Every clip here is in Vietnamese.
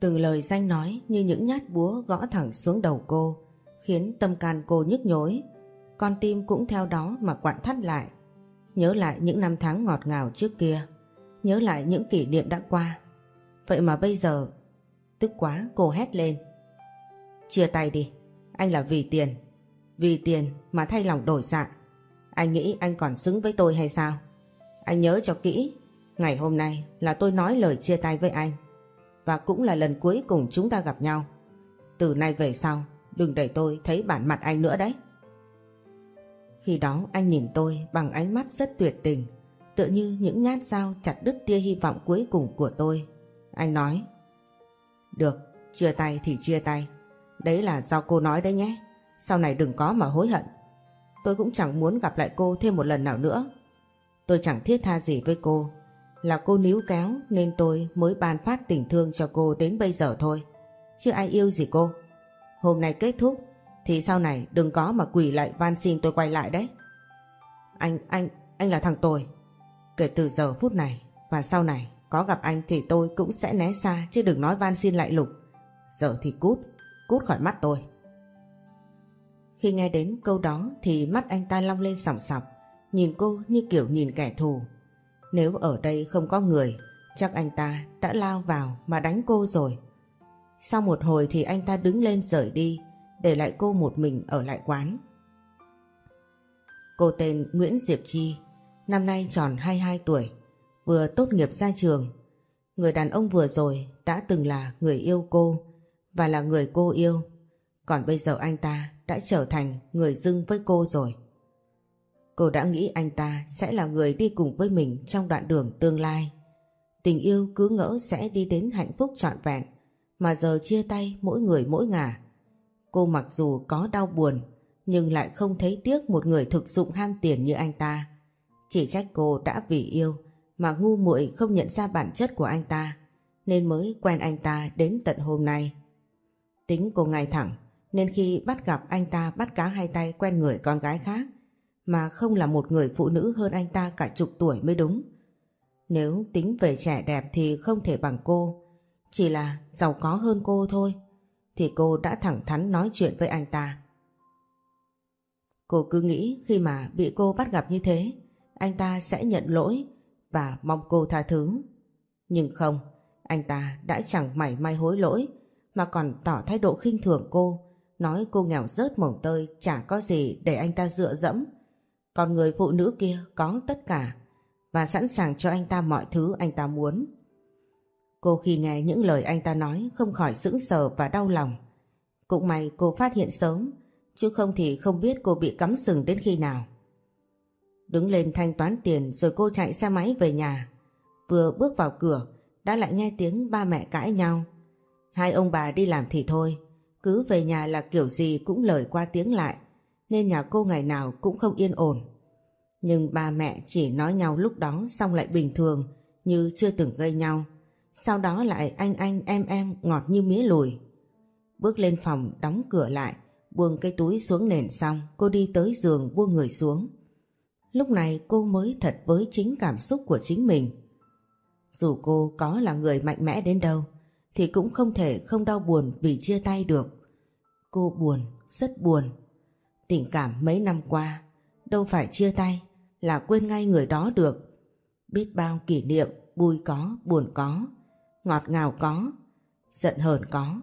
Từng lời danh nói như những nhát búa gõ thẳng xuống đầu cô, khiến tâm can cô nhức nhối. Con tim cũng theo đó mà quặn thắt lại. Nhớ lại những năm tháng ngọt ngào trước kia, nhớ lại những kỷ niệm đã qua. Vậy mà bây giờ, tức quá cô hét lên. Chia tay đi, anh là vì tiền. Vì tiền mà thay lòng đổi dạ. Anh nghĩ anh còn xứng với tôi hay sao? Anh nhớ cho kỹ, ngày hôm nay là tôi nói lời chia tay với anh. Và cũng là lần cuối cùng chúng ta gặp nhau. Từ nay về sau, đừng để tôi thấy bản mặt anh nữa đấy. Khi đó anh nhìn tôi bằng ánh mắt rất tuyệt tình, tựa như những nhát dao chặt đứt tia hy vọng cuối cùng của tôi. Anh nói, được, chia tay thì chia tay. Đấy là do cô nói đấy nhé. Sau này đừng có mà hối hận. Tôi cũng chẳng muốn gặp lại cô thêm một lần nào nữa. Tôi chẳng thiết tha gì với cô. Là cô níu kéo nên tôi mới ban phát tình thương cho cô đến bây giờ thôi. Chứ ai yêu gì cô. Hôm nay kết thúc thì sau này đừng có mà quỳ lại van xin tôi quay lại đấy. Anh, anh, anh là thằng tồi. Kể từ giờ phút này và sau này có gặp anh thì tôi cũng sẽ né xa chứ đừng nói van xin lại lục. Giờ thì cút, cút khỏi mắt tôi. Khi nghe đến câu đó thì mắt anh ta long lên sòng sọc, nhìn cô như kiểu nhìn kẻ thù. Nếu ở đây không có người, chắc anh ta đã lao vào mà đánh cô rồi. Sau một hồi thì anh ta đứng lên rời đi, để lại cô một mình ở lại quán. Cô tên Nguyễn Diệp Chi, năm nay tròn 22 tuổi, vừa tốt nghiệp ra trường. Người đàn ông vừa rồi đã từng là người yêu cô và là người cô yêu. Còn bây giờ anh ta đã trở thành người dưng với cô rồi. Cô đã nghĩ anh ta sẽ là người đi cùng với mình trong đoạn đường tương lai. Tình yêu cứ ngỡ sẽ đi đến hạnh phúc trọn vẹn, mà giờ chia tay mỗi người mỗi ngả. Cô mặc dù có đau buồn, nhưng lại không thấy tiếc một người thực dụng ham tiền như anh ta. Chỉ trách cô đã vì yêu mà ngu muội không nhận ra bản chất của anh ta, nên mới quen anh ta đến tận hôm nay. Tính cô ngay thẳng, nên khi bắt gặp anh ta bắt cá hai tay quen người con gái khác mà không là một người phụ nữ hơn anh ta cả chục tuổi mới đúng. Nếu tính về trẻ đẹp thì không thể bằng cô, chỉ là giàu có hơn cô thôi, thì cô đã thẳng thắn nói chuyện với anh ta. Cô cứ nghĩ khi mà bị cô bắt gặp như thế, anh ta sẽ nhận lỗi và mong cô tha thứ. Nhưng không, anh ta đã chẳng mảy may hối lỗi mà còn tỏ thái độ khinh thường cô nói cô nghèo rớt mồng tơi chả có gì để anh ta dựa dẫm. Còn người phụ nữ kia có tất cả và sẵn sàng cho anh ta mọi thứ anh ta muốn. Cô khi nghe những lời anh ta nói không khỏi sững sờ và đau lòng. Cũng may cô phát hiện sớm, chứ không thì không biết cô bị cắm sừng đến khi nào. Đứng lên thanh toán tiền rồi cô chạy xe máy về nhà. Vừa bước vào cửa, đã lại nghe tiếng ba mẹ cãi nhau. Hai ông bà đi làm thì thôi, cứ về nhà là kiểu gì cũng lời qua tiếng lại, nên nhà cô ngày nào cũng không yên ổn. Nhưng ba mẹ chỉ nói nhau lúc đó xong lại bình thường, như chưa từng gây nhau. Sau đó lại anh anh em em ngọt như mía lùi. Bước lên phòng đóng cửa lại, buông cái túi xuống nền xong, cô đi tới giường buông người xuống. Lúc này cô mới thật với chính cảm xúc của chính mình. Dù cô có là người mạnh mẽ đến đâu, thì cũng không thể không đau buồn vì chia tay được. Cô buồn, rất buồn. Tình cảm mấy năm qua, đâu phải chia tay, là quên ngay người đó được. Biết bao kỷ niệm, vui có, buồn có, ngọt ngào có, giận hờn có,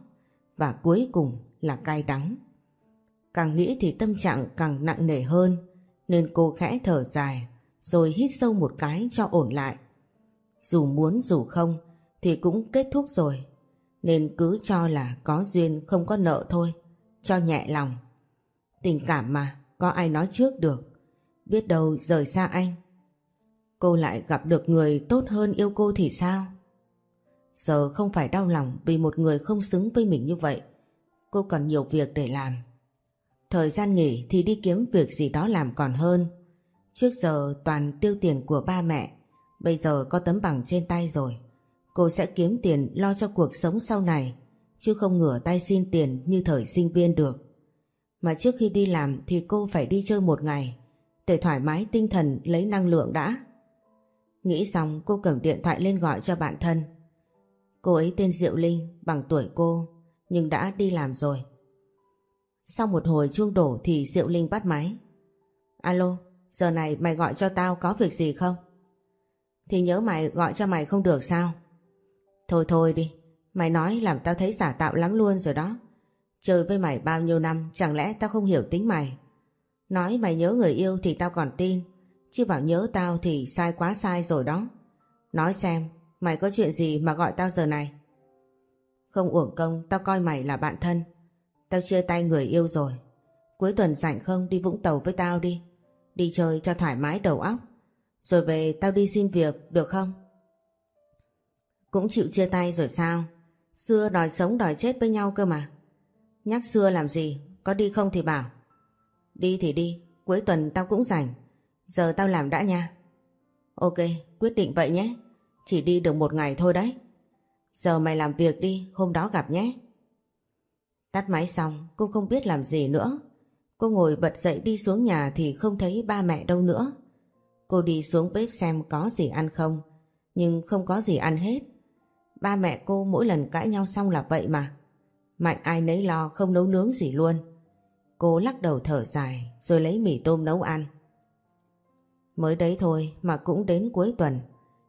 và cuối cùng là cay đắng. Càng nghĩ thì tâm trạng càng nặng nề hơn, nên cô khẽ thở dài, rồi hít sâu một cái cho ổn lại. Dù muốn dù không, thì cũng kết thúc rồi, nên cứ cho là có duyên không có nợ thôi cho nhẹ lòng. Tình cảm mà, có ai nói trước được. Biết đâu rời xa anh. Cô lại gặp được người tốt hơn yêu cô thì sao? Giờ không phải đau lòng vì một người không xứng với mình như vậy. Cô còn nhiều việc để làm. Thời gian nghỉ thì đi kiếm việc gì đó làm còn hơn. Trước giờ toàn tiêu tiền của ba mẹ. Bây giờ có tấm bằng trên tay rồi. Cô sẽ kiếm tiền lo cho cuộc sống sau này chứ không ngửa tay xin tiền như thời sinh viên được. Mà trước khi đi làm thì cô phải đi chơi một ngày để thoải mái tinh thần lấy năng lượng đã. Nghĩ xong cô cầm điện thoại lên gọi cho bạn thân. Cô ấy tên Diệu Linh, bằng tuổi cô, nhưng đã đi làm rồi. Sau một hồi chuông đổ thì Diệu Linh bắt máy. Alo, giờ này mày gọi cho tao có việc gì không? Thì nhớ mày gọi cho mày không được sao? Thôi thôi đi, mày nói làm tao thấy giả tạo lắm luôn rồi đó. Chơi với mày bao nhiêu năm chẳng lẽ tao không hiểu tính mày. Nói mày nhớ người yêu thì tao còn tin, chứ bảo nhớ tao thì sai quá sai rồi đó. Nói xem, mày có chuyện gì mà gọi tao giờ này? Không uổng công tao coi mày là bạn thân. Tao chia tay người yêu rồi. Cuối tuần rảnh không đi Vũng Tàu với tao đi. Đi chơi cho thoải mái đầu óc. Rồi về tao đi xin việc được không? Cũng chịu chia tay rồi sao? Xưa đòi sống đòi chết với nhau cơ mà. Nhắc xưa làm gì? Có đi không thì bảo. Đi thì đi. Cuối tuần tao cũng rảnh. Giờ tao làm đã nha. Ok, quyết định vậy nhé. Chỉ đi được một ngày thôi đấy. Giờ mày làm việc đi, hôm đó gặp nhé. Tắt máy xong, cô không biết làm gì nữa. Cô ngồi bật dậy đi xuống nhà thì không thấy ba mẹ đâu nữa. Cô đi xuống bếp xem có gì ăn không, nhưng không có gì ăn hết. Ba mẹ cô mỗi lần cãi nhau xong là vậy mà. Mạnh ai nấy lo không nấu nướng gì luôn. Cô lắc đầu thở dài rồi lấy mì tôm nấu ăn. Mới đấy thôi mà cũng đến cuối tuần.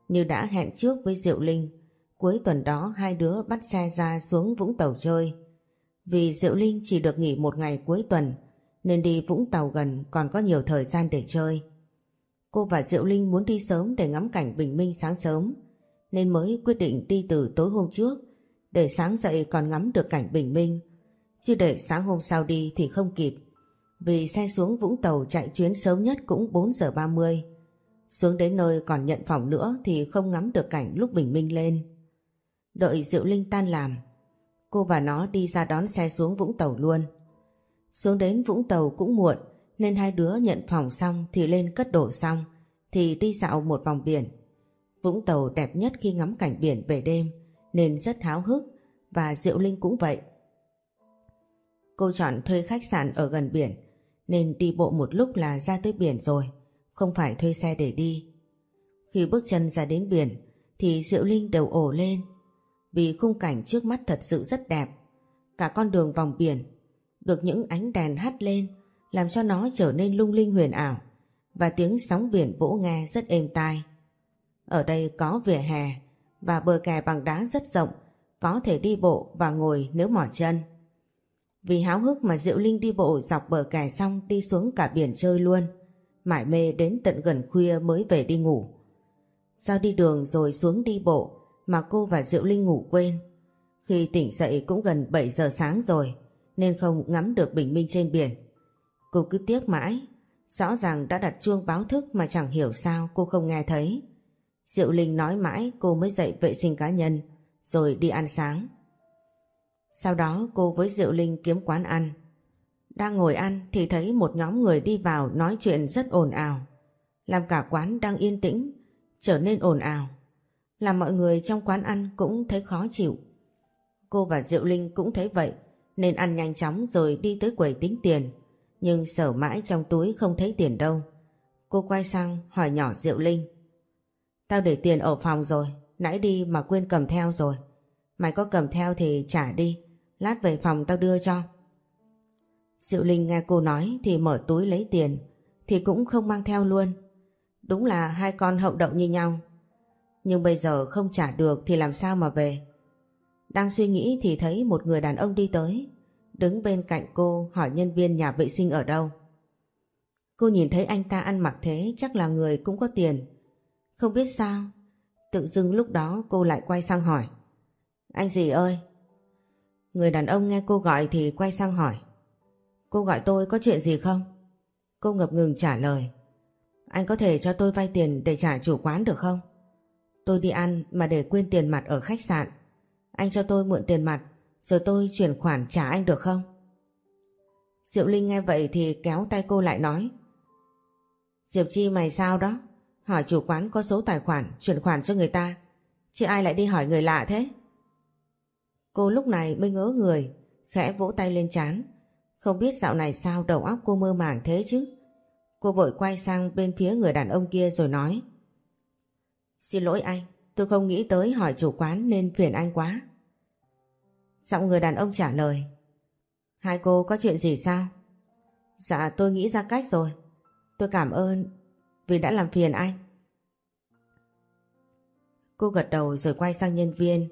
Như đã hẹn trước với Diệu Linh, cuối tuần đó hai đứa bắt xe ra xuống Vũng Tàu chơi. Vì Diệu Linh chỉ được nghỉ một ngày cuối tuần nên đi Vũng Tàu gần còn có nhiều thời gian để chơi. Cô và Diệu Linh muốn đi sớm để ngắm cảnh bình minh sáng sớm nên mới quyết định đi từ tối hôm trước để sáng dậy còn ngắm được cảnh bình minh. Chứ để sáng hôm sau đi thì không kịp vì xe xuống Vũng Tàu chạy chuyến sớm nhất cũng 4 giờ 30. Xuống đến nơi còn nhận phòng nữa thì không ngắm được cảnh lúc bình minh lên. Đợi Diệu Linh tan làm, cô và nó đi ra đón xe xuống Vũng Tàu luôn. Xuống đến Vũng Tàu cũng muộn nên hai đứa nhận phòng xong thì lên cất đồ xong thì đi dạo một vòng biển. Vũng Tàu đẹp nhất khi ngắm cảnh biển về đêm nên rất háo hức và Diệu Linh cũng vậy. Cô chọn thuê khách sạn ở gần biển nên đi bộ một lúc là ra tới biển rồi, không phải thuê xe để đi. Khi bước chân ra đến biển thì Diệu Linh đều ổ lên vì khung cảnh trước mắt thật sự rất đẹp. Cả con đường vòng biển được những ánh đèn hắt lên làm cho nó trở nên lung linh huyền ảo và tiếng sóng biển vỗ nghe rất êm tai. Ở đây có vỉa hè và bờ kè bằng đá rất rộng, có thể đi bộ và ngồi nếu mỏi chân. Vì háo hức mà Diệu Linh đi bộ dọc bờ kè xong đi xuống cả biển chơi luôn, mải mê đến tận gần khuya mới về đi ngủ. Sao đi đường rồi xuống đi bộ mà cô và Diệu Linh ngủ quên. Khi tỉnh dậy cũng gần 7 giờ sáng rồi, nên không ngắm được bình minh trên biển. Cô cứ tiếc mãi, rõ ràng đã đặt chuông báo thức mà chẳng hiểu sao cô không nghe thấy. Diệu Linh nói mãi cô mới dậy vệ sinh cá nhân, rồi đi ăn sáng. Sau đó cô với Diệu Linh kiếm quán ăn. Đang ngồi ăn thì thấy một nhóm người đi vào nói chuyện rất ồn ào. Làm cả quán đang yên tĩnh, trở nên ồn ào. Làm mọi người trong quán ăn cũng thấy khó chịu. Cô và Diệu Linh cũng thấy vậy, nên ăn nhanh chóng rồi đi tới quầy tính tiền. Nhưng sở mãi trong túi không thấy tiền đâu. Cô quay sang hỏi nhỏ Diệu Linh. Tao để tiền ở phòng rồi, nãy đi mà quên cầm theo rồi. Mày có cầm theo thì trả đi, lát về phòng tao đưa cho. Diệu Linh nghe cô nói thì mở túi lấy tiền, thì cũng không mang theo luôn. Đúng là hai con hậu đậu như nhau. Nhưng bây giờ không trả được thì làm sao mà về. Đang suy nghĩ thì thấy một người đàn ông đi tới, đứng bên cạnh cô hỏi nhân viên nhà vệ sinh ở đâu. Cô nhìn thấy anh ta ăn mặc thế chắc là người cũng có tiền. Không biết sao, tự dưng lúc đó cô lại quay sang hỏi. Anh gì ơi? Người đàn ông nghe cô gọi thì quay sang hỏi. Cô gọi tôi có chuyện gì không? Cô ngập ngừng trả lời. Anh có thể cho tôi vay tiền để trả chủ quán được không? Tôi đi ăn mà để quên tiền mặt ở khách sạn. Anh cho tôi mượn tiền mặt rồi tôi chuyển khoản trả anh được không? Diệu Linh nghe vậy thì kéo tay cô lại nói Diệp Chi mày sao đó? Hỏi chủ quán có số tài khoản, chuyển khoản cho người ta Chứ ai lại đi hỏi người lạ thế? Cô lúc này mới ngỡ người, khẽ vỗ tay lên chán Không biết dạo này sao đầu óc cô mơ màng thế chứ Cô vội quay sang bên phía người đàn ông kia rồi nói Xin lỗi anh, Tôi không nghĩ tới hỏi chủ quán nên phiền anh quá. Giọng người đàn ông trả lời. Hai cô có chuyện gì sao? Dạ tôi nghĩ ra cách rồi. Tôi cảm ơn vì đã làm phiền anh. Cô gật đầu rồi quay sang nhân viên.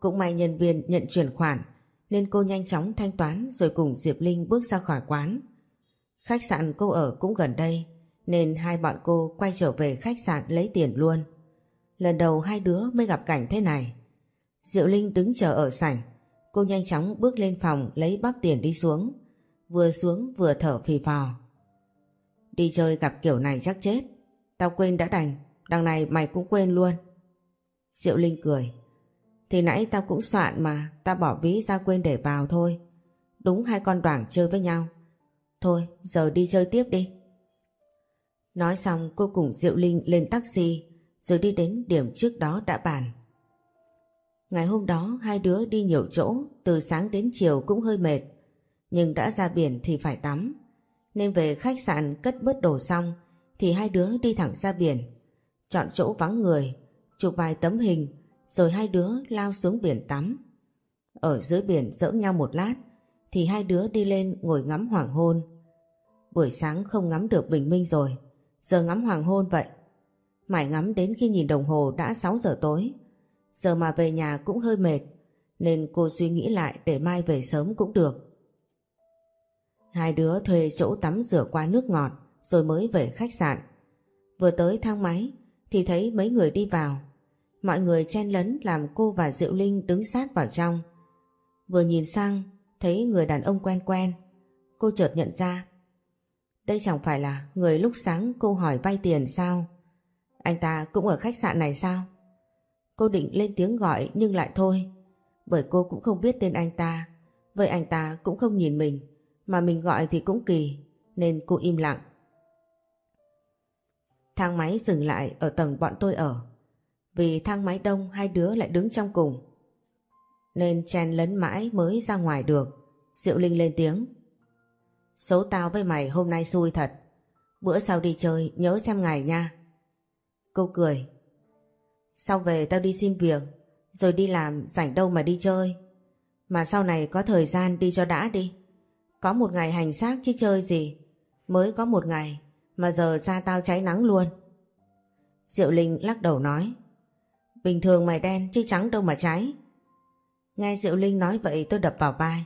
Cũng may nhân viên nhận chuyển khoản, nên cô nhanh chóng thanh toán rồi cùng Diệp Linh bước ra khỏi quán. Khách sạn cô ở cũng gần đây, nên hai bọn cô quay trở về khách sạn lấy tiền luôn. Lần đầu hai đứa mới gặp cảnh thế này. Diệu Linh đứng chờ ở sảnh. Cô nhanh chóng bước lên phòng lấy bắp tiền đi xuống. Vừa xuống vừa thở phì phò. Đi chơi gặp kiểu này chắc chết. Tao quên đã đành. Đằng này mày cũng quên luôn. Diệu Linh cười. Thì nãy tao cũng soạn mà. Tao bỏ ví ra quên để vào thôi. Đúng hai con đoảng chơi với nhau. Thôi giờ đi chơi tiếp đi. Nói xong cô cùng Diệu Linh lên taxi rồi đi đến điểm trước đó đã bàn. Ngày hôm đó hai đứa đi nhiều chỗ, từ sáng đến chiều cũng hơi mệt. Nhưng đã ra biển thì phải tắm. Nên về khách sạn cất bớt đồ xong thì hai đứa đi thẳng ra biển. Chọn chỗ vắng người, chụp vài tấm hình rồi hai đứa lao xuống biển tắm. Ở dưới biển giỡn nhau một lát thì hai đứa đi lên ngồi ngắm hoàng hôn. Buổi sáng không ngắm được bình minh rồi, giờ ngắm hoàng hôn vậy. Mãi ngắm đến khi nhìn đồng hồ đã 6 giờ tối. Giờ mà về nhà cũng hơi mệt, nên cô suy nghĩ lại để mai về sớm cũng được. Hai đứa thuê chỗ tắm rửa qua nước ngọt rồi mới về khách sạn. Vừa tới thang máy thì thấy mấy người đi vào. Mọi người chen lấn làm cô và Diệu Linh đứng sát vào trong. Vừa nhìn sang, thấy người đàn ông quen quen. Cô chợt nhận ra. Đây chẳng phải là người lúc sáng cô hỏi vay tiền sao? Anh ta cũng ở khách sạn này sao? Cô định lên tiếng gọi nhưng lại thôi. Bởi cô cũng không biết tên anh ta. Vậy anh ta cũng không nhìn mình. Mà mình gọi thì cũng kỳ. Nên cô im lặng. Thang máy dừng lại ở tầng bọn tôi ở. Vì thang máy đông hai đứa lại đứng trong cùng. Nên chen lấn mãi mới ra ngoài được. Diệu Linh lên tiếng. Số tao với mày hôm nay xui thật. Bữa sau đi chơi nhớ xem ngày nha. Cô cười. Sau về tao đi xin việc, rồi đi làm rảnh đâu mà đi chơi. Mà sau này có thời gian đi cho đã đi. Có một ngày hành xác chứ chơi gì. Mới có một ngày, mà giờ ra tao cháy nắng luôn. Diệu Linh lắc đầu nói. Bình thường mày đen chứ trắng đâu mà cháy. Nghe Diệu Linh nói vậy tôi đập vào vai.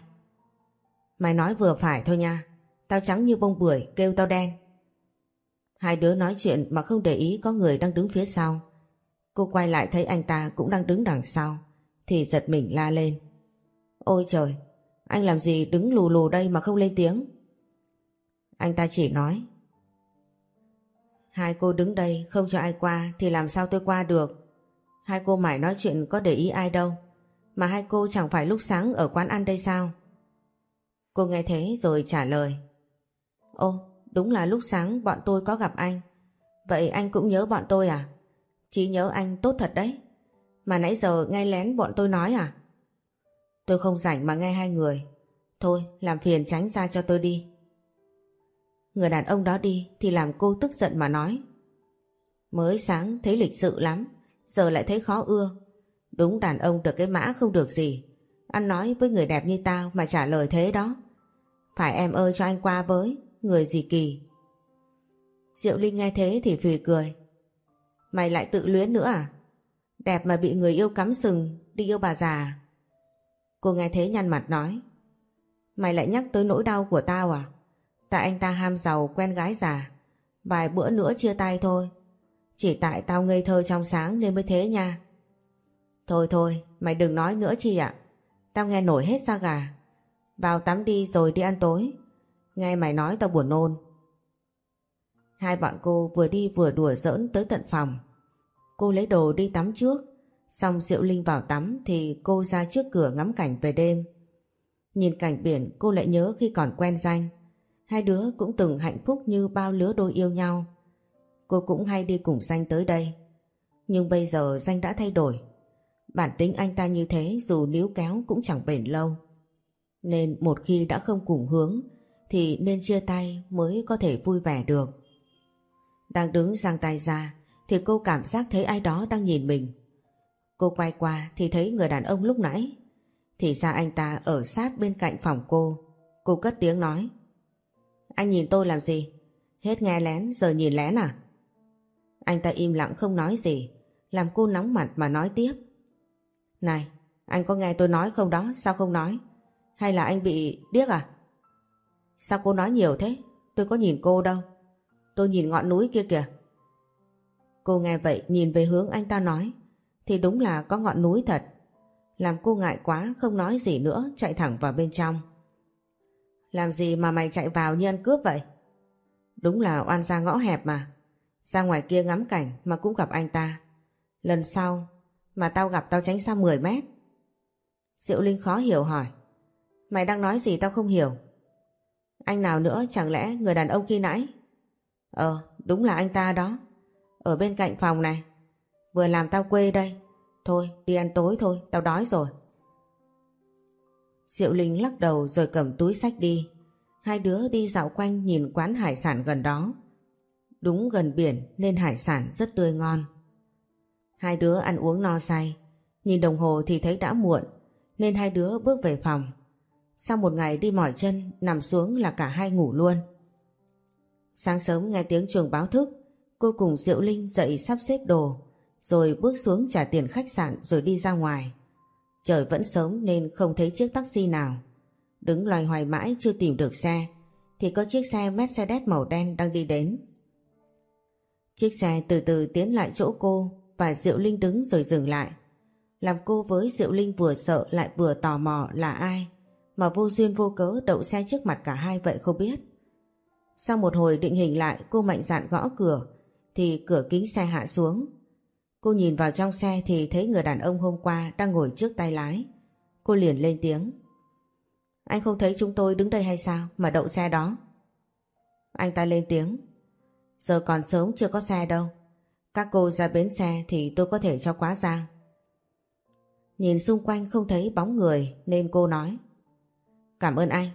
Mày nói vừa phải thôi nha. Tao trắng như bông bưởi kêu tao đen. Hai đứa nói chuyện mà không để ý có người đang đứng phía sau. Cô quay lại thấy anh ta cũng đang đứng đằng sau, thì giật mình la lên. Ôi trời, anh làm gì đứng lù lù đây mà không lên tiếng? Anh ta chỉ nói. Hai cô đứng đây không cho ai qua thì làm sao tôi qua được? Hai cô mãi nói chuyện có để ý ai đâu. Mà hai cô chẳng phải lúc sáng ở quán ăn đây sao? Cô nghe thế rồi trả lời. Ô, Đúng là lúc sáng bọn tôi có gặp anh. Vậy anh cũng nhớ bọn tôi à? Chỉ nhớ anh tốt thật đấy. Mà nãy giờ nghe lén bọn tôi nói à? Tôi không rảnh mà nghe hai người. Thôi, làm phiền tránh ra cho tôi đi. Người đàn ông đó đi thì làm cô tức giận mà nói. Mới sáng thấy lịch sự lắm, giờ lại thấy khó ưa. Đúng đàn ông được cái mã không được gì. Anh nói với người đẹp như tao mà trả lời thế đó. Phải em ơi cho anh qua với, người gì kỳ. Diệu Linh nghe thế thì phì cười. Mày lại tự luyến nữa à? Đẹp mà bị người yêu cắm sừng, đi yêu bà già. Cô nghe thế nhăn mặt nói. Mày lại nhắc tới nỗi đau của tao à? Tại anh ta ham giàu quen gái già. Vài bữa nữa chia tay thôi. Chỉ tại tao ngây thơ trong sáng nên mới thế nha. Thôi thôi, mày đừng nói nữa chi ạ. Tao nghe nổi hết da gà. Vào tắm đi rồi đi ăn tối. Nghe mày nói tao buồn nôn. Hai bọn cô vừa đi vừa đùa giỡn tới tận phòng. Cô lấy đồ đi tắm trước, xong Diệu Linh vào tắm thì cô ra trước cửa ngắm cảnh về đêm. Nhìn cảnh biển cô lại nhớ khi còn quen danh. Hai đứa cũng từng hạnh phúc như bao lứa đôi yêu nhau. Cô cũng hay đi cùng danh tới đây. Nhưng bây giờ danh đã thay đổi. Bản tính anh ta như thế dù níu kéo cũng chẳng bền lâu. Nên một khi đã không cùng hướng, thì nên chia tay mới có thể vui vẻ được. Đang đứng giang tay ra, thì cô cảm giác thấy ai đó đang nhìn mình. Cô quay qua thì thấy người đàn ông lúc nãy. Thì ra anh ta ở sát bên cạnh phòng cô. Cô cất tiếng nói. Anh nhìn tôi làm gì? Hết nghe lén giờ nhìn lén à? Anh ta im lặng không nói gì. Làm cô nóng mặt mà nói tiếp. Này, anh có nghe tôi nói không đó? Sao không nói? Hay là anh bị điếc à? Sao cô nói nhiều thế? Tôi có nhìn cô đâu. Tôi nhìn ngọn núi kia kìa. Cô nghe vậy nhìn về hướng anh ta nói. Thì đúng là có ngọn núi thật. Làm cô ngại quá không nói gì nữa chạy thẳng vào bên trong. Làm gì mà mày chạy vào như ăn cướp vậy? Đúng là oan ra ngõ hẹp mà. Ra ngoài kia ngắm cảnh mà cũng gặp anh ta. Lần sau mà tao gặp tao tránh xa 10 mét. Diệu Linh khó hiểu hỏi. Mày đang nói gì tao không hiểu. Anh nào nữa chẳng lẽ người đàn ông khi nãy? Ờ, đúng là anh ta đó. Ở bên cạnh phòng này. Vừa làm tao quê đây. Thôi, đi ăn tối thôi, tao đói rồi. Diệu Linh lắc đầu rồi cầm túi sách đi. Hai đứa đi dạo quanh nhìn quán hải sản gần đó. Đúng gần biển nên hải sản rất tươi ngon. Hai đứa ăn uống no say. Nhìn đồng hồ thì thấy đã muộn, nên hai đứa bước về phòng. Sau một ngày đi mỏi chân, nằm xuống là cả hai ngủ luôn. Sáng sớm nghe tiếng chuồng báo thức, cô cùng Diệu Linh dậy sắp xếp đồ, rồi bước xuống trả tiền khách sạn rồi đi ra ngoài. Trời vẫn sớm nên không thấy chiếc taxi nào. Đứng loài hoài mãi chưa tìm được xe, thì có chiếc xe Mercedes màu đen đang đi đến. Chiếc xe từ từ tiến lại chỗ cô và Diệu Linh đứng rồi dừng lại. Làm cô với Diệu Linh vừa sợ lại vừa tò mò là ai, mà vô duyên vô cớ đậu xe trước mặt cả hai vậy không biết. Sau một hồi định hình lại, cô mạnh dạn gõ cửa, thì cửa kính xe hạ xuống. Cô nhìn vào trong xe thì thấy người đàn ông hôm qua đang ngồi trước tay lái. Cô liền lên tiếng. Anh không thấy chúng tôi đứng đây hay sao mà đậu xe đó? Anh ta lên tiếng. Giờ còn sớm chưa có xe đâu. Các cô ra bến xe thì tôi có thể cho quá giang. Nhìn xung quanh không thấy bóng người nên cô nói. Cảm ơn anh.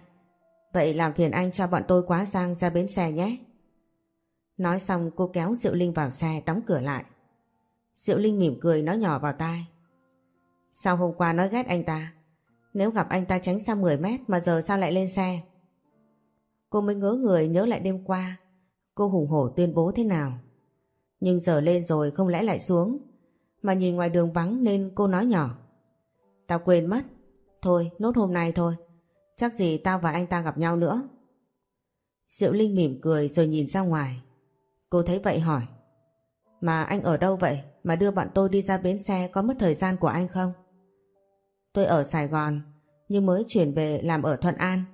Vậy làm phiền anh cho bọn tôi quá giang ra bến xe nhé. Nói xong cô kéo Diệu Linh vào xe đóng cửa lại. Diệu Linh mỉm cười nói nhỏ vào tai. Sao hôm qua nói ghét anh ta? Nếu gặp anh ta tránh xa 10 mét mà giờ sao lại lên xe? Cô mới ngớ người nhớ lại đêm qua. Cô hùng hổ tuyên bố thế nào? Nhưng giờ lên rồi không lẽ lại xuống? Mà nhìn ngoài đường vắng nên cô nói nhỏ. Tao quên mất. Thôi, nốt hôm nay thôi. Chắc gì tao và anh ta gặp nhau nữa. Diệu Linh mỉm cười rồi nhìn ra ngoài. Cô thấy vậy hỏi. Mà anh ở đâu vậy? Mà đưa bọn tôi đi ra bến xe có mất thời gian của anh không? Tôi ở Sài Gòn, nhưng mới chuyển về làm ở Thuận An.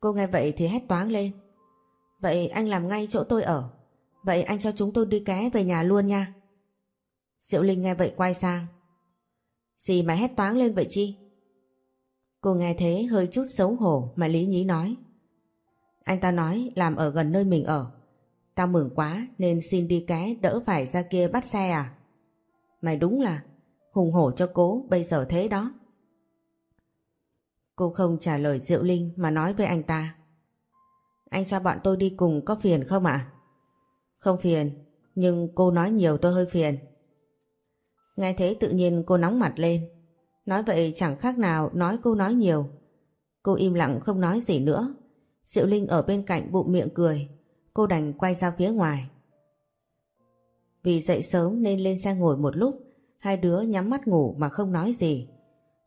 Cô nghe vậy thì hét toáng lên. Vậy anh làm ngay chỗ tôi ở. Vậy anh cho chúng tôi đi ké về nhà luôn nha. Diệu Linh nghe vậy quay sang. Gì mà hét toáng lên vậy chi? Cô nghe thế hơi chút xấu hổ mà lý nhí nói. Anh ta nói làm ở gần nơi mình ở. Tao mừng quá nên xin đi ké đỡ phải ra kia bắt xe à? Mày đúng là hùng hổ cho cố bây giờ thế đó. Cô không trả lời Diệu Linh mà nói với anh ta. Anh cho bọn tôi đi cùng có phiền không ạ? Không phiền, nhưng cô nói nhiều tôi hơi phiền. Nghe thế tự nhiên cô nóng mặt lên. Nói vậy chẳng khác nào nói cô nói nhiều. Cô im lặng không nói gì nữa. Diệu Linh ở bên cạnh bụng miệng cười. Cô đành quay ra phía ngoài. Vì dậy sớm nên lên xe ngồi một lúc. Hai đứa nhắm mắt ngủ mà không nói gì.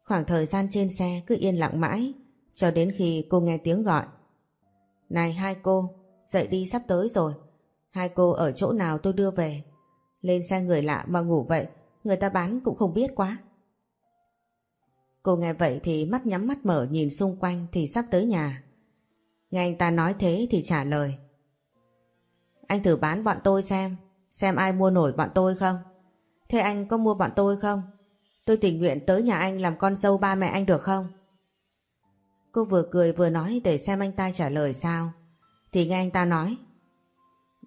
Khoảng thời gian trên xe cứ yên lặng mãi. Cho đến khi cô nghe tiếng gọi. Này hai cô, dậy đi sắp tới rồi. Hai cô ở chỗ nào tôi đưa về. Lên xe người lạ mà ngủ vậy, người ta bán cũng không biết quá. Cô nghe vậy thì mắt nhắm mắt mở nhìn xung quanh thì sắp tới nhà. Nghe anh ta nói thế thì trả lời. Anh thử bán bọn tôi xem, xem ai mua nổi bọn tôi không? Thế anh có mua bọn tôi không? Tôi tình nguyện tới nhà anh làm con dâu ba mẹ anh được không? Cô vừa cười vừa nói để xem anh ta trả lời sao. Thì nghe anh ta nói.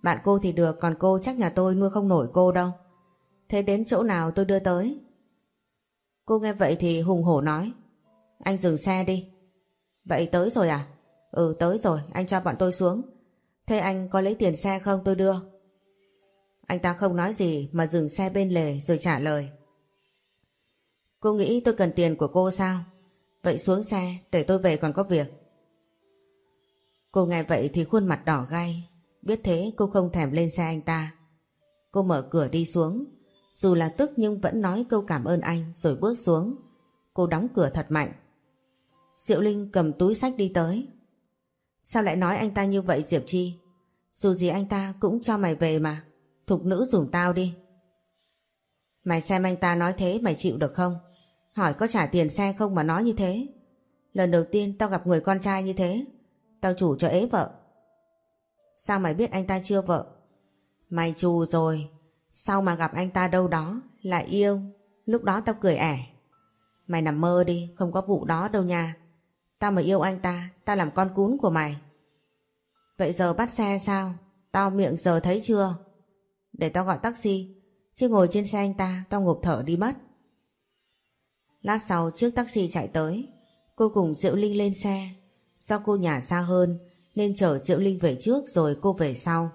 Bạn cô thì được còn cô chắc nhà tôi nuôi không nổi cô đâu. Thế đến chỗ nào tôi đưa tới? Cô nghe vậy thì hùng hổ nói. Anh dừng xe đi. Vậy tới rồi à? Ừ tới rồi, anh cho bọn tôi xuống. Thế anh có lấy tiền xe không tôi đưa? Anh ta không nói gì mà dừng xe bên lề rồi trả lời. Cô nghĩ tôi cần tiền của cô sao? Vậy xuống xe, để tôi về còn có việc. Cô nghe vậy thì khuôn mặt đỏ gai. Biết thế cô không thèm lên xe anh ta. Cô mở cửa đi xuống. Dù là tức nhưng vẫn nói câu cảm ơn anh rồi bước xuống. Cô đóng cửa thật mạnh. Diệu Linh cầm túi sách đi tới. Sao lại nói anh ta như vậy Diệp Chi? Dù gì anh ta cũng cho mày về mà. Thục nữ dùm tao đi. Mày xem anh ta nói thế mày chịu được không? Hỏi có trả tiền xe không mà nói như thế? Lần đầu tiên tao gặp người con trai như thế. Tao chủ cho ế vợ. Sao mày biết anh ta chưa vợ? Mày trù rồi. Sao mà gặp anh ta đâu đó lại yêu. Lúc đó tao cười ẻ. Mày nằm mơ đi, không có vụ đó đâu nha. Tao mà yêu anh ta, tao làm con cún của mày. Vậy giờ bắt xe sao? Tao miệng giờ thấy chưa? Để tao gọi taxi, chứ ngồi trên xe anh ta tao ngộp thở đi mất. Lát sau chiếc taxi chạy tới, cô cùng Diệu Linh lên xe. Do cô nhà xa hơn nên chở Diệu Linh về trước rồi cô về sau.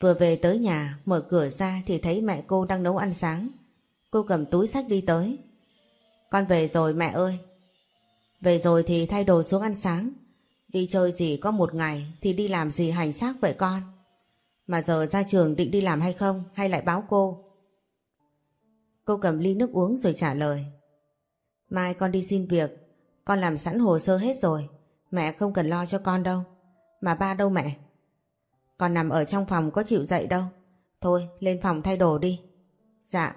Vừa về tới nhà, mở cửa ra thì thấy mẹ cô đang nấu ăn sáng. Cô cầm túi sách đi tới. Con về rồi mẹ ơi. Về rồi thì thay đồ xuống ăn sáng. Đi chơi gì có một ngày thì đi làm gì hành xác vậy con. Mà giờ ra trường định đi làm hay không hay lại báo cô? Cô cầm ly nước uống rồi trả lời. Mai con đi xin việc, con làm sẵn hồ sơ hết rồi. Mẹ không cần lo cho con đâu. Mà ba đâu mẹ? Con nằm ở trong phòng có chịu dậy đâu. Thôi lên phòng thay đồ đi. Dạ.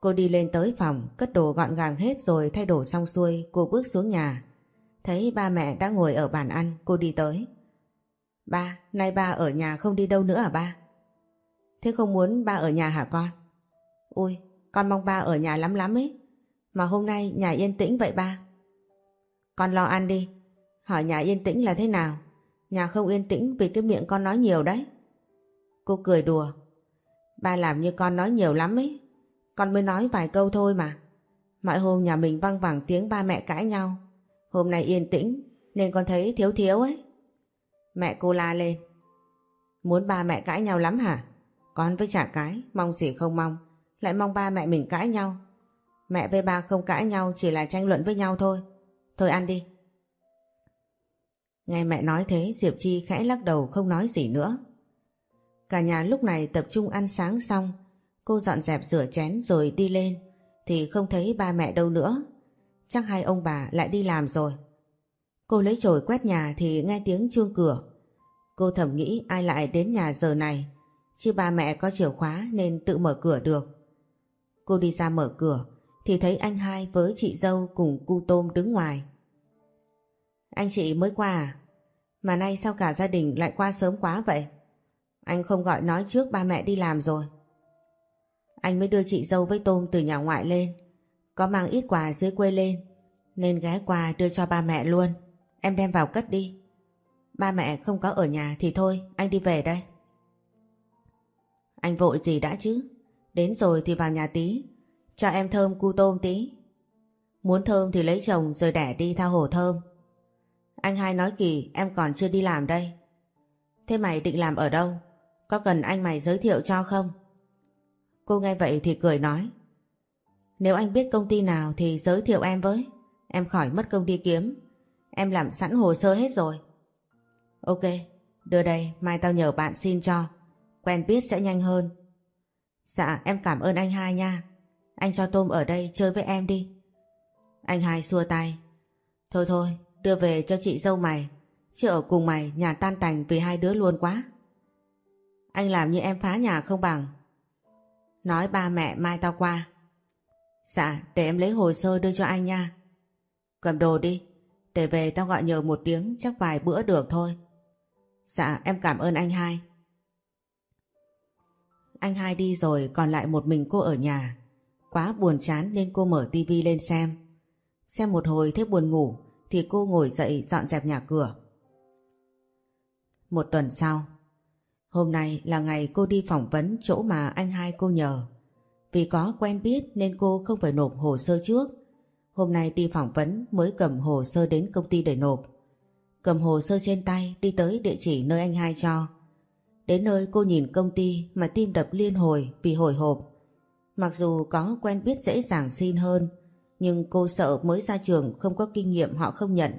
Cô đi lên tới phòng, cất đồ gọn gàng hết rồi thay đồ xong xuôi, cô bước xuống nhà. Thấy ba mẹ đã ngồi ở bàn ăn, cô đi tới. Ba, nay ba ở nhà không đi đâu nữa à ba? Thế không muốn ba ở nhà hả con? Ui, con mong ba ở nhà lắm lắm ấy. Mà hôm nay nhà yên tĩnh vậy ba. Con lo ăn đi. Hỏi nhà yên tĩnh là thế nào? Nhà không yên tĩnh vì cái miệng con nói nhiều đấy. Cô cười đùa. Ba làm như con nói nhiều lắm ấy. Con mới nói vài câu thôi mà. Mọi hôm nhà mình văng vẳng tiếng ba mẹ cãi nhau. Hôm nay yên tĩnh nên con thấy thiếu thiếu ấy. Mẹ cô la lên. Muốn ba mẹ cãi nhau lắm hả? Con với trả cái, mong gì không mong. Lại mong ba mẹ mình cãi nhau. Mẹ với ba không cãi nhau chỉ là tranh luận với nhau thôi. Thôi ăn đi. Nghe mẹ nói thế Diệp Chi khẽ lắc đầu không nói gì nữa. Cả nhà lúc này tập trung ăn sáng xong cô dọn dẹp rửa chén rồi đi lên, thì không thấy ba mẹ đâu nữa. Chắc hai ông bà lại đi làm rồi. Cô lấy chổi quét nhà thì nghe tiếng chuông cửa. Cô thầm nghĩ ai lại đến nhà giờ này, chứ ba mẹ có chìa khóa nên tự mở cửa được. Cô đi ra mở cửa thì thấy anh hai với chị dâu cùng cu tôm đứng ngoài. Anh chị mới qua à? Mà nay sao cả gia đình lại qua sớm quá vậy? Anh không gọi nói trước ba mẹ đi làm rồi. Anh mới đưa chị dâu với tôm từ nhà ngoại lên. Có mang ít quà dưới quê lên. Nên ghé quà đưa cho ba mẹ luôn. Em đem vào cất đi. Ba mẹ không có ở nhà thì thôi, anh đi về đây. Anh vội gì đã chứ? Đến rồi thì vào nhà tí. Cho em thơm cu tôm tí. Muốn thơm thì lấy chồng rồi đẻ đi thao hồ thơm. Anh hai nói kỳ em còn chưa đi làm đây. Thế mày định làm ở đâu? Có cần anh mày giới thiệu cho không? Cô nghe vậy thì cười nói. Nếu anh biết công ty nào thì giới thiệu em với. Em khỏi mất công đi kiếm. Em làm sẵn hồ sơ hết rồi. Ok, đưa đây, mai tao nhờ bạn xin cho. Quen biết sẽ nhanh hơn. Dạ, em cảm ơn anh hai nha. Anh cho Tôm ở đây chơi với em đi. Anh hai xua tay. Thôi thôi, đưa về cho chị dâu mày. Chứ ở cùng mày nhà tan tành vì hai đứa luôn quá. Anh làm như em phá nhà không bằng. Nói ba mẹ mai tao qua. Dạ, để em lấy hồ sơ đưa cho anh nha. Cầm đồ đi, để về tao gọi nhờ một tiếng chắc vài bữa được thôi. Dạ, em cảm ơn anh hai. Anh hai đi rồi còn lại một mình cô ở nhà. Quá buồn chán nên cô mở tivi lên xem. Xem một hồi thấy buồn ngủ thì cô ngồi dậy dọn dẹp nhà cửa. Một tuần sau, hôm nay là ngày cô đi phỏng vấn chỗ mà anh hai cô nhờ. Vì có quen biết nên cô không phải nộp hồ sơ trước. Hôm nay đi phỏng vấn mới cầm hồ sơ đến công ty để nộp. Cầm hồ sơ trên tay đi tới địa chỉ nơi anh hai cho. Đến nơi cô nhìn công ty mà tim đập liên hồi vì hồi hộp. Mặc dù có quen biết dễ dàng xin hơn, nhưng cô sợ mới ra trường không có kinh nghiệm họ không nhận.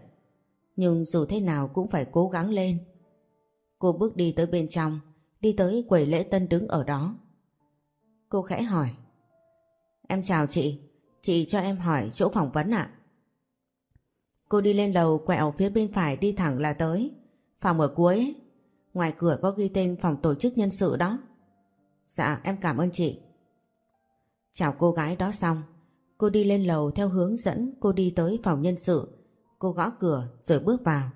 Nhưng dù thế nào cũng phải cố gắng lên. Cô bước đi tới bên trong, đi tới quầy lễ tân đứng ở đó. Cô khẽ hỏi. Em chào chị, chị cho em hỏi chỗ phỏng vấn ạ. Cô đi lên lầu quẹo phía bên phải đi thẳng là tới. Phòng ở cuối Ngoài cửa có ghi tên phòng tổ chức nhân sự đó. Dạ em cảm ơn chị. Chào cô gái đó xong. Cô đi lên lầu theo hướng dẫn cô đi tới phòng nhân sự. Cô gõ cửa rồi bước vào.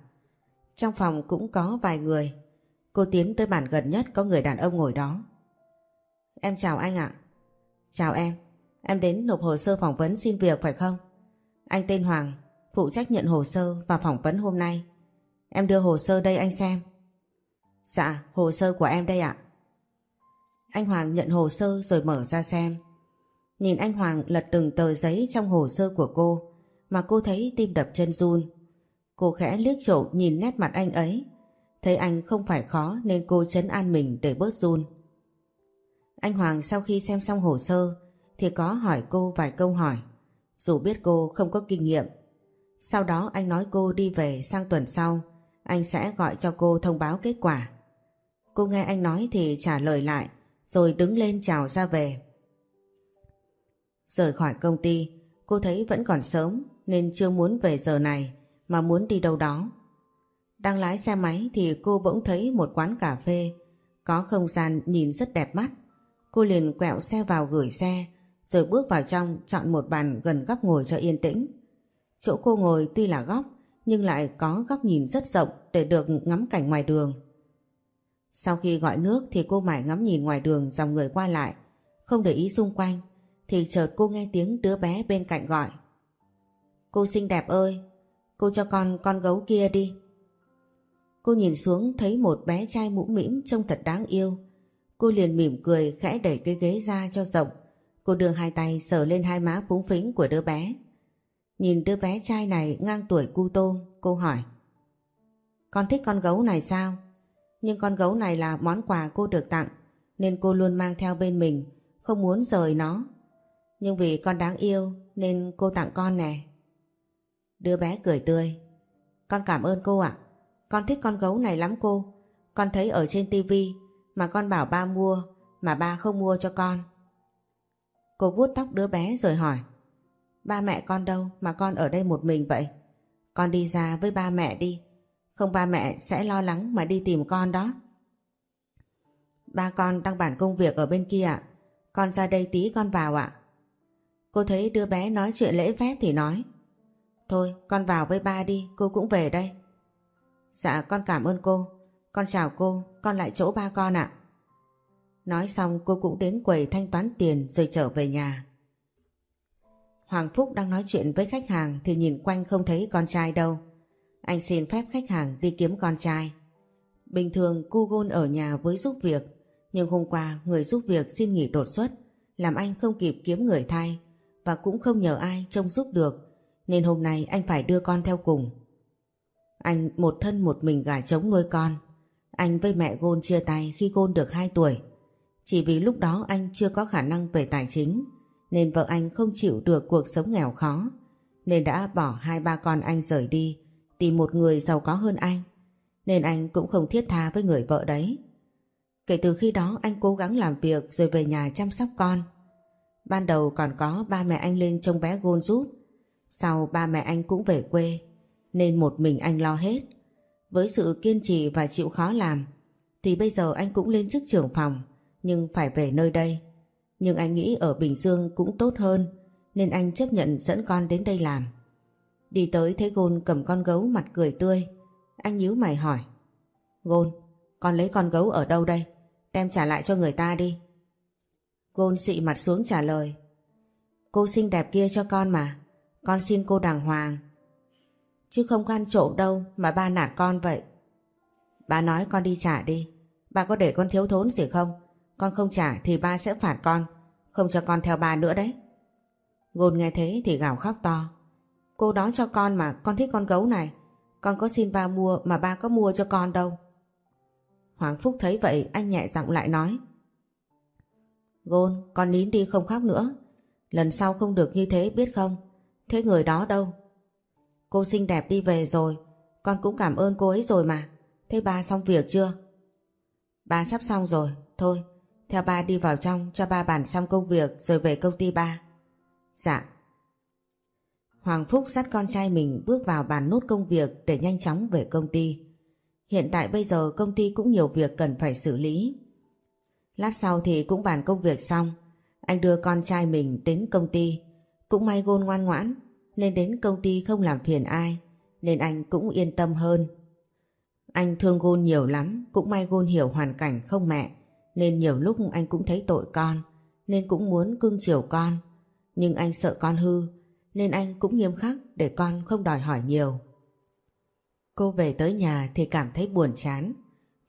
Trong phòng cũng có vài người. Cô tiến tới bàn gần nhất có người đàn ông ngồi đó. Em chào anh ạ. Chào em. Em đến nộp hồ sơ phỏng vấn xin việc phải không? Anh tên Hoàng, phụ trách nhận hồ sơ và phỏng vấn hôm nay. Em đưa hồ sơ đây anh xem. Dạ, hồ sơ của em đây ạ. Anh Hoàng nhận hồ sơ rồi mở ra xem. Nhìn anh Hoàng lật từng tờ giấy trong hồ sơ của cô mà cô thấy tim đập chân run. Cô khẽ liếc trộm nhìn nét mặt anh ấy. Thấy anh không phải khó nên cô chấn an mình để bớt run. Anh Hoàng sau khi xem xong hồ sơ thì có hỏi cô vài câu hỏi. Dù biết cô không có kinh nghiệm. Sau đó anh nói cô đi về sang tuần sau anh sẽ gọi cho cô thông báo kết quả. Cô nghe anh nói thì trả lời lại rồi đứng lên chào ra về. Rời khỏi công ty, cô thấy vẫn còn sớm nên chưa muốn về giờ này mà muốn đi đâu đó. Đang lái xe máy thì cô bỗng thấy một quán cà phê có không gian nhìn rất đẹp mắt. Cô liền quẹo xe vào gửi xe rồi bước vào trong chọn một bàn gần góc ngồi cho yên tĩnh. Chỗ cô ngồi tuy là góc nhưng lại có góc nhìn rất rộng để được ngắm cảnh ngoài đường. Sau khi gọi nước thì cô mải ngắm nhìn ngoài đường dòng người qua lại, không để ý xung quanh, thì chợt cô nghe tiếng đứa bé bên cạnh gọi. Cô xinh đẹp ơi, cô cho con con gấu kia đi. Cô nhìn xuống thấy một bé trai mũm mĩm trông thật đáng yêu. Cô liền mỉm cười khẽ đẩy cái ghế ra cho rộng. Cô đưa hai tay sờ lên hai má phúng phính của đứa bé. Nhìn đứa bé trai này ngang tuổi cu tôm, cô hỏi. Con thích con gấu này sao? Nhưng con gấu này là món quà cô được tặng, nên cô luôn mang theo bên mình, không muốn rời nó. Nhưng vì con đáng yêu nên cô tặng con nè. Đứa bé cười tươi. Con cảm ơn cô ạ. Con thích con gấu này lắm cô. Con thấy ở trên tivi mà con bảo ba mua mà ba không mua cho con. Cô vuốt tóc đứa bé rồi hỏi. Ba mẹ con đâu mà con ở đây một mình vậy? Con đi ra với ba mẹ đi. Không ba mẹ sẽ lo lắng mà đi tìm con đó. Ba con đang bản công việc ở bên kia ạ. Con ra đây tí con vào ạ. Cô thấy đứa bé nói chuyện lễ phép thì nói. Thôi con vào với ba đi, cô cũng về đây. Dạ con cảm ơn cô. Con chào cô, con lại chỗ ba con ạ. Nói xong cô cũng đến quầy thanh toán tiền rồi trở về nhà. Hoàng Phúc đang nói chuyện với khách hàng thì nhìn quanh không thấy con trai đâu. Anh xin phép khách hàng đi kiếm con trai. Bình thường cu gôn ở nhà với giúp việc, nhưng hôm qua người giúp việc xin nghỉ đột xuất, làm anh không kịp kiếm người thay và cũng không nhờ ai trông giúp được, nên hôm nay anh phải đưa con theo cùng. Anh một thân một mình gà trống nuôi con. Anh với mẹ Gôn chia tay khi Gôn được 2 tuổi. Chỉ vì lúc đó anh chưa có khả năng về tài chính, nên vợ anh không chịu được cuộc sống nghèo khó, nên đã bỏ hai ba con anh rời đi, tìm một người giàu có hơn anh nên anh cũng không thiết tha với người vợ đấy. Kể từ khi đó anh cố gắng làm việc rồi về nhà chăm sóc con. Ban đầu còn có ba mẹ anh lên trông bé Gôn giúp sau ba mẹ anh cũng về quê nên một mình anh lo hết. Với sự kiên trì và chịu khó làm thì bây giờ anh cũng lên chức trưởng phòng nhưng phải về nơi đây nhưng anh nghĩ ở Bình Dương cũng tốt hơn nên anh chấp nhận dẫn con đến đây làm. Đi tới thấy Gôn cầm con gấu mặt cười tươi. Anh nhíu mày hỏi. Gôn, con lấy con gấu ở đâu đây? Đem trả lại cho người ta đi. Gôn xị mặt xuống trả lời. Cô xinh đẹp kia cho con mà. Con xin cô đàng hoàng. Chứ không ăn trộm đâu mà ba nạt con vậy. Ba nói con đi trả đi. Ba có để con thiếu thốn gì không? Con không trả thì ba sẽ phạt con Không cho con theo ba nữa đấy Gôn nghe thế thì gào khóc to Cô đó cho con mà con thích con gấu này Con có xin ba mua mà ba có mua cho con đâu Hoàng Phúc thấy vậy anh nhẹ giọng lại nói Gôn, con nín đi không khóc nữa. Lần sau không được như thế biết không? Thế người đó đâu? Cô xinh đẹp đi về rồi. Con cũng cảm ơn cô ấy rồi mà. Thế ba xong việc chưa? Ba sắp xong rồi. Thôi, theo ba đi vào trong cho ba bàn xong công việc rồi về công ty ba. Dạ. Hoàng Phúc dắt con trai mình bước vào bàn nốt công việc để nhanh chóng về công ty. Hiện tại bây giờ công ty cũng nhiều việc cần phải xử lý. Lát sau thì cũng bàn công việc xong. Anh đưa con trai mình đến công ty. Cũng may gôn ngoan ngoãn nên đến công ty không làm phiền ai nên anh cũng yên tâm hơn. Anh thương gôn nhiều lắm, cũng may gôn hiểu hoàn cảnh không mẹ nên nhiều lúc anh cũng thấy tội con nên cũng muốn cưng chiều con. Nhưng anh sợ con hư nên anh cũng nghiêm khắc để con không đòi hỏi nhiều. Cô về tới nhà thì cảm thấy buồn chán.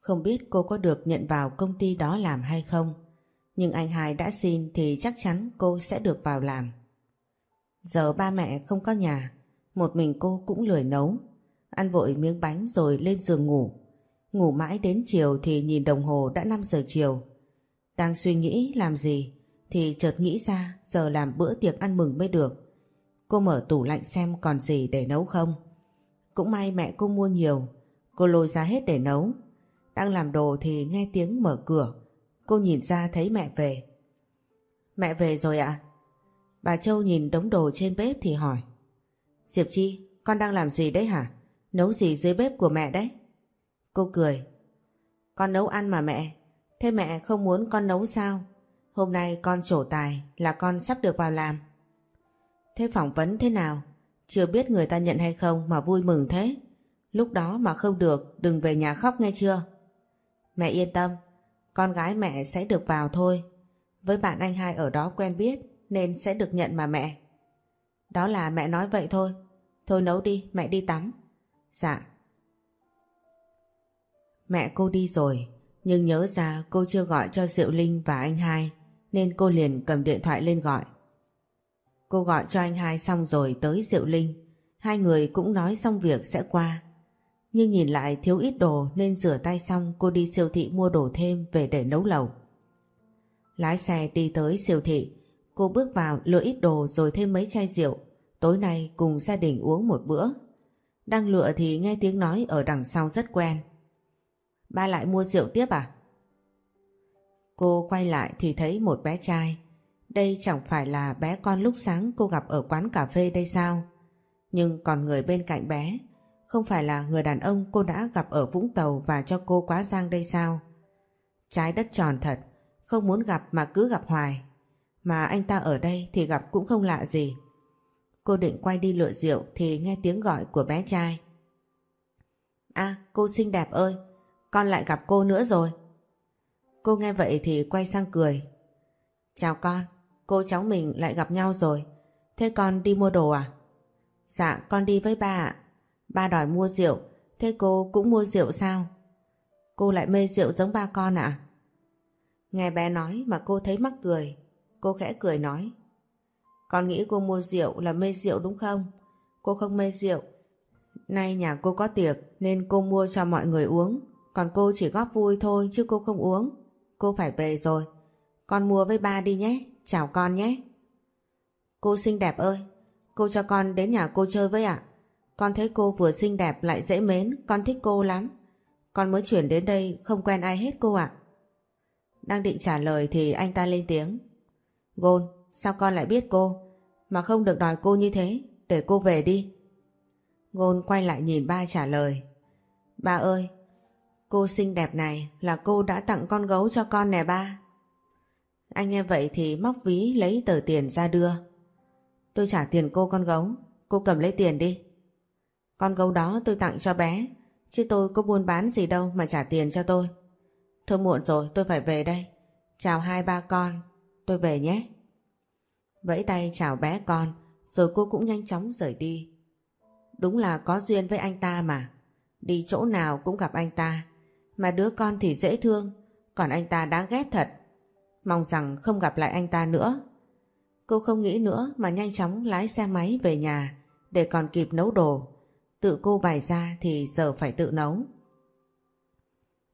Không biết cô có được nhận vào công ty đó làm hay không. Nhưng anh hai đã xin thì chắc chắn cô sẽ được vào làm. Giờ ba mẹ không có nhà, một mình cô cũng lười nấu. Ăn vội miếng bánh rồi lên giường ngủ. Ngủ mãi đến chiều thì nhìn đồng hồ đã 5 giờ chiều. Đang suy nghĩ làm gì thì chợt nghĩ ra giờ làm bữa tiệc ăn mừng mới được. Cô mở tủ lạnh xem còn gì để nấu không. Cũng may mẹ cô mua nhiều, cô lôi ra hết để nấu. Đang làm đồ thì nghe tiếng mở cửa, cô nhìn ra thấy mẹ về. Mẹ về rồi ạ? Bà Châu nhìn đống đồ trên bếp thì hỏi. Diệp Chi, con đang làm gì đấy hả? Nấu gì dưới bếp của mẹ đấy? Cô cười. Con nấu ăn mà mẹ. Thế mẹ không muốn con nấu sao? Hôm nay con trổ tài là con sắp được vào làm. Thế phỏng vấn thế nào? Chưa biết người ta nhận hay không mà vui mừng thế. Lúc đó mà không được đừng về nhà khóc nghe chưa? Mẹ yên tâm, con gái mẹ sẽ được vào thôi. Với bạn anh hai ở đó quen biết nên sẽ được nhận mà mẹ. Đó là mẹ nói vậy thôi. Thôi nấu đi, mẹ đi tắm. Dạ. Mẹ cô đi rồi, nhưng nhớ ra cô chưa gọi cho Diệu Linh và anh hai, nên cô liền cầm điện thoại lên gọi. Cô gọi cho anh hai xong rồi tới Diệu Linh, hai người cũng nói xong việc sẽ qua. Nhưng nhìn lại thiếu ít đồ nên rửa tay xong cô đi siêu thị mua đồ thêm về để nấu lẩu. Lái xe đi tới siêu thị, cô bước vào lựa ít đồ rồi thêm mấy chai rượu, tối nay cùng gia đình uống một bữa. Đang lựa thì nghe tiếng nói ở đằng sau rất quen. Ba lại mua rượu tiếp à? Cô quay lại thì thấy một bé trai. Đây chẳng phải là bé con lúc sáng cô gặp ở quán cà phê đây sao? Nhưng còn người bên cạnh bé, không phải là người đàn ông cô đã gặp ở Vũng Tàu và cho cô quá giang đây sao? Trái đất tròn thật, không muốn gặp mà cứ gặp hoài. Mà anh ta ở đây thì gặp cũng không lạ gì. Cô định quay đi lựa rượu thì nghe tiếng gọi của bé trai. À, cô xinh đẹp ơi, con lại gặp cô nữa rồi. Cô nghe vậy thì quay sang cười. Chào con, cô cháu mình lại gặp nhau rồi. Thế con đi mua đồ à? Dạ, con đi với ba ạ. Ba đòi mua rượu, thế cô cũng mua rượu sao? Cô lại mê rượu giống ba con ạ? Nghe bé nói mà cô thấy mắc cười. Cô khẽ cười nói. Con nghĩ cô mua rượu là mê rượu đúng không? Cô không mê rượu. Nay nhà cô có tiệc nên cô mua cho mọi người uống. Còn cô chỉ góp vui thôi chứ cô không uống. Cô phải về rồi. Con mua với ba đi nhé. Chào con nhé. Cô xinh đẹp ơi. Cô cho con đến nhà cô chơi với ạ. Con thấy cô vừa xinh đẹp lại dễ mến. Con thích cô lắm. Con mới chuyển đến đây không quen ai hết cô ạ. Đang định trả lời thì anh ta lên tiếng. Gôn, sao con lại biết cô? Mà không được đòi cô như thế. Để cô về đi. Gôn quay lại nhìn ba trả lời. Ba ơi, Cô xinh đẹp này là cô đã tặng con gấu cho con nè ba. Anh nghe vậy thì móc ví lấy tờ tiền ra đưa. Tôi trả tiền cô con gấu, cô cầm lấy tiền đi. Con gấu đó tôi tặng cho bé, chứ tôi có buôn bán gì đâu mà trả tiền cho tôi. Thôi muộn rồi tôi phải về đây. Chào hai ba con, tôi về nhé. Vẫy tay chào bé con, rồi cô cũng nhanh chóng rời đi. Đúng là có duyên với anh ta mà. Đi chỗ nào cũng gặp anh ta. Mà đứa con thì dễ thương, còn anh ta đáng ghét thật. Mong rằng không gặp lại anh ta nữa. Cô không nghĩ nữa mà nhanh chóng lái xe máy về nhà để còn kịp nấu đồ. Tự cô bày ra thì giờ phải tự nấu.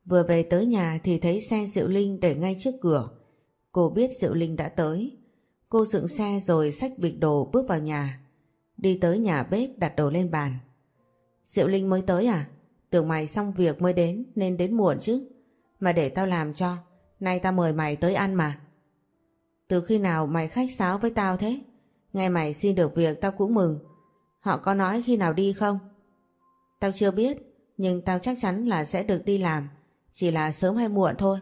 Vừa về tới nhà thì thấy xe Diệu Linh để ngay trước cửa. Cô biết Diệu Linh đã tới. Cô dựng xe rồi xách bịch đồ bước vào nhà. Đi tới nhà bếp đặt đồ lên bàn. Diệu Linh mới tới à? Tưởng mày xong việc mới đến nên đến muộn chứ. Mà để tao làm cho. Nay tao mời mày tới ăn mà. Từ khi nào mày khách sáo với tao thế? Nghe mày xin được việc tao cũng mừng. Họ có nói khi nào đi không? Tao chưa biết, nhưng tao chắc chắn là sẽ được đi làm. Chỉ là sớm hay muộn thôi.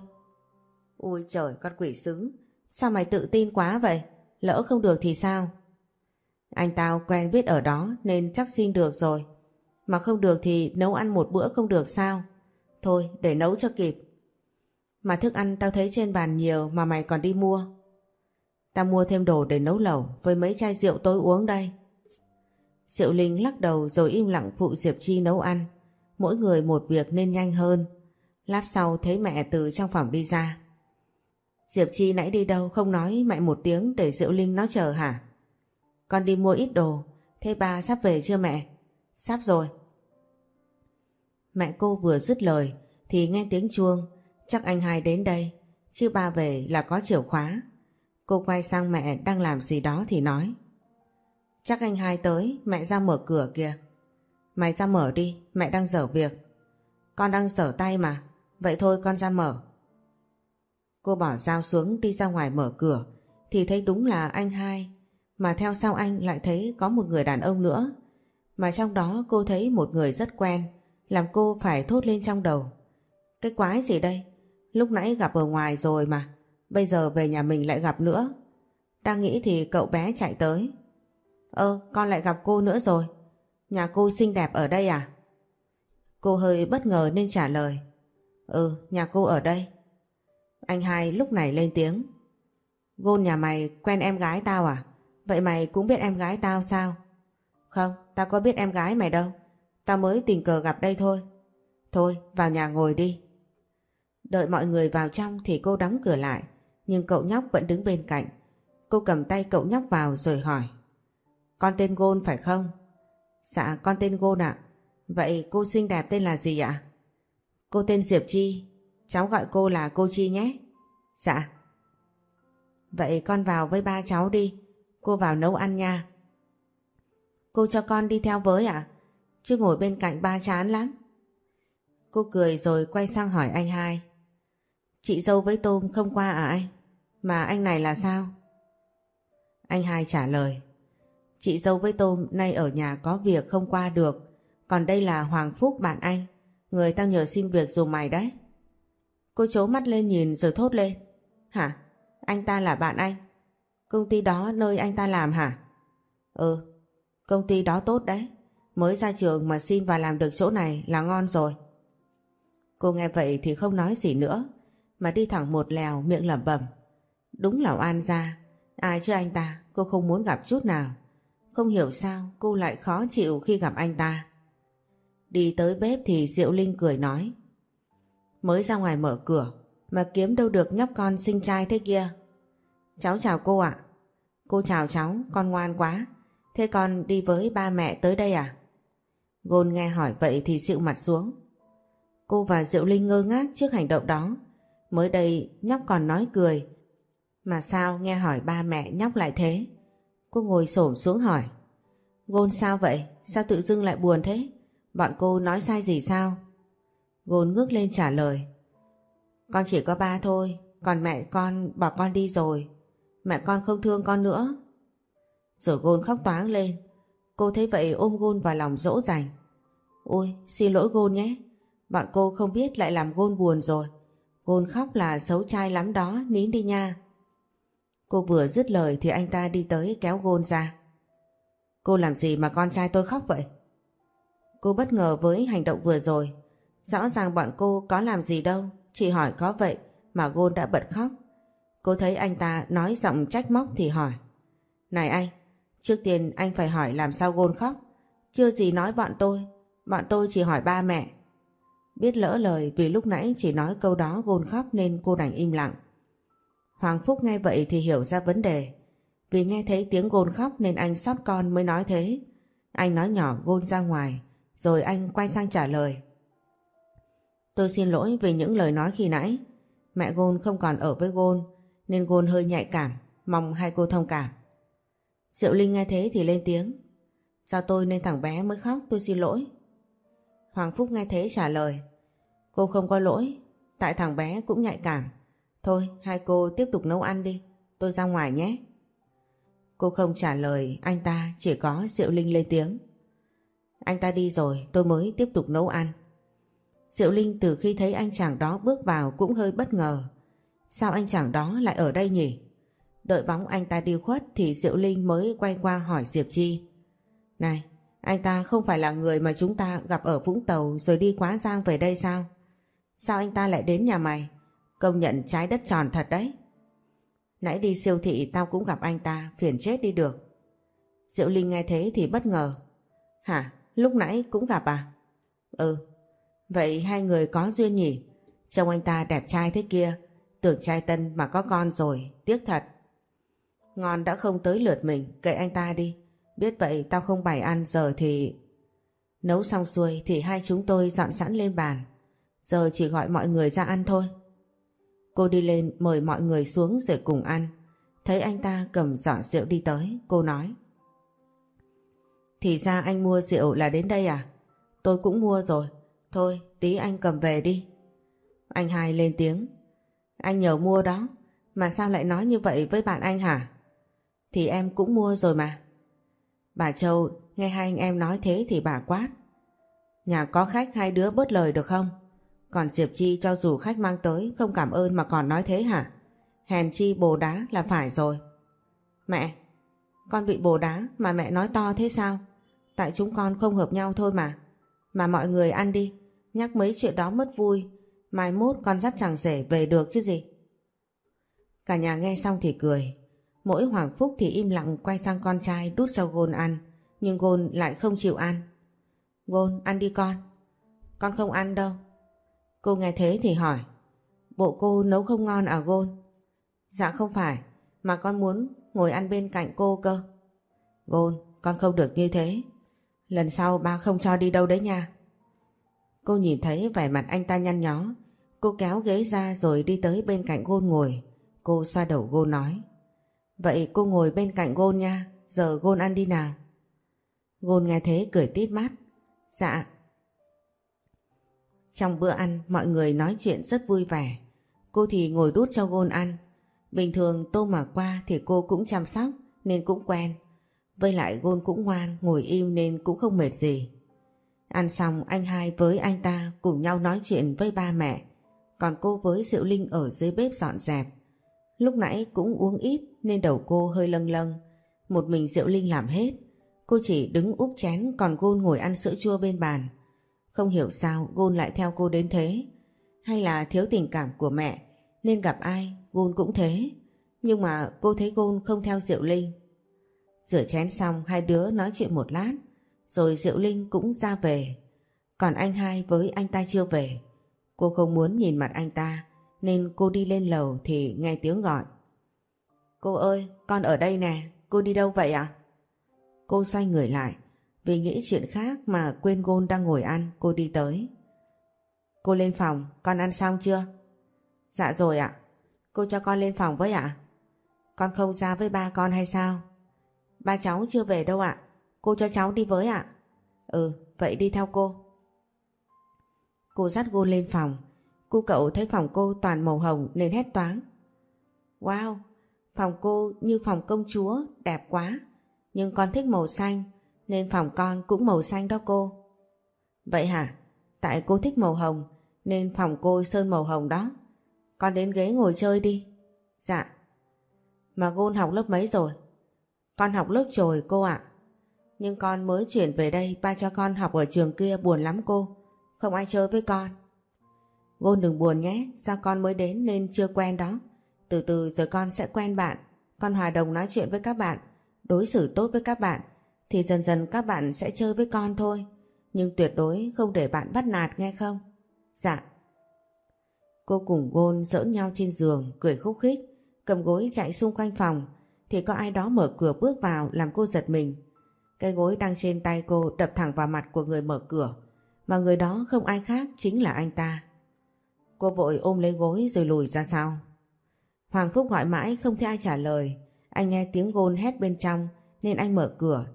Ôi trời, con quỷ sứ. Sao mày tự tin quá vậy? Lỡ không được thì sao? Anh tao quen biết ở đó nên chắc xin được rồi. Mà không được thì nấu ăn một bữa không được sao? Thôi, để nấu cho kịp. Mà thức ăn tao thấy trên bàn nhiều mà mày còn đi mua. Tao mua thêm đồ để nấu lẩu với mấy chai rượu tối uống đây. Diệu Linh lắc đầu rồi im lặng phụ Diệp Chi nấu ăn. Mỗi người một việc nên nhanh hơn. Lát sau thấy mẹ từ trong phòng đi ra. Diệp Chi nãy đi đâu không nói mẹ một tiếng để Diệu Linh nó chờ hả? Con đi mua ít đồ. Thế ba sắp về chưa mẹ? Sắp rồi. Mẹ cô vừa dứt lời thì nghe tiếng chuông. Chắc anh hai đến đây. Chứ ba về là có chìa khóa. Cô quay sang mẹ đang làm gì đó thì nói. Chắc anh hai tới, mẹ ra mở cửa kìa. Mày ra mở đi, mẹ đang dở việc. Con đang dở tay mà, vậy thôi con ra mở. Cô bỏ dao xuống đi ra ngoài mở cửa, thì thấy đúng là anh hai. Mà theo sau anh lại thấy có một người đàn ông nữa. Mà trong đó cô thấy một người rất quen, làm cô phải thốt lên trong đầu. Cái quái gì đây? Lúc nãy gặp ở ngoài rồi mà, bây giờ về nhà mình lại gặp nữa. Đang nghĩ thì cậu bé chạy tới. Ơ, con lại gặp cô nữa rồi. Nhà cô xinh đẹp ở đây à? Cô hơi bất ngờ nên trả lời. Ừ, nhà cô ở đây. Anh hai lúc này lên tiếng. Gôn nhà mày quen em gái tao à? Vậy mày cũng biết em gái tao sao? Không, tao có biết em gái mày đâu. Tao mới tình cờ gặp đây thôi. Thôi, vào nhà ngồi đi. Đợi mọi người vào trong thì cô đóng cửa lại. Nhưng cậu nhóc vẫn đứng bên cạnh. Cô cầm tay cậu nhóc vào rồi hỏi. Con tên Gôn phải không? Dạ con tên Gôn ạ. Vậy cô xinh đẹp tên là gì ạ? Cô tên Diệp Chi. Cháu gọi cô là cô Chi nhé. Dạ. Vậy con vào với ba cháu đi. Cô vào nấu ăn nha. Cô cho con đi theo với ạ? Chứ ngồi bên cạnh ba chán lắm. Cô cười rồi quay sang hỏi anh hai. Chị dâu với Tôm không qua à anh? Mà anh này là sao? Anh hai trả lời. Chị dâu với Tôm nay ở nhà có việc không qua được. Còn đây là Hoàng Phúc bạn anh. Người tao nhờ xin việc dùng mày đấy. Cô chố mắt lên nhìn rồi thốt lên. Hả? Anh ta là bạn anh? Công ty đó nơi anh ta làm hả? Ừ, công ty đó tốt đấy. Mới ra trường mà xin và làm được chỗ này là ngon rồi. Cô nghe vậy thì không nói gì nữa, mà đi thẳng một lèo miệng lẩm bẩm. Đúng là oan gia, ai chứ anh ta, cô không muốn gặp chút nào. Không hiểu sao cô lại khó chịu khi gặp anh ta. Đi tới bếp thì Diệu Linh cười nói. Mới ra ngoài mở cửa mà kiếm đâu được nhóc con sinh trai thế kia. Cháu chào cô ạ. Cô chào cháu, con ngoan quá. Thế con đi với ba mẹ tới đây à? Gôn nghe hỏi vậy thì xịu mặt xuống. Cô và Diệu Linh ngơ ngác trước hành động đó. Mới đây nhóc còn nói cười. Mà sao nghe hỏi ba mẹ nhóc lại thế? Cô ngồi xổm xuống hỏi. Gôn sao vậy? Sao tự dưng lại buồn thế? Bọn cô nói sai gì sao? Gôn ngước lên trả lời. Con chỉ có ba thôi, còn mẹ con bỏ con đi rồi. Mẹ con không thương con nữa. Rồi Gôn khóc toáng lên. Cô thấy vậy ôm Gôn vào lòng dỗ dành. Ôi, xin lỗi Gôn nhé. Bọn cô không biết lại làm Gôn buồn rồi. Gôn khóc là xấu trai lắm đó, nín đi nha. Cô vừa dứt lời thì anh ta đi tới kéo gôn ra. Cô làm gì mà con trai tôi khóc vậy? Cô bất ngờ với hành động vừa rồi. Rõ ràng bọn cô có làm gì đâu, chỉ hỏi có vậy mà gôn đã bật khóc. Cô thấy anh ta nói giọng trách móc thì hỏi. Này anh, trước tiên anh phải hỏi làm sao gôn khóc. Chưa gì nói bọn tôi, bọn tôi chỉ hỏi ba mẹ. Biết lỡ lời vì lúc nãy chỉ nói câu đó gôn khóc nên cô đành im lặng. Hoàng Phúc nghe vậy thì hiểu ra vấn đề. Vì nghe thấy tiếng gôn khóc nên anh sót con mới nói thế. Anh nói nhỏ gôn ra ngoài, rồi anh quay sang trả lời. Tôi xin lỗi vì những lời nói khi nãy. Mẹ gôn không còn ở với gôn, nên Gôn hơi nhạy cảm, mong hai cô thông cảm. Diệu Linh nghe thế thì lên tiếng. Sao tôi nên thằng bé mới khóc tôi xin lỗi. Hoàng Phúc nghe thế trả lời. Cô không có lỗi, tại thằng bé cũng nhạy cảm. Thôi hai cô tiếp tục nấu ăn đi, tôi ra ngoài nhé. Cô không trả lời, anh ta chỉ có Diệu Linh lên tiếng. Anh ta đi rồi tôi mới tiếp tục nấu ăn. Diệu Linh từ khi thấy anh chàng đó bước vào cũng hơi bất ngờ. Sao anh chàng đó lại ở đây nhỉ? Đợi bóng anh ta đi khuất thì Diệu Linh mới quay qua hỏi Diệp Chi. Này, anh ta không phải là người mà chúng ta gặp ở Vũng Tàu rồi đi quá giang về đây sao? Sao anh ta lại đến nhà mày? Công nhận trái đất tròn thật đấy. Nãy đi siêu thị tao cũng gặp anh ta, phiền chết đi được. Diệu Linh nghe thế thì bất ngờ. Hả? Lúc nãy cũng gặp à? Ừ. Vậy hai người có duyên nhỉ? Trông anh ta đẹp trai thế kia, tưởng trai tân mà có con rồi, tiếc thật. Ngon đã không tới lượt mình, kệ anh ta đi. Biết vậy tao không bày ăn giờ thì... Nấu xong xuôi thì hai chúng tôi dọn sẵn lên bàn. Giờ chỉ gọi mọi người ra ăn thôi. Cô đi lên mời mọi người xuống rồi cùng ăn. Thấy anh ta cầm giỏ rượu đi tới, cô nói. Thì ra anh mua rượu là đến đây à? Tôi cũng mua rồi. Thôi, tí anh cầm về đi. Anh hai lên tiếng. Anh nhờ mua đó. Mà sao lại nói như vậy với bạn anh hả? Thì em cũng mua rồi mà. Bà Châu nghe hai anh em nói thế thì bà quát. Nhà có khách hai đứa bớt lời được không? Còn Diệp Chi cho dù khách mang tới không cảm ơn mà còn nói thế hả? Hèn chi bồ đá là phải rồi. Mẹ, con bị bồ đá mà mẹ nói to thế sao? Tại chúng con không hợp nhau thôi mà. Mà mọi người ăn đi, nhắc mấy chuyện đó mất vui. Mai mốt con dắt chàng rể về được chứ gì. Cả nhà nghe xong thì cười. Mỗi Hoàng Phúc thì im lặng quay sang con trai đút cho Gôn ăn. Nhưng Gôn lại không chịu ăn. Gôn, ăn đi con. Con không ăn đâu. Cô nghe thế thì hỏi. Bộ cô nấu không ngon à Gôn? Dạ không phải, mà con muốn ngồi ăn bên cạnh cô cơ. Gôn, con không được như thế. Lần sau ba không cho đi đâu đấy nha. Cô nhìn thấy vẻ mặt anh ta nhăn nhó. Cô kéo ghế ra rồi đi tới bên cạnh Gôn ngồi. Cô xoa đầu Gôn nói. Vậy cô ngồi bên cạnh Gôn nha. Giờ Gôn ăn đi nào. Gôn nghe thế cười tít mắt. Dạ. Trong bữa ăn, mọi người nói chuyện rất vui vẻ. Cô thì ngồi đút cho Gôn ăn. Bình thường tô mà qua thì cô cũng chăm sóc nên cũng quen. Với lại Gôn cũng ngoan, ngồi im nên cũng không mệt gì. Ăn xong anh hai với anh ta cùng nhau nói chuyện với ba mẹ. Còn cô với Diệu Linh ở dưới bếp dọn dẹp. Lúc nãy cũng uống ít nên đầu cô hơi lâng lâng. Một mình Diệu Linh làm hết. Cô chỉ đứng úp chén còn Gôn ngồi ăn sữa chua bên bàn. Không hiểu sao Gôn lại theo cô đến thế. Hay là thiếu tình cảm của mẹ nên gặp ai Gôn cũng thế. Nhưng mà cô thấy Gôn không theo Diệu Linh Rửa chén xong hai đứa nói chuyện một lát rồi Diệu Linh cũng ra về. Còn anh hai với anh ta chưa về. Cô không muốn nhìn mặt anh ta nên cô đi lên lầu thì nghe tiếng gọi. Cô ơi, con ở đây nè, cô đi đâu vậy ạ? Cô xoay người lại, vì nghĩ chuyện khác mà quên Gôn đang ngồi ăn, cô đi tới. Cô lên phòng, con ăn xong chưa? Dạ rồi ạ, cô cho con lên phòng với ạ. Con không ra với ba con hay sao? Ba cháu chưa về đâu ạ. Cô cho cháu đi với ạ. Ừ, vậy đi theo cô. Cô dắt cô lên phòng. Cô cậu thấy phòng cô toàn màu hồng nên hét toáng. Wow, phòng cô như phòng công chúa, đẹp quá. Nhưng con thích màu xanh, nên phòng con cũng màu xanh đó cô. Vậy hả? Tại cô thích màu hồng, nên phòng cô sơn màu hồng đó. Con đến ghế ngồi chơi đi. Dạ. Mà Gôn học lớp mấy rồi? Con học lớp trồi cô ạ. Nhưng con mới chuyển về đây ba cho con học ở trường kia buồn lắm cô. Không ai chơi với con. Gôn đừng buồn nhé, sao con mới đến nên chưa quen đó. Từ từ rồi con sẽ quen bạn. Con hòa đồng nói chuyện với các bạn, đối xử tốt với các bạn. Thì dần dần các bạn sẽ chơi với con thôi. Nhưng tuyệt đối không để bạn bắt nạt nghe không? Dạ. Cô cùng Gôn giỡn nhau trên giường, cười khúc khích, cầm gối chạy xung quanh phòng thì có ai đó mở cửa bước vào làm cô giật mình. Cái gối đang trên tay cô đập thẳng vào mặt của người mở cửa, mà người đó không ai khác chính là anh ta. Cô vội ôm lấy gối rồi lùi ra sau. Hoàng Phúc gọi mãi không thấy ai trả lời. Anh nghe tiếng gôn hét bên trong nên anh mở cửa.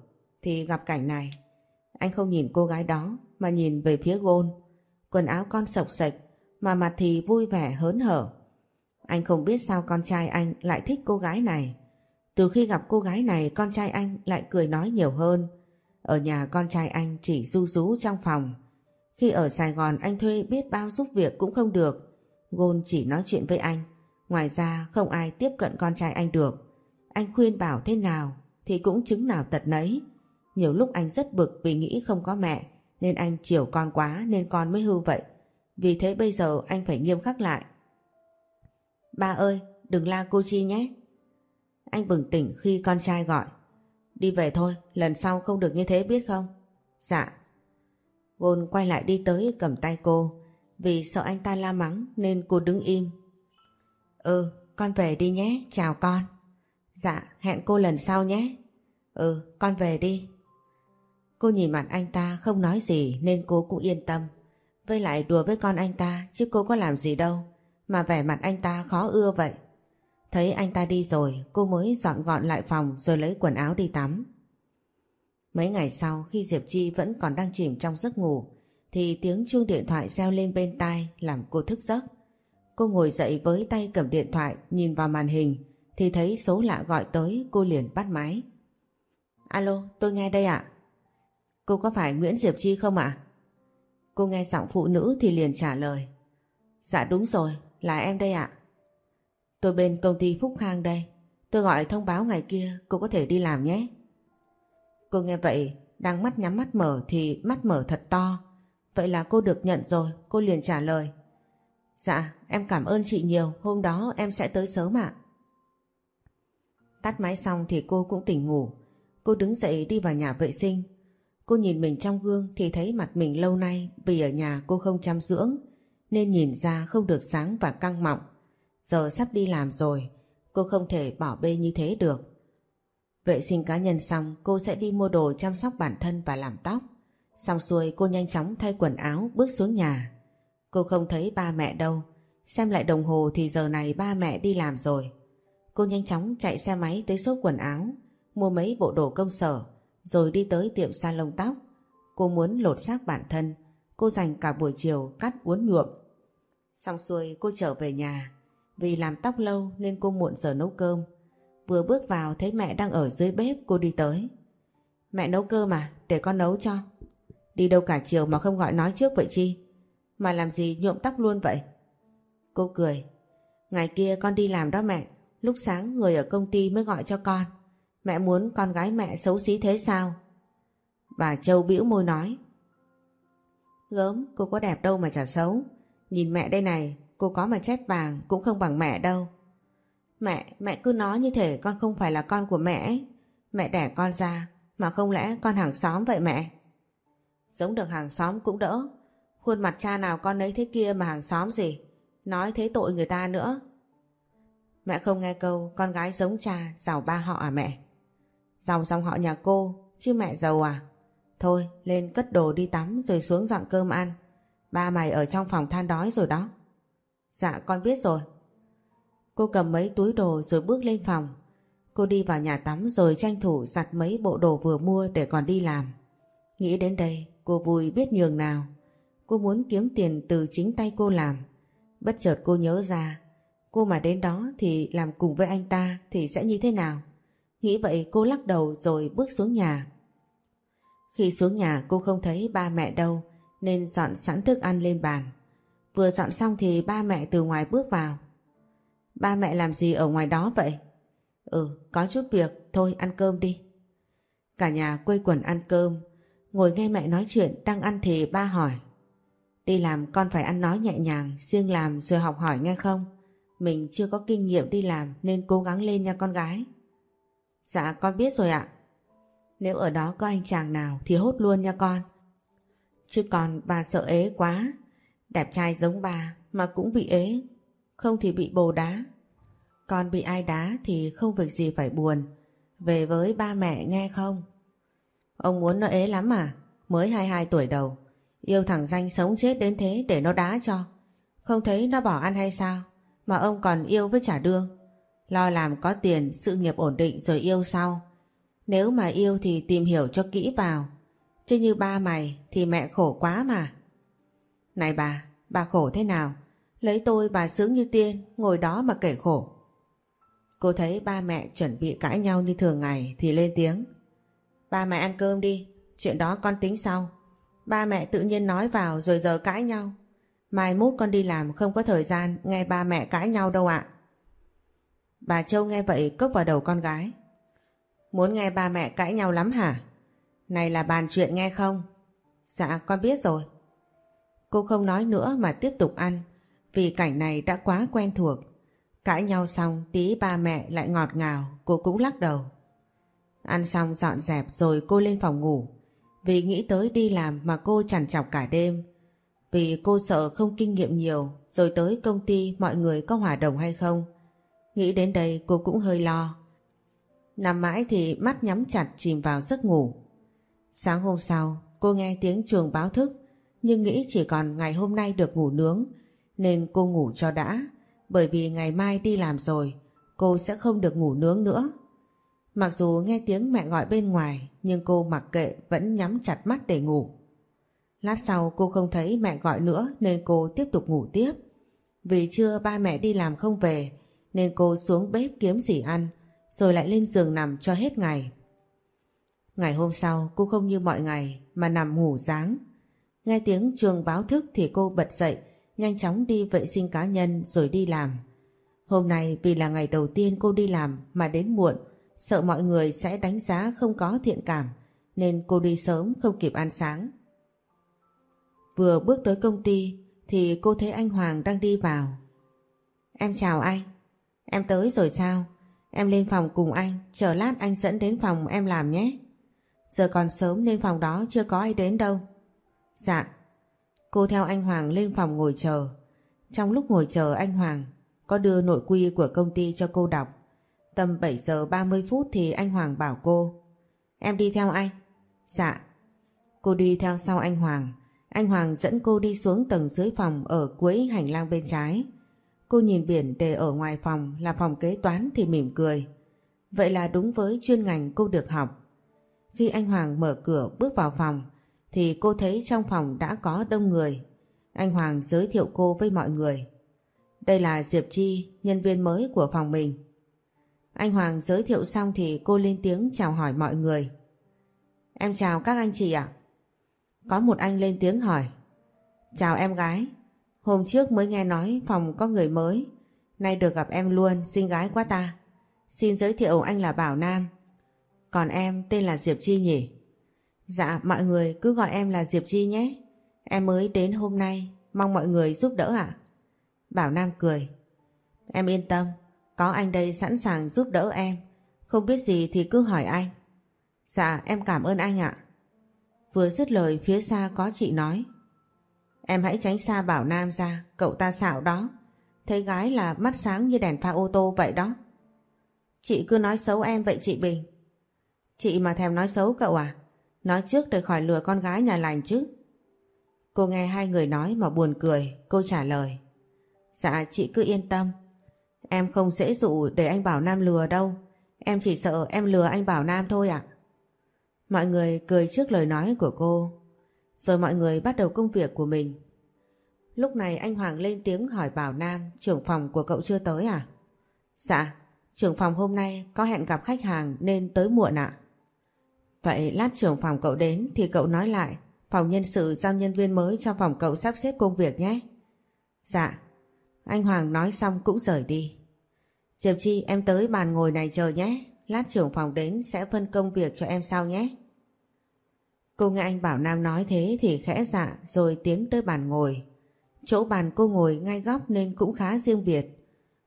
Thì gặp cảnh này. Anh không nhìn cô gái đó mà nhìn về phía gôn. Quần áo con sọc sạch mà mặt thì vui vẻ hớn hở. Anh không biết sao con trai anh lại thích cô gái này. Từ khi gặp cô gái này con trai anh lại cười nói nhiều hơn. Ở nhà con trai anh chỉ ru rú trong phòng. Khi ở Sài Gòn anh thuê biết bao giúp việc cũng không được. Gôn chỉ nói chuyện với anh. Ngoài ra không ai tiếp cận con trai anh được. Anh khuyên bảo thế nào thì cũng chứng nào tật nấy. Nhiều lúc anh rất bực vì nghĩ không có mẹ nên anh chiều con quá nên con mới hư vậy. Vì thế bây giờ anh phải nghiêm khắc lại. Ba ơi, đừng la cô Chi nhé. Anh bừng tỉnh khi con trai gọi. Đi về thôi, lần sau không được như thế biết không? Dạ. Gôn quay lại đi tới cầm tay cô. Vì sợ anh ta la mắng nên cô đứng im. Ừ, con về đi nhé, chào con. Dạ, hẹn cô lần sau nhé. Ừ, con về đi. Cô nhìn mặt anh ta không nói gì nên cô cũng yên tâm. Với lại đùa với con anh ta chứ cô có làm gì đâu. Mà vẻ mặt anh ta khó ưa vậy. Thấy anh ta đi rồi cô mới dọn gọn lại phòng rồi lấy quần áo đi tắm. Mấy ngày sau khi Diệp Chi vẫn còn đang chìm trong giấc ngủ thì tiếng chuông điện thoại reo lên bên tai làm cô thức giấc. Cô ngồi dậy với tay cầm điện thoại nhìn vào màn hình thì thấy số lạ gọi tới cô liền bắt máy. Alo, tôi nghe đây ạ. Cô có phải Nguyễn Diệp Chi không ạ? Cô nghe giọng phụ nữ thì liền trả lời. Dạ đúng rồi, là em đây ạ. Tôi bên công ty Phúc Khang đây. Tôi gọi thông báo ngày kia cô có thể đi làm nhé. Cô nghe vậy, đang mắt nhắm mắt mở thì mắt mở thật to. Vậy là cô được nhận rồi, cô liền trả lời. Dạ, em cảm ơn chị nhiều, hôm đó em sẽ tới sớm ạ. Tắt máy xong thì cô cũng tỉnh ngủ. Cô đứng dậy đi vào nhà vệ sinh. Cô nhìn mình trong gương thì thấy mặt mình lâu nay vì ở nhà cô không chăm dưỡng nên nhìn ra không được sáng và căng mọng. Giờ sắp đi làm rồi, cô không thể bỏ bê như thế được. Vệ sinh cá nhân xong cô sẽ đi mua đồ chăm sóc bản thân và làm tóc. Xong xuôi cô nhanh chóng thay quần áo bước xuống nhà. Cô không thấy ba mẹ đâu. Xem lại đồng hồ thì giờ này ba mẹ đi làm rồi. Cô nhanh chóng chạy xe máy tới shop quần áo, mua mấy bộ đồ công sở, rồi đi tới tiệm salon tóc. Cô muốn lột xác bản thân, cô dành cả buổi chiều cắt uốn nhuộm. Xong xuôi cô trở về nhà, vì làm tóc lâu nên cô muộn giờ nấu cơm. Vừa bước vào thấy mẹ đang ở dưới bếp cô đi tới. Mẹ nấu cơm à? Để con nấu cho. Đi đâu cả chiều mà không gọi nói trước vậy chi? Mà làm gì nhuộm tóc luôn vậy? Cô cười. Ngày kia con đi làm đó mẹ. Lúc sáng người ở công ty mới gọi cho con. Mẹ muốn con gái mẹ xấu xí thế sao? Bà Châu bĩu môi nói. Gớm, cô có đẹp đâu mà chả xấu. Nhìn mẹ đây này, cô có mà chét vàng cũng không bằng mẹ đâu. Mẹ, mẹ cứ nói như thể con không phải là con của mẹ ấy. Mẹ đẻ con ra, mà không lẽ con hàng xóm vậy mẹ? Giống được hàng xóm cũng đỡ. Khuôn mặt cha nào con ấy thế kia mà hàng xóm gì. Nói thế tội người ta nữa. Mẹ không nghe câu con gái giống cha giàu ba họ à mẹ? Giàu dòng họ nhà cô, chứ mẹ giàu à? Thôi, lên cất đồ đi tắm rồi xuống dọn cơm ăn. Ba mày ở trong phòng than đói rồi đó. Dạ con biết rồi. Cô cầm mấy túi đồ rồi bước lên phòng. Cô đi vào nhà tắm rồi tranh thủ giặt mấy bộ đồ vừa mua để còn đi làm. Nghĩ đến đây, cô vui biết nhường nào. Cô muốn kiếm tiền từ chính tay cô làm. Bất chợt cô nhớ ra, cô mà đến đó thì làm cùng với anh ta thì sẽ như thế nào? Nghĩ vậy cô lắc đầu rồi bước xuống nhà. Khi xuống nhà cô không thấy ba mẹ đâu nên dọn sẵn thức ăn lên bàn. Vừa dọn xong thì ba mẹ từ ngoài bước vào. Ba mẹ làm gì ở ngoài đó vậy? Ừ, có chút việc, thôi ăn cơm đi. Cả nhà quây quần ăn cơm, ngồi nghe mẹ nói chuyện đang ăn thì ba hỏi. Đi làm con phải ăn nói nhẹ nhàng, siêng làm rồi học hỏi nghe không? Mình chưa có kinh nghiệm đi làm nên cố gắng lên nha con gái. Dạ con biết rồi ạ. Nếu ở đó có anh chàng nào thì hốt luôn nha con. Chứ còn bà sợ ế quá. Đẹp trai giống bà mà cũng bị ế. Không thì bị bồ đá. Con bị ai đá thì không việc gì phải buồn. Về với ba mẹ nghe không? Ông muốn nó ế lắm à? Mới 22 tuổi đầu. Yêu thằng danh sống chết đến thế để nó đá cho. Không thấy nó bỏ ăn hay sao? Mà ông còn yêu với trả đương. Lo làm có tiền, sự nghiệp ổn định rồi yêu sau. Nếu mà yêu thì tìm hiểu cho kỹ vào. Chứ như ba mày thì mẹ khổ quá mà. Này bà, bà khổ thế nào? Lấy tôi bà sướng như tiên, ngồi đó mà kể khổ. Cô thấy ba mẹ chuẩn bị cãi nhau như thường ngày thì lên tiếng. Ba mẹ ăn cơm đi, chuyện đó con tính sau. Ba mẹ tự nhiên nói vào rồi giờ cãi nhau. Mai mốt con đi làm không có thời gian nghe ba mẹ cãi nhau đâu ạ. Bà Châu nghe vậy cốc vào đầu con gái. Muốn nghe ba mẹ cãi nhau lắm hả? Này là bàn chuyện nghe không? Dạ con biết rồi. Cô không nói nữa mà tiếp tục ăn vì cảnh này đã quá quen thuộc. Cãi nhau xong, tí ba mẹ lại ngọt ngào, cô cũng lắc đầu. Ăn xong dọn dẹp rồi cô lên phòng ngủ vì nghĩ tới đi làm mà cô chằn chọc cả đêm. Vì cô sợ không kinh nghiệm nhiều, rồi tới công ty mọi người có hòa đồng hay không. Nghĩ đến đây cô cũng hơi lo. Nằm mãi thì mắt nhắm chặt chìm vào giấc ngủ. Sáng hôm sau, cô nghe tiếng chuồng báo thức nhưng nghĩ chỉ còn ngày hôm nay được ngủ nướng, nên cô ngủ cho đã, bởi vì ngày mai đi làm rồi, cô sẽ không được ngủ nướng nữa. Mặc dù nghe tiếng mẹ gọi bên ngoài, nhưng cô mặc kệ vẫn nhắm chặt mắt để ngủ. Lát sau cô không thấy mẹ gọi nữa, nên cô tiếp tục ngủ tiếp. Vì trưa ba mẹ đi làm không về, nên cô xuống bếp kiếm gì ăn, rồi lại lên giường nằm cho hết ngày. Ngày hôm sau cô không như mọi ngày mà nằm ngủ dáng. Nghe tiếng trường báo thức thì cô bật dậy nhanh chóng đi vệ sinh cá nhân rồi đi làm. Hôm nay vì là ngày đầu tiên cô đi làm mà đến muộn sợ mọi người sẽ đánh giá không có thiện cảm nên cô đi sớm không kịp ăn sáng. Vừa bước tới công ty thì cô thấy anh Hoàng đang đi vào. Em chào anh. Em tới rồi sao? Em lên phòng cùng anh, chờ lát anh dẫn đến phòng em làm nhé. Giờ còn sớm nên phòng đó chưa có ai đến đâu. Dạ. Cô theo anh Hoàng lên phòng ngồi chờ. Trong lúc ngồi chờ anh Hoàng, có đưa nội quy của công ty cho cô đọc. Tầm 7 giờ 30 phút thì anh Hoàng bảo cô, Em đi theo anh. Dạ. Cô đi theo sau anh Hoàng. Anh Hoàng dẫn cô đi xuống tầng dưới phòng ở cuối hành lang bên trái. Cô nhìn biển để ở ngoài phòng là phòng kế toán thì mỉm cười. Vậy là đúng với chuyên ngành cô được học. Khi anh Hoàng mở cửa bước vào phòng thì cô thấy trong phòng đã có đông người. Anh Hoàng giới thiệu cô với mọi người. Đây là Diệp Chi, nhân viên mới của phòng mình. Anh Hoàng giới thiệu xong thì cô lên tiếng chào hỏi mọi người. Em chào các anh chị ạ. Có một anh lên tiếng hỏi. Chào em gái. Hôm trước mới nghe nói phòng có người mới. Nay được gặp em luôn, xinh gái quá ta. Xin giới thiệu anh là Bảo Nam. Còn em tên là Diệp Chi nhỉ? Dạ, mọi người cứ gọi em là Diệp Chi nhé. Em mới đến hôm nay, mong mọi người giúp đỡ ạ. Bảo Nam cười. Em yên tâm, có anh đây sẵn sàng giúp đỡ em. Không biết gì thì cứ hỏi anh. Dạ, em cảm ơn anh ạ. Vừa dứt lời phía xa có chị nói. Em hãy tránh xa Bảo Nam ra, cậu ta xạo đó. Thấy gái là mắt sáng như đèn pha ô tô vậy đó. Chị cứ nói xấu em vậy chị Bình. Chị mà thèm nói xấu cậu à? Nói trước để khỏi lừa con gái nhà lành chứ. Cô nghe hai người nói mà buồn cười, cô trả lời. Dạ chị cứ yên tâm. Em không dễ dụ để anh Bảo Nam lừa đâu. Em chỉ sợ em lừa anh Bảo Nam thôi ạ. Mọi người cười trước lời nói của cô. Rồi mọi người bắt đầu công việc của mình. Lúc này anh Hoàng lên tiếng hỏi Bảo Nam trưởng phòng của cậu chưa tới à? Dạ, trưởng phòng hôm nay có hẹn gặp khách hàng nên tới muộn ạ. Vậy lát trưởng phòng cậu đến thì cậu nói lại phòng nhân sự giao nhân viên mới cho phòng cậu sắp xếp công việc nhé. Dạ, anh Hoàng nói xong cũng rời đi. Diệp Chi em tới bàn ngồi này chờ nhé, lát trưởng phòng đến sẽ phân công việc cho em sau nhé. Cô nghe anh Bảo Nam nói thế thì khẽ dạ rồi tiến tới bàn ngồi. Chỗ bàn cô ngồi ngay góc nên cũng khá riêng biệt.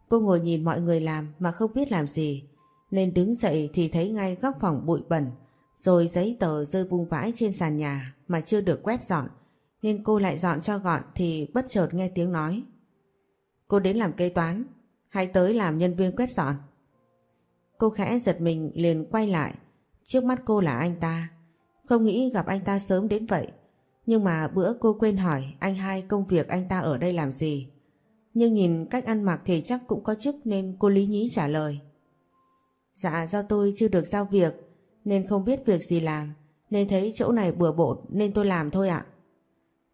Cô ngồi nhìn mọi người làm mà không biết làm gì, nên đứng dậy thì thấy ngay góc phòng bụi bẩn, rồi giấy tờ rơi vung vãi trên sàn nhà mà chưa được quét dọn, nên cô lại dọn cho gọn thì bất chợt nghe tiếng nói. Cô đến làm kế toán, hay tới làm nhân viên quét dọn? Cô khẽ giật mình liền quay lại, trước mắt cô là anh ta, không nghĩ gặp anh ta sớm đến vậy. Nhưng mà bữa cô quên hỏi anh hai công việc anh ta ở đây làm gì. nhưng nhìn cách ăn mặc thì chắc cũng có chức nên cô Lý Nhí trả lời. Dạ do tôi chưa được giao việc nên không biết việc gì làm, nên thấy chỗ này bừa bộn nên tôi làm thôi ạ.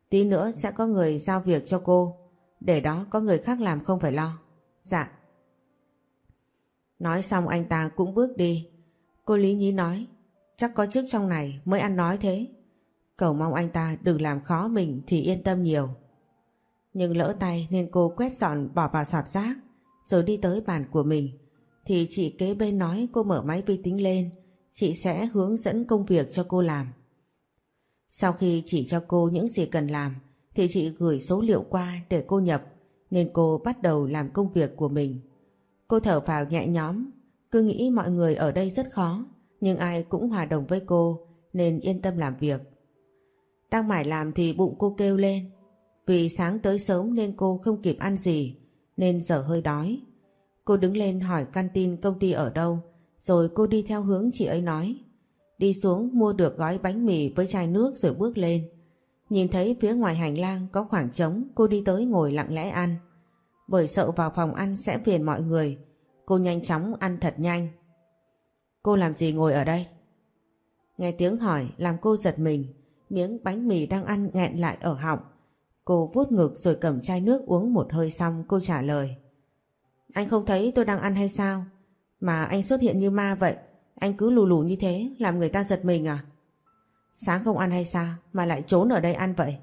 Tí nữa sẽ có người giao việc cho cô, để đó có người khác làm không phải lo. Dạ. Nói xong anh ta cũng bước đi. Cô Lý Nhí nói, chắc có chức trong này mới ăn nói thế. Cầu mong anh ta đừng làm khó mình thì yên tâm nhiều. Nhưng lỡ tay nên cô quét dọn bỏ vào sọt rác, rồi đi tới bàn của mình. Thì chị kế bên nói cô mở máy vi tính lên chị sẽ hướng dẫn công việc cho cô làm. Sau khi chỉ cho cô những gì cần làm thì chị gửi số liệu qua để cô nhập nên cô bắt đầu làm công việc của mình. Cô thở vào nhẹ nhõm, cứ nghĩ mọi người ở đây rất khó nhưng ai cũng hòa đồng với cô nên yên tâm làm việc. Đang mải làm thì bụng cô kêu lên vì sáng tới sớm nên cô không kịp ăn gì nên giờ hơi đói. Cô đứng lên hỏi canteen công ty ở đâu rồi cô đi theo hướng chị ấy nói. Đi xuống mua được gói bánh mì với chai nước rồi bước lên. Nhìn thấy phía ngoài hành lang có khoảng trống, cô đi tới ngồi lặng lẽ ăn. Bởi sợ vào phòng ăn sẽ phiền mọi người. Cô nhanh chóng ăn thật nhanh. Cô làm gì ngồi ở đây? Nghe tiếng hỏi, làm cô giật mình. Miếng bánh mì đang ăn nghẹn lại ở họng. Cô vuốt ngực rồi cầm chai nước uống một hơi xong, cô trả lời. Anh không thấy tôi đang ăn hay sao? Mà anh xuất hiện như ma vậy, Anh cứ lù lù như thế, Làm người ta giật mình à? Sáng không ăn hay sao Mà lại trốn ở đây ăn vậy?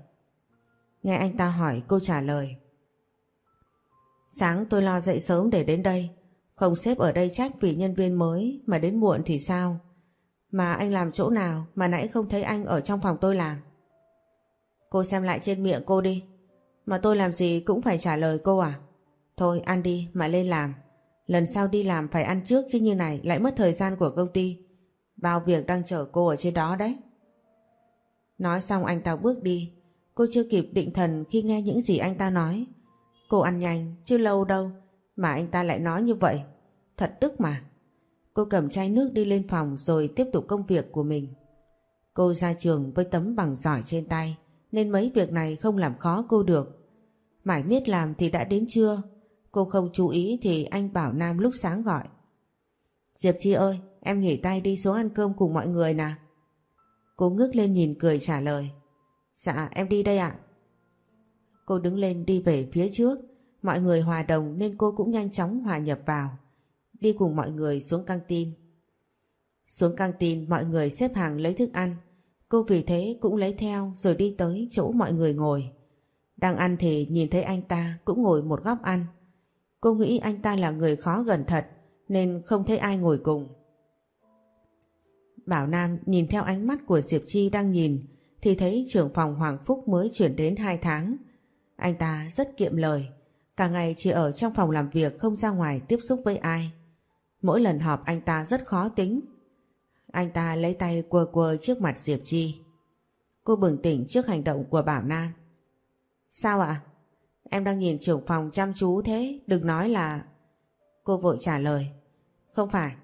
Nghe anh ta hỏi, cô trả lời. Sáng tôi lo dậy sớm để đến đây, Không xếp ở đây trách vì nhân viên mới Mà đến muộn thì sao? Mà anh làm chỗ nào Mà nãy không thấy anh ở trong phòng tôi làm? Cô xem lại trên miệng cô đi. Mà tôi làm gì cũng phải trả lời cô à? Thôi ăn đi mà lên làm. Lần sau đi làm phải ăn trước chứ như này lại mất thời gian của công ty. Bao việc đang chờ cô ở trên đó đấy. Nói xong anh ta bước đi. Cô chưa kịp định thần khi nghe những gì anh ta nói. Cô ăn nhanh, chưa lâu đâu. Mà anh ta lại nói như vậy. Thật tức mà. Cô cầm chai nước đi lên phòng rồi tiếp tục công việc của mình. Cô ra trường với tấm bằng giỏi trên tay nên mấy việc này không làm khó cô được. Mãi biết làm thì đã đến trưa Cô không chú ý thì anh Bảo Nam lúc sáng gọi. Diệp Chi ơi, em nghỉ tay đi xuống ăn cơm cùng mọi người nè. Cô ngước lên nhìn cười trả lời. Dạ, em đi đây ạ. Cô đứng lên đi về phía trước. Mọi người hòa đồng nên cô cũng nhanh chóng hòa nhập vào. Đi cùng mọi người xuống căng tin. Xuống căng tin mọi người xếp hàng lấy thức ăn. Cô vì thế cũng lấy theo rồi đi tới chỗ mọi người ngồi. Đang ăn thì nhìn thấy anh ta cũng ngồi một góc ăn. Cô nghĩ anh ta là người khó gần thật nên không thấy ai ngồi cùng. Bảo Nam nhìn theo ánh mắt của Diệp Chi đang nhìn thì thấy trưởng phòng Hoàng Phúc mới chuyển đến 2 tháng. Anh ta rất kiệm lời, cả ngày chỉ ở trong phòng làm việc không ra ngoài tiếp xúc với ai. Mỗi lần họp anh ta rất khó tính. Anh ta lấy tay quơ quơ trước mặt Diệp Chi. Cô bừng tỉnh trước hành động của Bảo Nam. Sao ạ? Em đang nhìn trưởng phòng chăm chú thế, đừng nói là... Cô vội trả lời. Không phải,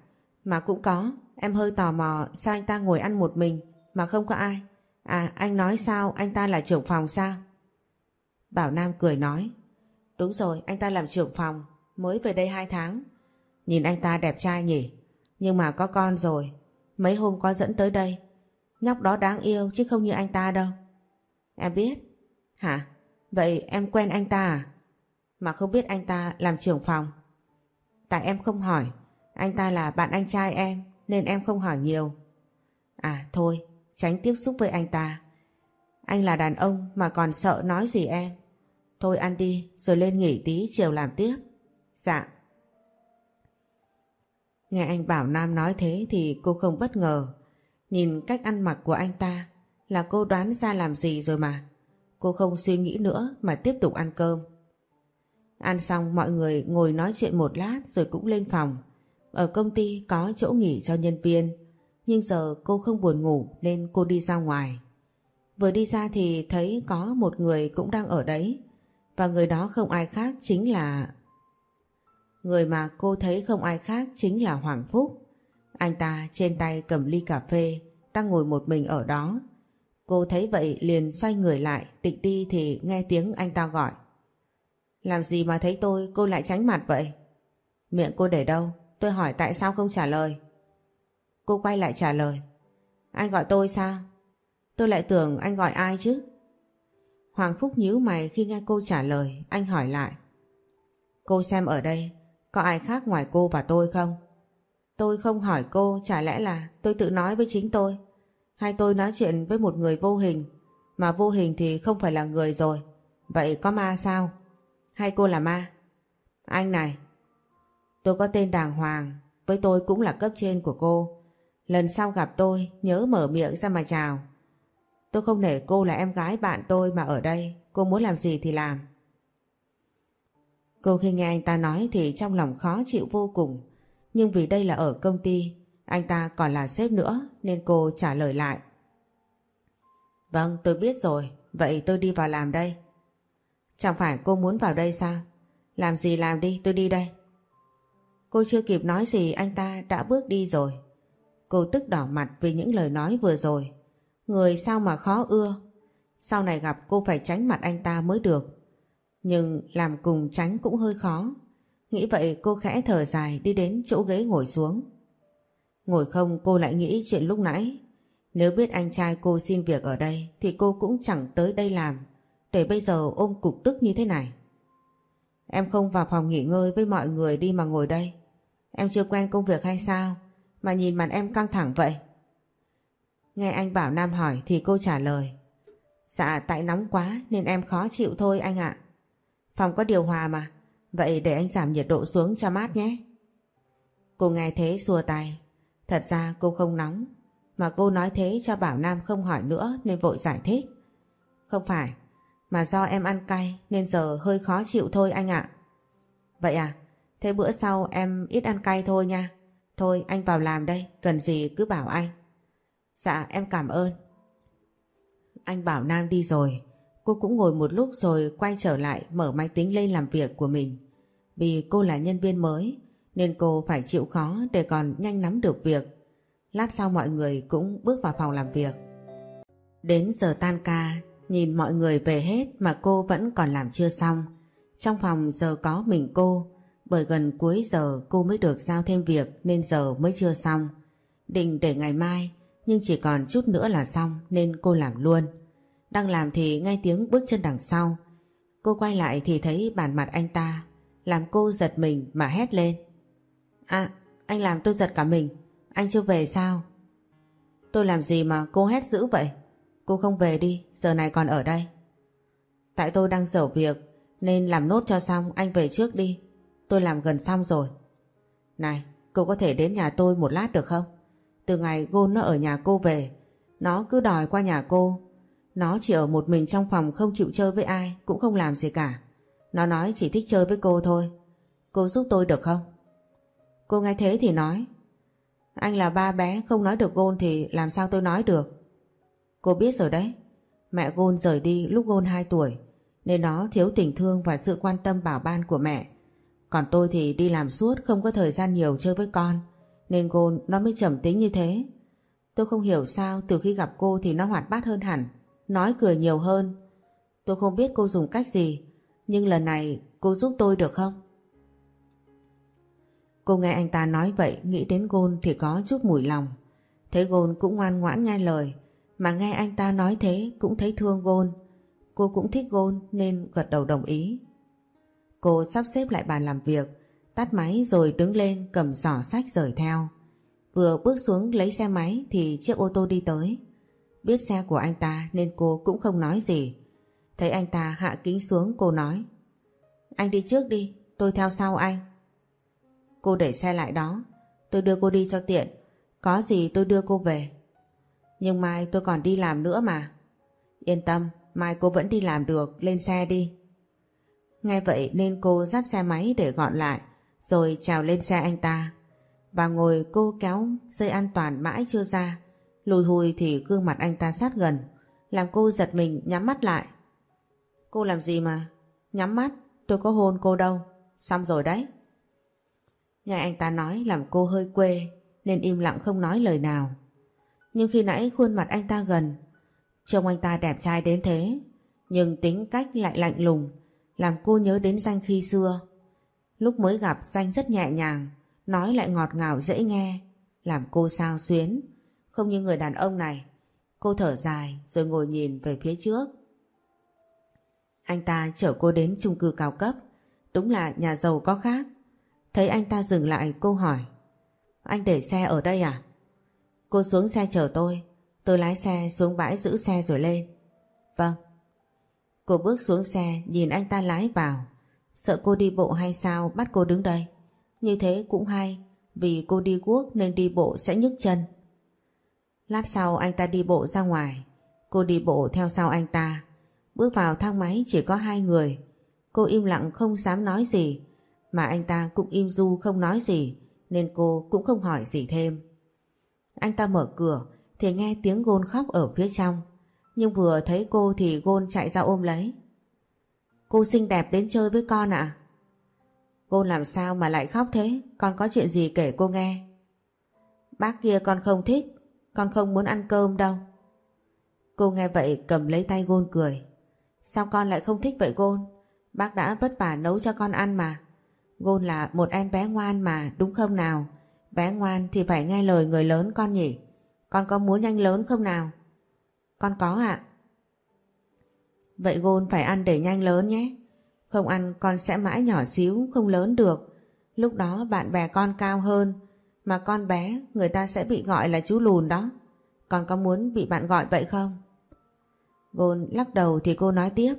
mà cũng có. Em hơi tò mò sao anh ta ngồi ăn một mình mà không có ai. À, anh nói sao anh ta là trưởng phòng sao? Bảo Nam cười nói. Đúng rồi, anh ta làm trưởng phòng, mới về đây hai tháng. Nhìn anh ta đẹp trai nhỉ? Nhưng mà có con rồi, mấy hôm có dẫn tới đây. Nhóc đó đáng yêu chứ không như anh ta đâu. Em biết. Hả? Vậy em quen anh ta à? Mà không biết anh ta làm trưởng phòng. Tại em không hỏi, anh ta là bạn anh trai em nên em không hỏi nhiều. À thôi, tránh tiếp xúc với anh ta. Anh là đàn ông mà còn sợ nói gì em. Thôi ăn đi rồi lên nghỉ tí chiều làm tiếp. Dạ. Nghe anh Bảo Nam nói thế thì cô không bất ngờ. Nhìn cách ăn mặc của anh ta là cô đoán ra làm gì rồi mà. Cô không suy nghĩ nữa mà tiếp tục ăn cơm. Ăn xong mọi người ngồi nói chuyện một lát rồi cũng lên phòng. Ở công ty có chỗ nghỉ cho nhân viên, nhưng giờ cô không buồn ngủ nên cô đi ra ngoài. Vừa đi ra thì thấy có một người cũng đang ở đấy, và người đó không ai khác chính là... Người mà cô thấy không ai khác chính là Hoàng Phúc. Anh ta trên tay cầm ly cà phê, đang ngồi một mình ở đó. Cô thấy vậy liền xoay người lại, định đi thì nghe tiếng anh ta gọi. Làm gì mà thấy tôi cô lại tránh mặt vậy? Miệng cô để đâu? Tôi hỏi tại sao không trả lời? Cô quay lại trả lời. Anh gọi tôi sao? Tôi lại tưởng anh gọi ai chứ? Hoàng Phúc nhíu mày khi nghe cô trả lời, anh hỏi lại. Cô xem ở đây, có ai khác ngoài cô và tôi không? Tôi không hỏi cô, chả lẽ là tôi tự nói với chính tôi? Hay tôi nói chuyện với một người vô hình, mà vô hình thì không phải là người rồi. Vậy có ma sao? Hay cô là ma? Anh này, tôi có tên đàng hoàng, với tôi cũng là cấp trên của cô. Lần sau gặp tôi, nhớ mở miệng ra mà chào. Tôi không để cô là em gái bạn tôi mà ở đây, cô muốn làm gì thì làm. Cô khi nghe anh ta nói thì trong lòng khó chịu vô cùng. Nhưng vì đây là ở công ty, anh ta còn là sếp nữa nên cô trả lời lại. Vâng, tôi biết rồi, vậy tôi đi vào làm đây. Chẳng phải cô muốn vào đây sao? Làm gì làm đi, tôi đi đây. Cô chưa kịp nói gì anh ta đã bước đi rồi. Cô tức đỏ mặt vì những lời nói vừa rồi. Người sao mà khó ưa. Sau này gặp cô phải tránh mặt anh ta mới được. Nhưng làm cùng tránh cũng hơi khó. Nghĩ vậy cô khẽ thở dài đi đến chỗ ghế ngồi xuống. Ngồi không, cô lại nghĩ chuyện lúc nãy. Nếu biết anh trai cô xin việc ở đây, thì cô cũng chẳng tới đây làm. Để bây giờ ôm cục tức như thế này. Em không vào phòng nghỉ ngơi với mọi người đi mà ngồi đây. Em chưa quen công việc hay sao? Mà nhìn mặt em căng thẳng vậy. Nghe anh Bảo Nam hỏi thì cô trả lời. Dạ tại nóng quá nên em khó chịu thôi anh ạ. Phòng có điều hòa mà. Vậy để anh giảm nhiệt độ xuống cho mát nhé. Cô nghe thế xua tay. Thật ra cô không nóng. Mà cô nói thế cho Bảo Nam không hỏi nữa nên vội giải thích. Không phải. Mà do em ăn cay nên giờ hơi khó chịu thôi anh ạ. Vậy à? Thế bữa sau em ít ăn cay thôi nha. Thôi anh vào làm đây. Cần gì cứ bảo anh. Dạ em cảm ơn. Anh bảo Nam đi rồi. Cô cũng ngồi một lúc rồi quay trở lại mở máy tính lên làm việc của mình. Vì cô là nhân viên mới nên cô phải chịu khó để còn nhanh nắm được việc. Lát sau mọi người cũng bước vào phòng làm việc. Đến giờ tan ca, nhìn mọi người về hết mà cô vẫn còn làm chưa xong. Trong phòng giờ có mình cô, bởi gần cuối giờ cô mới được giao thêm việc nên giờ mới chưa xong. Định để ngày mai nhưng chỉ còn chút nữa là xong nên cô làm luôn. Đang làm thì nghe tiếng bước chân đằng sau. Cô quay lại thì thấy bàn mặt anh ta, làm cô giật mình mà hét lên. À, anh làm tôi giật cả mình, anh chưa về sao? Tôi làm gì mà cô hét dữ vậy? Cô không về đi, giờ này còn ở đây. Tại tôi đang dở việc nên làm nốt cho xong anh về trước đi. Tôi làm gần xong rồi. Này, cô có thể đến nhà tôi một lát được không? Từ ngày Gôn nó ở nhà cô về, nó cứ đòi qua nhà cô. Nó chỉ ở một mình trong phòng không chịu chơi với ai, cũng không làm gì cả. Nó nói chỉ thích chơi với cô thôi. Cô giúp tôi được không? Cô nghe thế thì nói. Anh là ba bé không nói được Gôn thì làm sao tôi nói được? Cô biết rồi đấy. Mẹ Gôn rời đi lúc Gôn 2 tuổi nên nó thiếu tình thương và sự quan tâm bảo ban của mẹ. Còn tôi thì đi làm suốt không có thời gian nhiều chơi với con nên gôn nó mới trầm tính như thế. Tôi không hiểu sao từ khi gặp cô thì nó hoạt bát hơn hẳn, nói cười nhiều hơn. Tôi không biết cô dùng cách gì, nhưng lần này cô giúp tôi được không? Cô nghe anh ta nói vậy nghĩ đến Gôn thì có chút mùi lòng. Thấy Gôn cũng ngoan ngoãn nghe lời, mà nghe anh ta nói thế cũng thấy thương Gôn. Cô cũng thích Gôn nên gật đầu đồng ý. Cô sắp xếp lại bàn làm việc, Tắt máy rồi đứng lên cầm giỏ sách rời theo. Vừa bước xuống lấy xe máy thì chiếc ô tô đi tới. Biết xe của anh ta nên cô cũng không nói gì. Thấy anh ta hạ kính xuống cô nói Anh đi trước đi, tôi theo sau anh. Cô để xe lại đó, tôi đưa cô đi cho tiện. Có gì tôi đưa cô về. Nhưng mai tôi còn đi làm nữa mà. Yên tâm, mai cô vẫn đi làm được, lên xe đi. Nghe vậy nên cô dắt xe máy để gọn lại rồi trèo lên xe anh ta. Và ngồi cô kéo dây an toàn mãi chưa ra. Lùi hùi thì gương mặt anh ta sát gần, làm cô giật mình nhắm mắt lại. Cô làm gì mà? Nhắm mắt, tôi có hôn cô đâu. Xong rồi đấy. Nghe anh ta nói làm cô hơi quê, nên im lặng không nói lời nào. Nhưng khi nãy khuôn mặt anh ta gần, trông anh ta đẹp trai đến thế, nhưng tính cách lại lạnh lùng, làm cô nhớ đến danh khi xưa. Lúc mới gặp danh rất nhẹ nhàng, nói lại ngọt ngào dễ nghe, làm cô sao xuyến, không như người đàn ông này. Cô thở dài rồi ngồi nhìn về phía trước. Anh ta chở cô đến chung cư cao cấp, đúng là nhà giàu có khác. Thấy anh ta dừng lại cô hỏi, anh để xe ở đây à? Cô xuống xe chở tôi, tôi lái xe xuống bãi giữ xe rồi lên. Vâng. Cô bước xuống xe nhìn anh ta lái vào, sợ cô đi bộ hay sao bắt cô đứng đây. Như thế cũng hay, vì cô đi guốc nên đi bộ sẽ nhức chân. Lát sau anh ta đi bộ ra ngoài, cô đi bộ theo sau anh ta. Bước vào thang máy chỉ có hai người, cô im lặng không dám nói gì, mà anh ta cũng im du không nói gì, nên cô cũng không hỏi gì thêm. Anh ta mở cửa thì nghe tiếng gôn khóc ở phía trong, nhưng vừa thấy cô thì gôn chạy ra ôm lấy. Cô xinh đẹp đến chơi với con ạ. À? Gôn làm sao mà lại khóc thế, con có chuyện gì kể cô nghe. Bác kia con không thích, con không muốn ăn cơm đâu. Cô nghe vậy cầm lấy tay Gôn cười. Sao con lại không thích vậy Gôn? Bác đã vất vả nấu cho con ăn mà. Gôn là một em bé ngoan mà đúng không nào? Bé ngoan thì phải nghe lời người lớn con nhỉ? Con có muốn nhanh lớn không nào? Con có ạ. Vậy Gôn phải ăn để nhanh lớn nhé. Không ăn con sẽ mãi nhỏ xíu, không lớn được. Lúc đó bạn bè con cao hơn, mà con bé người ta sẽ bị gọi là chú lùn đó. Con có muốn bị bạn gọi vậy không? Gôn lắc đầu thì cô nói tiếp.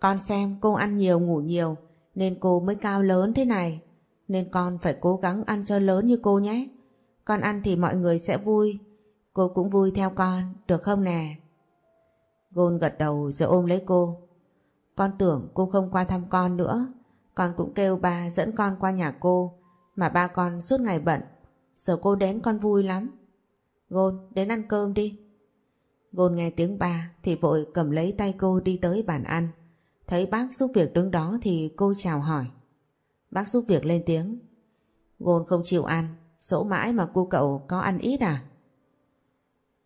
Con xem cô ăn nhiều ngủ nhiều nên cô mới cao lớn thế này. Nên con phải cố gắng ăn cho lớn như cô nhé. Con ăn thì mọi người sẽ vui. Cô cũng vui theo con, được không nè? Gôn gật đầu rồi ôm lấy cô. Con tưởng cô không qua thăm con nữa. Con cũng kêu ba dẫn con qua nhà cô. Mà ba con suốt ngày bận. Giờ cô đến con vui lắm. Gôn, đến ăn cơm đi. Gôn nghe tiếng ba thì vội cầm lấy tay cô đi tới bàn ăn. Thấy bác giúp việc đứng đó thì cô chào hỏi. Bác giúp việc lên tiếng. Gôn không chịu ăn, dỗ mãi mà cô cậu có ăn ít à?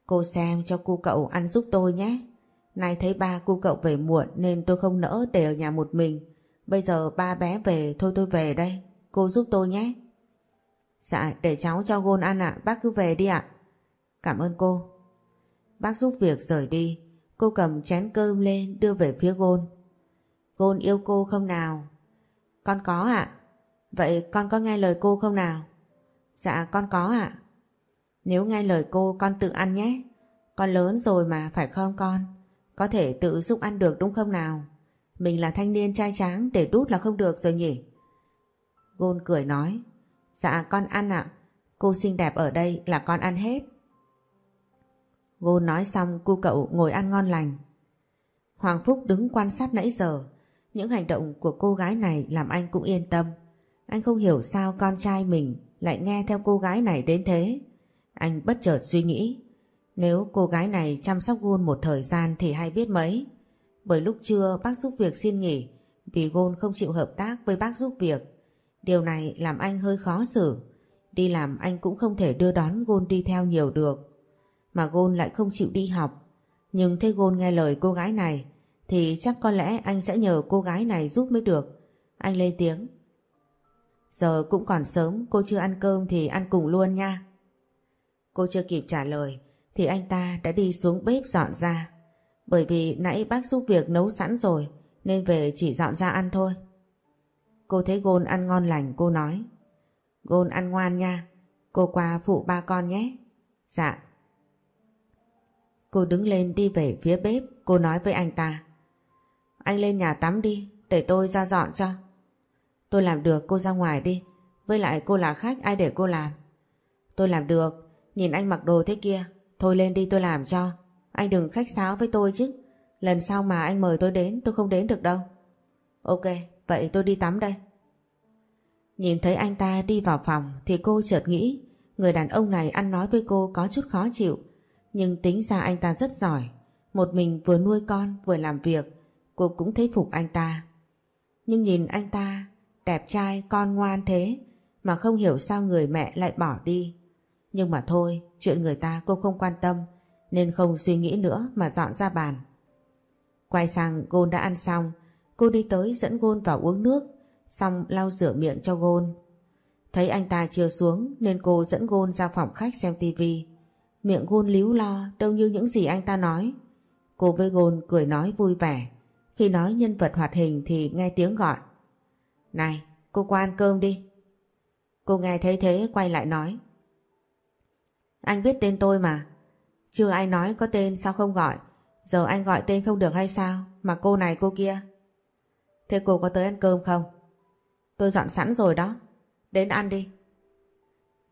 Cô xem cho cô cậu ăn giúp tôi nhé. Nay thấy ba cô cậu về muộn nên tôi không nỡ để ở nhà một mình. Bây giờ ba bé về thôi tôi về đây. Cô giúp tôi nhé. Dạ để cháu cho Gôn ăn ạ. Bác cứ về đi ạ. Cảm ơn cô. Bác giúp việc rời đi. Cô cầm chén cơm lên đưa về phía Gôn. Gôn yêu cô không nào? Con có ạ. Vậy con có nghe lời cô không nào? Dạ con có ạ. Nếu nghe lời cô, con tự ăn nhé. Con lớn rồi mà, phải không con? Có thể tự giúp ăn được đúng không nào? Mình là thanh niên trai tráng, để đút là không được rồi nhỉ? Gôn cười nói. Dạ con ăn ạ. Cô xinh đẹp ở đây là con ăn hết. Gôn nói xong, cu cậu ngồi ăn ngon lành. Hoàng Phúc đứng quan sát nãy giờ. Những hành động của cô gái này làm anh cũng yên tâm. Anh không hiểu sao con trai mình lại nghe theo cô gái này đến thế. Anh bất chợt suy nghĩ. Nếu cô gái này chăm sóc Gôn một thời gian thì hay biết mấy. Bởi lúc trưa bác giúp việc xin nghỉ, vì Gôn không chịu hợp tác với bác giúp việc. Điều này làm anh hơi khó xử. Đi làm anh cũng không thể đưa đón Gôn đi theo nhiều được. Mà Gôn lại không chịu đi học. Nhưng thấy Gôn nghe lời cô gái này thì chắc có lẽ anh sẽ nhờ cô gái này giúp mới được. Anh lên tiếng. Giờ cũng còn sớm, cô chưa ăn cơm thì ăn cùng luôn nha. Cô chưa kịp trả lời thì anh ta đã đi xuống bếp dọn ra. Bởi vì nãy bác giúp việc nấu sẵn rồi nên về chỉ dọn ra ăn thôi. Cô thấy Gôn ăn ngon lành cô nói. Gôn ăn ngoan nha, cô qua phụ ba con nhé. Dạ. Cô đứng lên đi về phía bếp, cô nói với anh ta. Anh lên nhà tắm đi, để tôi ra dọn cho. Tôi làm được, cô ra ngoài đi. Với lại cô là khách, ai để cô làm? Tôi làm được, nhìn anh mặc đồ thế kia. Thôi lên đi tôi làm cho. Anh đừng khách sáo với tôi chứ. Lần sau mà anh mời tôi đến, tôi không đến được đâu. Ok, vậy tôi đi tắm đây. Nhìn thấy anh ta đi vào phòng thì cô chợt nghĩ người đàn ông này ăn nói với cô có chút khó chịu. Nhưng tính ra anh ta rất giỏi. Một mình vừa nuôi con vừa làm việc cô cũng thấy phục anh ta. Nhưng nhìn anh ta đẹp trai con ngoan thế mà không hiểu sao người mẹ lại bỏ đi. Nhưng mà thôi, chuyện người ta cô không quan tâm nên không suy nghĩ nữa mà dọn ra bàn. Quay sang Gôn đã ăn xong, Cô đi tới dẫn Gôn vào uống nước, xong lau rửa miệng cho Gôn. Thấy anh ta chưa xuống nên cô dẫn Gôn ra phòng khách xem tivi. Miệng Gôn líu lo đâu như những gì anh ta nói. Cô với Gôn cười nói vui vẻ. Khi nói nhân vật hoạt hình thì nghe tiếng gọi. Này, cô qua ăn cơm đi. Cô nghe thấy thế quay lại nói. Anh biết tên tôi mà. Chưa ai nói có tên sao không gọi. Giờ anh gọi tên không được hay sao? Mà cô này cô kia. Thế cô có tới ăn cơm không? Tôi dọn sẵn rồi đó. Đến ăn đi.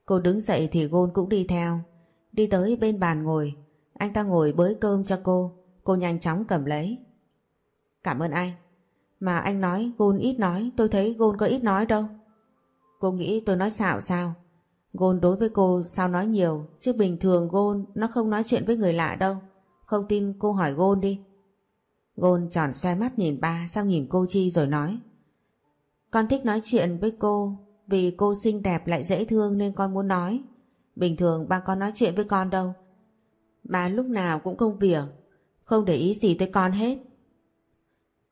Cô đứng dậy thì Gôn cũng đi theo. Đi tới bên bàn ngồi. Anh ta ngồi bới cơm cho cô. Cô nhanh chóng cầm lấy. Cảm ơn anh. Mà anh nói Gôn ít nói. Tôi thấy Gôn có ít nói đâu. Cô nghĩ tôi nói xạo sao? Gôn đối với cô sao nói nhiều. Chứ bình thường Gôn nó không nói chuyện với người lạ đâu. Không tin cô hỏi Gôn đi. Gôn tròn xoe mắt nhìn ba sau nhìn cô Chi rồi nói. Con thích nói chuyện với cô vì cô xinh đẹp lại dễ thương nên con muốn nói. Bình thường ba con nói chuyện với con đâu. Ba lúc nào cũng công việc, không để ý gì tới con hết.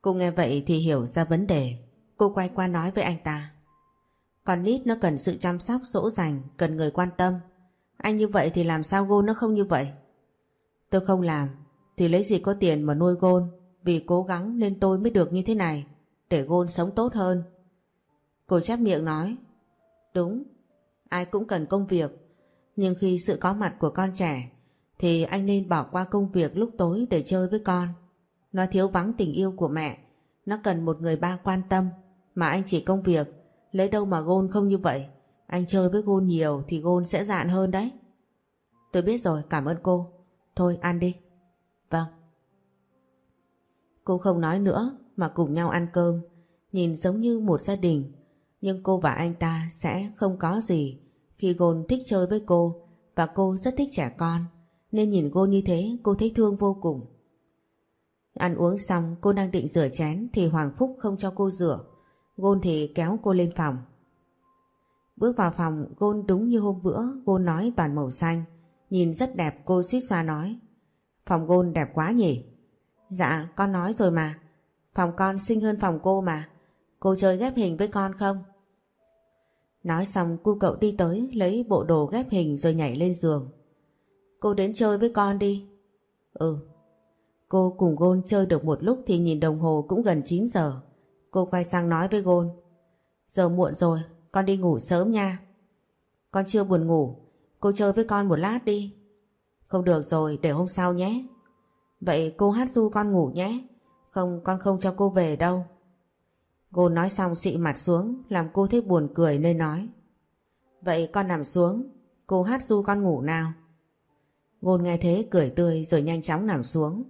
Cô nghe vậy thì hiểu ra vấn đề. Cô quay qua nói với anh ta. còn nít nó cần sự chăm sóc dỗ dành, cần người quan tâm. Anh như vậy thì làm sao Gôn nó không như vậy? Tôi không làm, thì lấy gì có tiền mà nuôi Gôn. Vì cố gắng nên tôi mới được như thế này, để Gôn sống tốt hơn. Cô chép miệng nói, đúng, ai cũng cần công việc, nhưng khi sự có mặt của con trẻ, thì anh nên bỏ qua công việc lúc tối để chơi với con. Nó thiếu vắng tình yêu của mẹ, nó cần một người ba quan tâm, mà anh chỉ công việc, lấy đâu mà Gôn không như vậy. Anh chơi với Gôn nhiều thì Gôn sẽ dạn hơn đấy. Tôi biết rồi, cảm ơn cô. Thôi ăn đi. Vâng. Cô không nói nữa mà cùng nhau ăn cơm, nhìn giống như một gia đình. Nhưng cô và anh ta sẽ không có gì khi Gôn thích chơi với cô và cô rất thích trẻ con. Nên nhìn Gôn như thế cô thấy thương vô cùng. Ăn uống xong, cô đang định rửa chén thì Hoàng Phúc không cho cô rửa. Gôn thì kéo cô lên phòng. Bước vào phòng, Gôn đúng như hôm bữa Gôn nói toàn màu xanh. Nhìn rất đẹp, cô suýt xoa nói. Phòng Gôn đẹp quá nhỉ? Dạ con nói rồi mà Phòng con xinh hơn phòng cô mà Cô chơi ghép hình với con không? Nói xong, cu cậu đi tới, Lấy bộ đồ ghép hình rồi nhảy lên giường Cô đến chơi với con đi Ừ Cô cùng Gôn chơi được một lúc Thì nhìn đồng hồ cũng gần 9 giờ Cô quay sang nói với Gôn Giờ muộn rồi Con đi ngủ sớm nha Con chưa buồn ngủ Cô chơi với con một lát đi Không được rồi để hôm sau nhé Vậy cô hát du con ngủ nhé. Không con không cho cô về đâu. gôn nói xong xị mặt xuống làm cô thấy buồn cười nên nói. Vậy con nằm xuống, cô hát du con ngủ nào. Ngôn nghe thế cười tươi rồi nhanh chóng nằm xuống.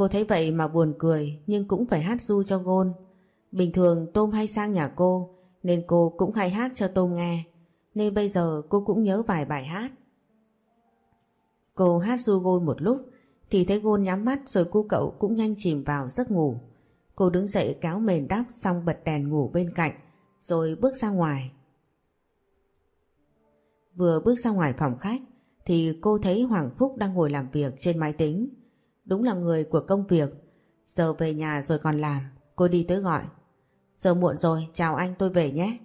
Cô thấy vậy mà buồn cười, nhưng cũng phải hát du cho Gôn. Bình thường Tôm hay sang nhà cô, nên cô cũng hay hát cho Tôm nghe. Nên bây giờ cô cũng nhớ vài bài hát. Cô hát du Gôn một lúc, thì thấy Gôn nhắm mắt rồi cô cậu cũng nhanh chìm vào giấc ngủ. Cô đứng dậy kéo mền đắp xong bật đèn ngủ bên cạnh, rồi bước ra ngoài. Vừa bước ra ngoài phòng khách, thì cô thấy Hoàng Phúc đang ngồi làm việc trên máy tính. Đúng là người của công việc. Giờ về nhà rồi còn làm. Cô đi tới gọi. Giờ muộn rồi, chào anh tôi về nhé.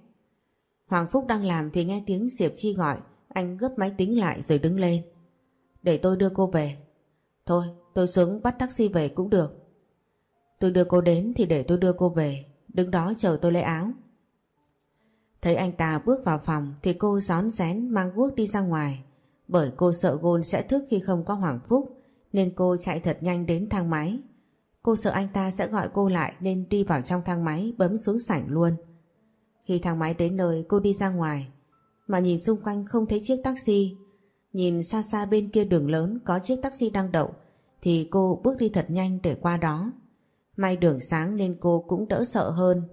Hoàng Phúc đang làm thì nghe tiếng Diệp Chi gọi. Anh gấp máy tính lại rồi đứng lên. Để tôi đưa cô về. Thôi tôi xuống bắt taxi về cũng được. Tôi đưa cô đến thì để tôi đưa cô về. Đứng đó chờ tôi lấy áo. Thấy anh ta bước vào phòng thì cô gión rén mang guốc đi ra ngoài. Bởi cô sợ Gôn sẽ thức khi không có Hoàng Phúc nên cô chạy thật nhanh đến thang máy. Cô sợ anh ta sẽ gọi cô lại nên đi vào trong thang máy bấm xuống sảnh luôn. Khi thang máy đến nơi, cô đi ra ngoài mà nhìn xung quanh không thấy chiếc taxi Nhìn xa xa bên kia đường lớn có chiếc taxi đang đậu, thì cô bước đi thật nhanh để qua đó. May đường sáng nên cô cũng đỡ sợ hơn.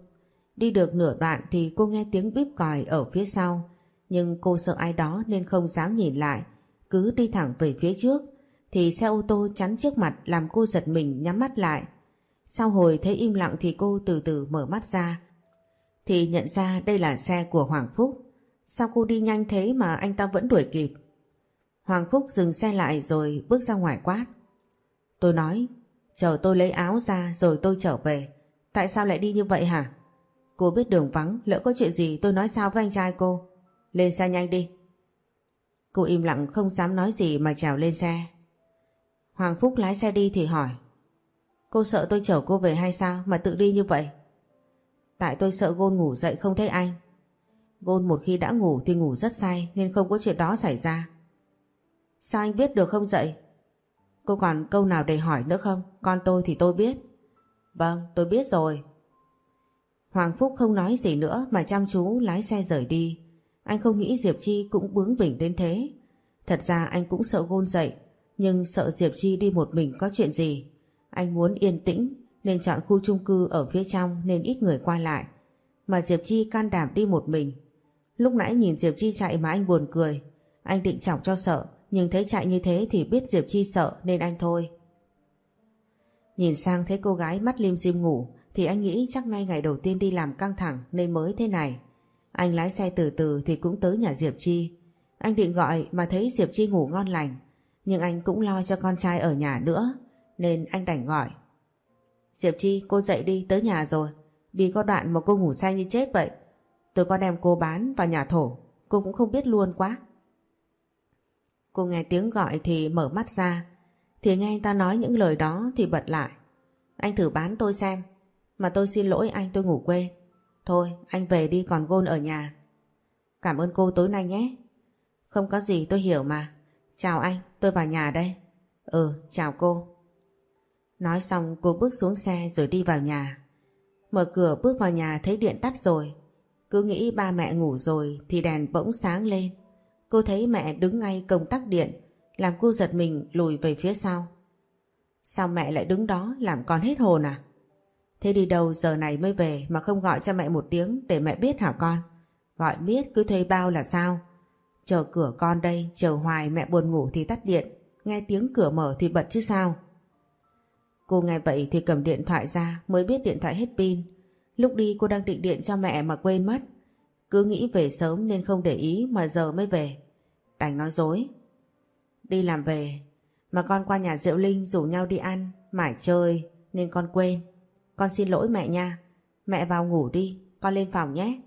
Đi được nửa đoạn thì cô nghe tiếng bíp còi ở phía sau nhưng cô sợ ai đó nên không dám nhìn lại, cứ đi thẳng về phía trước thì xe ô tô chắn trước mặt làm cô giật mình nhắm mắt lại. Sau hồi thấy im lặng thì cô từ từ mở mắt ra thì nhận ra đây là xe của Hoàng Phúc. Sao cô đi nhanh thế mà anh ta vẫn đuổi kịp? Hoàng Phúc dừng xe lại rồi bước ra ngoài quát. Tôi nói, chờ tôi lấy áo ra rồi tôi trở về. Tại sao lại đi như vậy hả? Cô biết đường vắng, lỡ có chuyện gì tôi nói sao với anh trai cô. Lên xe nhanh đi. Cô im lặng không dám nói gì mà trèo lên xe. Hoàng Phúc lái xe đi thì hỏi. Cô sợ tôi chở cô về hay sao mà tự đi như vậy? Tại tôi sợ Gôn ngủ dậy không thấy anh. Gôn một khi đã ngủ thì ngủ rất say nên không có chuyện đó xảy ra. Sao anh biết được không dậy? Cô còn câu nào để hỏi nữa không? Con tôi thì tôi biết. Vâng, tôi biết rồi. Hoàng Phúc không nói gì nữa mà chăm chú lái xe rời đi. Anh không nghĩ Diệp Chi cũng bướng bỉnh đến thế. Thật ra anh cũng sợ gôn dậy, nhưng sợ Diệp Chi đi một mình có chuyện gì. Anh muốn yên tĩnh nên chọn khu chung cư ở phía trong nên ít người qua lại. Mà Diệp Chi can đảm đi một mình. Lúc nãy nhìn Diệp Chi chạy mà anh buồn cười. Anh định chọc cho sợ, nhưng thấy chạy như thế thì biết Diệp Chi sợ nên anh thôi. Nhìn sang thấy cô gái mắt lim dim ngủ thì anh nghĩ chắc nay ngày đầu tiên đi làm căng thẳng nên mới thế này. Anh lái xe từ từ thì cũng tới nhà Diệp Chi. Anh định gọi mà thấy Diệp Chi ngủ ngon lành. Nhưng anh cũng lo cho con trai ở nhà nữa nên anh đành gọi. Diệp Chi cô dậy đi tới nhà rồi. Đi có đoạn mà cô ngủ say như chết vậy. Tôi có đem cô bán vào nhà thổ. Cô cũng không biết luôn quá. Cô nghe tiếng gọi thì mở mắt ra. Thì nghe anh ta nói những lời đó thì bật lại. Anh thử bán tôi xem. Mà tôi xin lỗi anh tôi ngủ quên. Thôi anh về đi còn gôn ở nhà. Cảm ơn cô tối nay nhé. Không có gì tôi hiểu mà. Chào anh, tôi vào nhà đây. Ừ, chào cô. Nói xong cô bước xuống xe rồi đi vào nhà. Mở cửa bước vào nhà thấy điện tắt rồi. Cứ nghĩ ba mẹ ngủ rồi thì đèn bỗng sáng lên. Cô thấy mẹ đứng ngay công tắc điện, làm cô giật mình lùi về phía sau. Sao mẹ lại đứng đó làm con hết hồn à? Thế đi đâu giờ này mới về mà không gọi cho mẹ một tiếng để mẹ biết hả con? Gọi biết cứ thuê bao là sao? Chờ cửa con đây, chờ hoài mẹ buồn ngủ thì tắt điện, nghe tiếng cửa mở thì bật chứ sao? Cô nghe vậy thì cầm điện thoại ra mới biết điện thoại hết pin. Lúc đi cô đang định điện cho mẹ mà quên mất. Cứ nghĩ về sớm nên không để ý mà giờ mới về. Đành nói dối. Đi làm về, mà con qua nhà Diệu Linh rủ nhau đi ăn, mải chơi nên con quên. Con xin lỗi mẹ nha. Mẹ vào ngủ đi, con lên phòng nhé.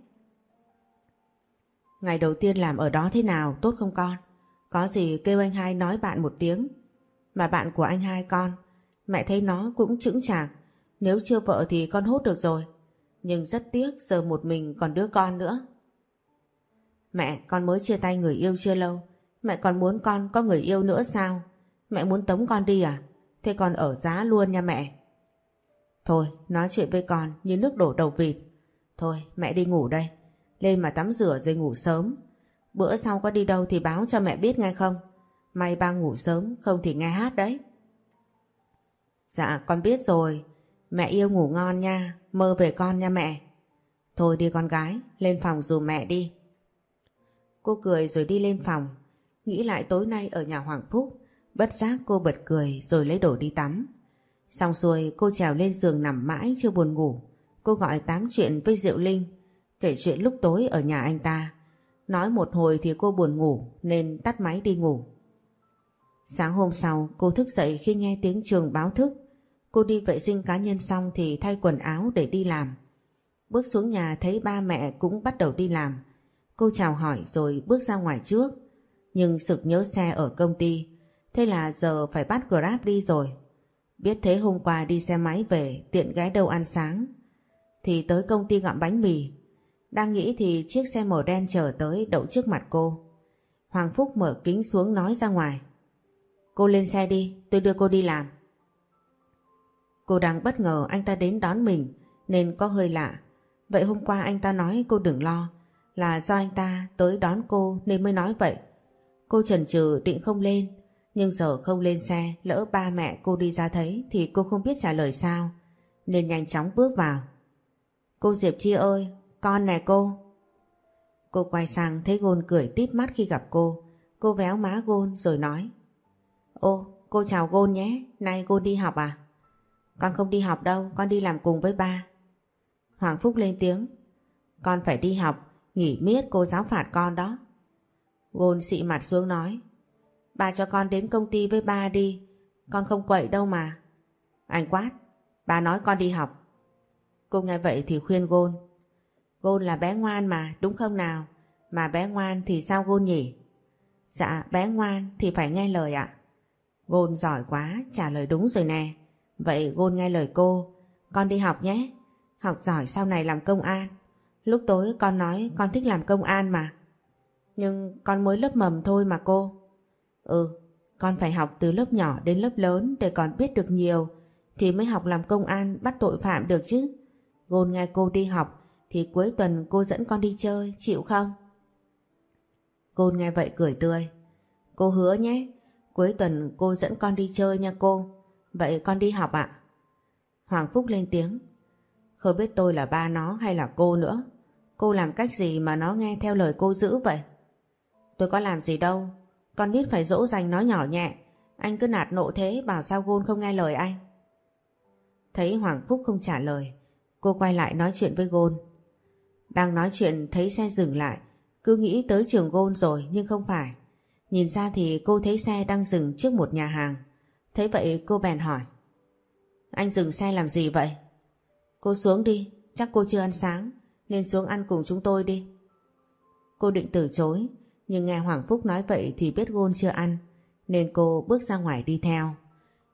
Ngày đầu tiên làm ở đó thế nào, tốt không con? Có gì kêu anh hai nói bạn một tiếng. Mà bạn của anh hai con, mẹ thấy nó cũng chững chạc. Nếu chưa vợ thì con hốt được rồi. Nhưng rất tiếc giờ một mình còn đứa con nữa. Mẹ, con mới chia tay người yêu chưa lâu. Mẹ còn muốn con có người yêu nữa sao? Mẹ muốn tống con đi à? Thế con ở giá luôn nha mẹ. Thôi, nói chuyện với con như nước đổ đầu vịt. Thôi, mẹ đi ngủ đây. Lên mà tắm rửa rồi ngủ sớm. Bữa sau có đi đâu thì báo cho mẹ biết nghe không? May ba ngủ sớm, không thì nghe hát đấy. Dạ, con biết rồi. Mẹ yêu ngủ ngon nha, mơ về con nha mẹ. Thôi đi con gái, lên phòng dù mẹ đi. Cô cười rồi đi lên phòng. Nghĩ lại tối nay ở nhà Hoàng Phúc, bất giác cô bật cười rồi lấy đồ đi tắm. Xong xuôi cô trèo lên giường nằm mãi chưa buồn ngủ. Cô gọi tám chuyện với Diệu Linh, kể chuyện lúc tối ở nhà anh ta. Nói một hồi thì cô buồn ngủ, nên tắt máy đi ngủ. Sáng hôm sau, cô thức dậy khi nghe tiếng trường báo thức. Cô đi vệ sinh cá nhân xong thì thay quần áo để đi làm. Bước xuống nhà thấy ba mẹ cũng bắt đầu đi làm. Cô chào hỏi rồi bước ra ngoài trước. Nhưng sực nhớ xe ở công ty. Thế là giờ phải bắt Grab đi rồi. Biết thế hôm qua đi xe máy về, tiện ghé đâu ăn sáng. Thì tới công ty gặm bánh mì. Đang nghĩ thì chiếc xe màu đen chờ tới đậu trước mặt cô. Hoàng Phúc mở kính xuống nói ra ngoài. Cô lên xe đi, tôi đưa cô đi làm. Cô đang bất ngờ anh ta đến đón mình nên có hơi lạ. Vậy hôm qua anh ta nói cô đừng lo là do anh ta tới đón cô nên mới nói vậy. Cô chần chừ định không lên nhưng giờ không lên xe lỡ ba mẹ cô đi ra thấy thì cô không biết trả lời sao nên nhanh chóng bước vào. Cô Diệp Chi ơi, con nè cô. Cô quay sang thấy Gôn cười tít mắt khi gặp cô. Cô véo má Gôn rồi nói Ô, cô chào Gôn nhé, nay Gôn đi học à? Con không đi học đâu, con đi làm cùng với ba. Hoàng Phúc lên tiếng Con phải đi học, nghỉ miết cô giáo phạt con đó. Gôn xị mặt xuống nói Bà cho con đến công ty với ba đi Con không quậy đâu mà Anh quát Bà nói con đi học Cô nghe vậy thì khuyên Gôn. Gôn là bé ngoan mà, đúng không nào? Mà bé ngoan thì sao Gôn nhỉ? Dạ, bé ngoan thì phải nghe lời ạ. Gôn giỏi quá, trả lời đúng rồi nè. Vậy Gôn nghe lời cô, con đi học nhé. Học giỏi sau này làm công an. Lúc tối con nói con thích làm công an mà. Nhưng con mới lớp mầm thôi mà cô. Ừ, con phải học từ lớp nhỏ đến lớp lớn để còn biết được nhiều thì mới học làm công an bắt tội phạm được chứ. Gôn nghe cô đi học thì cuối tuần cô dẫn con đi chơi, chịu không? cô nghe vậy cười tươi. Cô hứa nhé, cuối tuần cô dẫn con đi chơi nha cô. Vậy con đi học ạ? Hoàng Phúc lên tiếng. Không biết tôi là ba nó hay là cô nữa. Cô làm cách gì mà nó nghe theo lời cô giữ vậy? Tôi có làm gì đâu. Con nít phải dỗ dành nó nhỏ nhẹ. Anh cứ nạt nộ thế bảo sao Gôn không nghe lời anh. Thấy Hoàng Phúc không trả lời, cô quay lại nói chuyện với Gôn. Đang nói chuyện thấy xe dừng lại, cứ nghĩ tới trường Gôn rồi nhưng không phải. Nhìn ra thì cô thấy xe đang dừng trước một nhà hàng. Thế vậy cô bèn hỏi. Anh dừng xe làm gì vậy? Cô xuống đi, chắc cô chưa ăn sáng, nên xuống ăn cùng chúng tôi đi. Cô định từ chối, nhưng nghe Hoàng Phúc nói vậy thì biết Gôn chưa ăn, nên cô bước ra ngoài đi theo.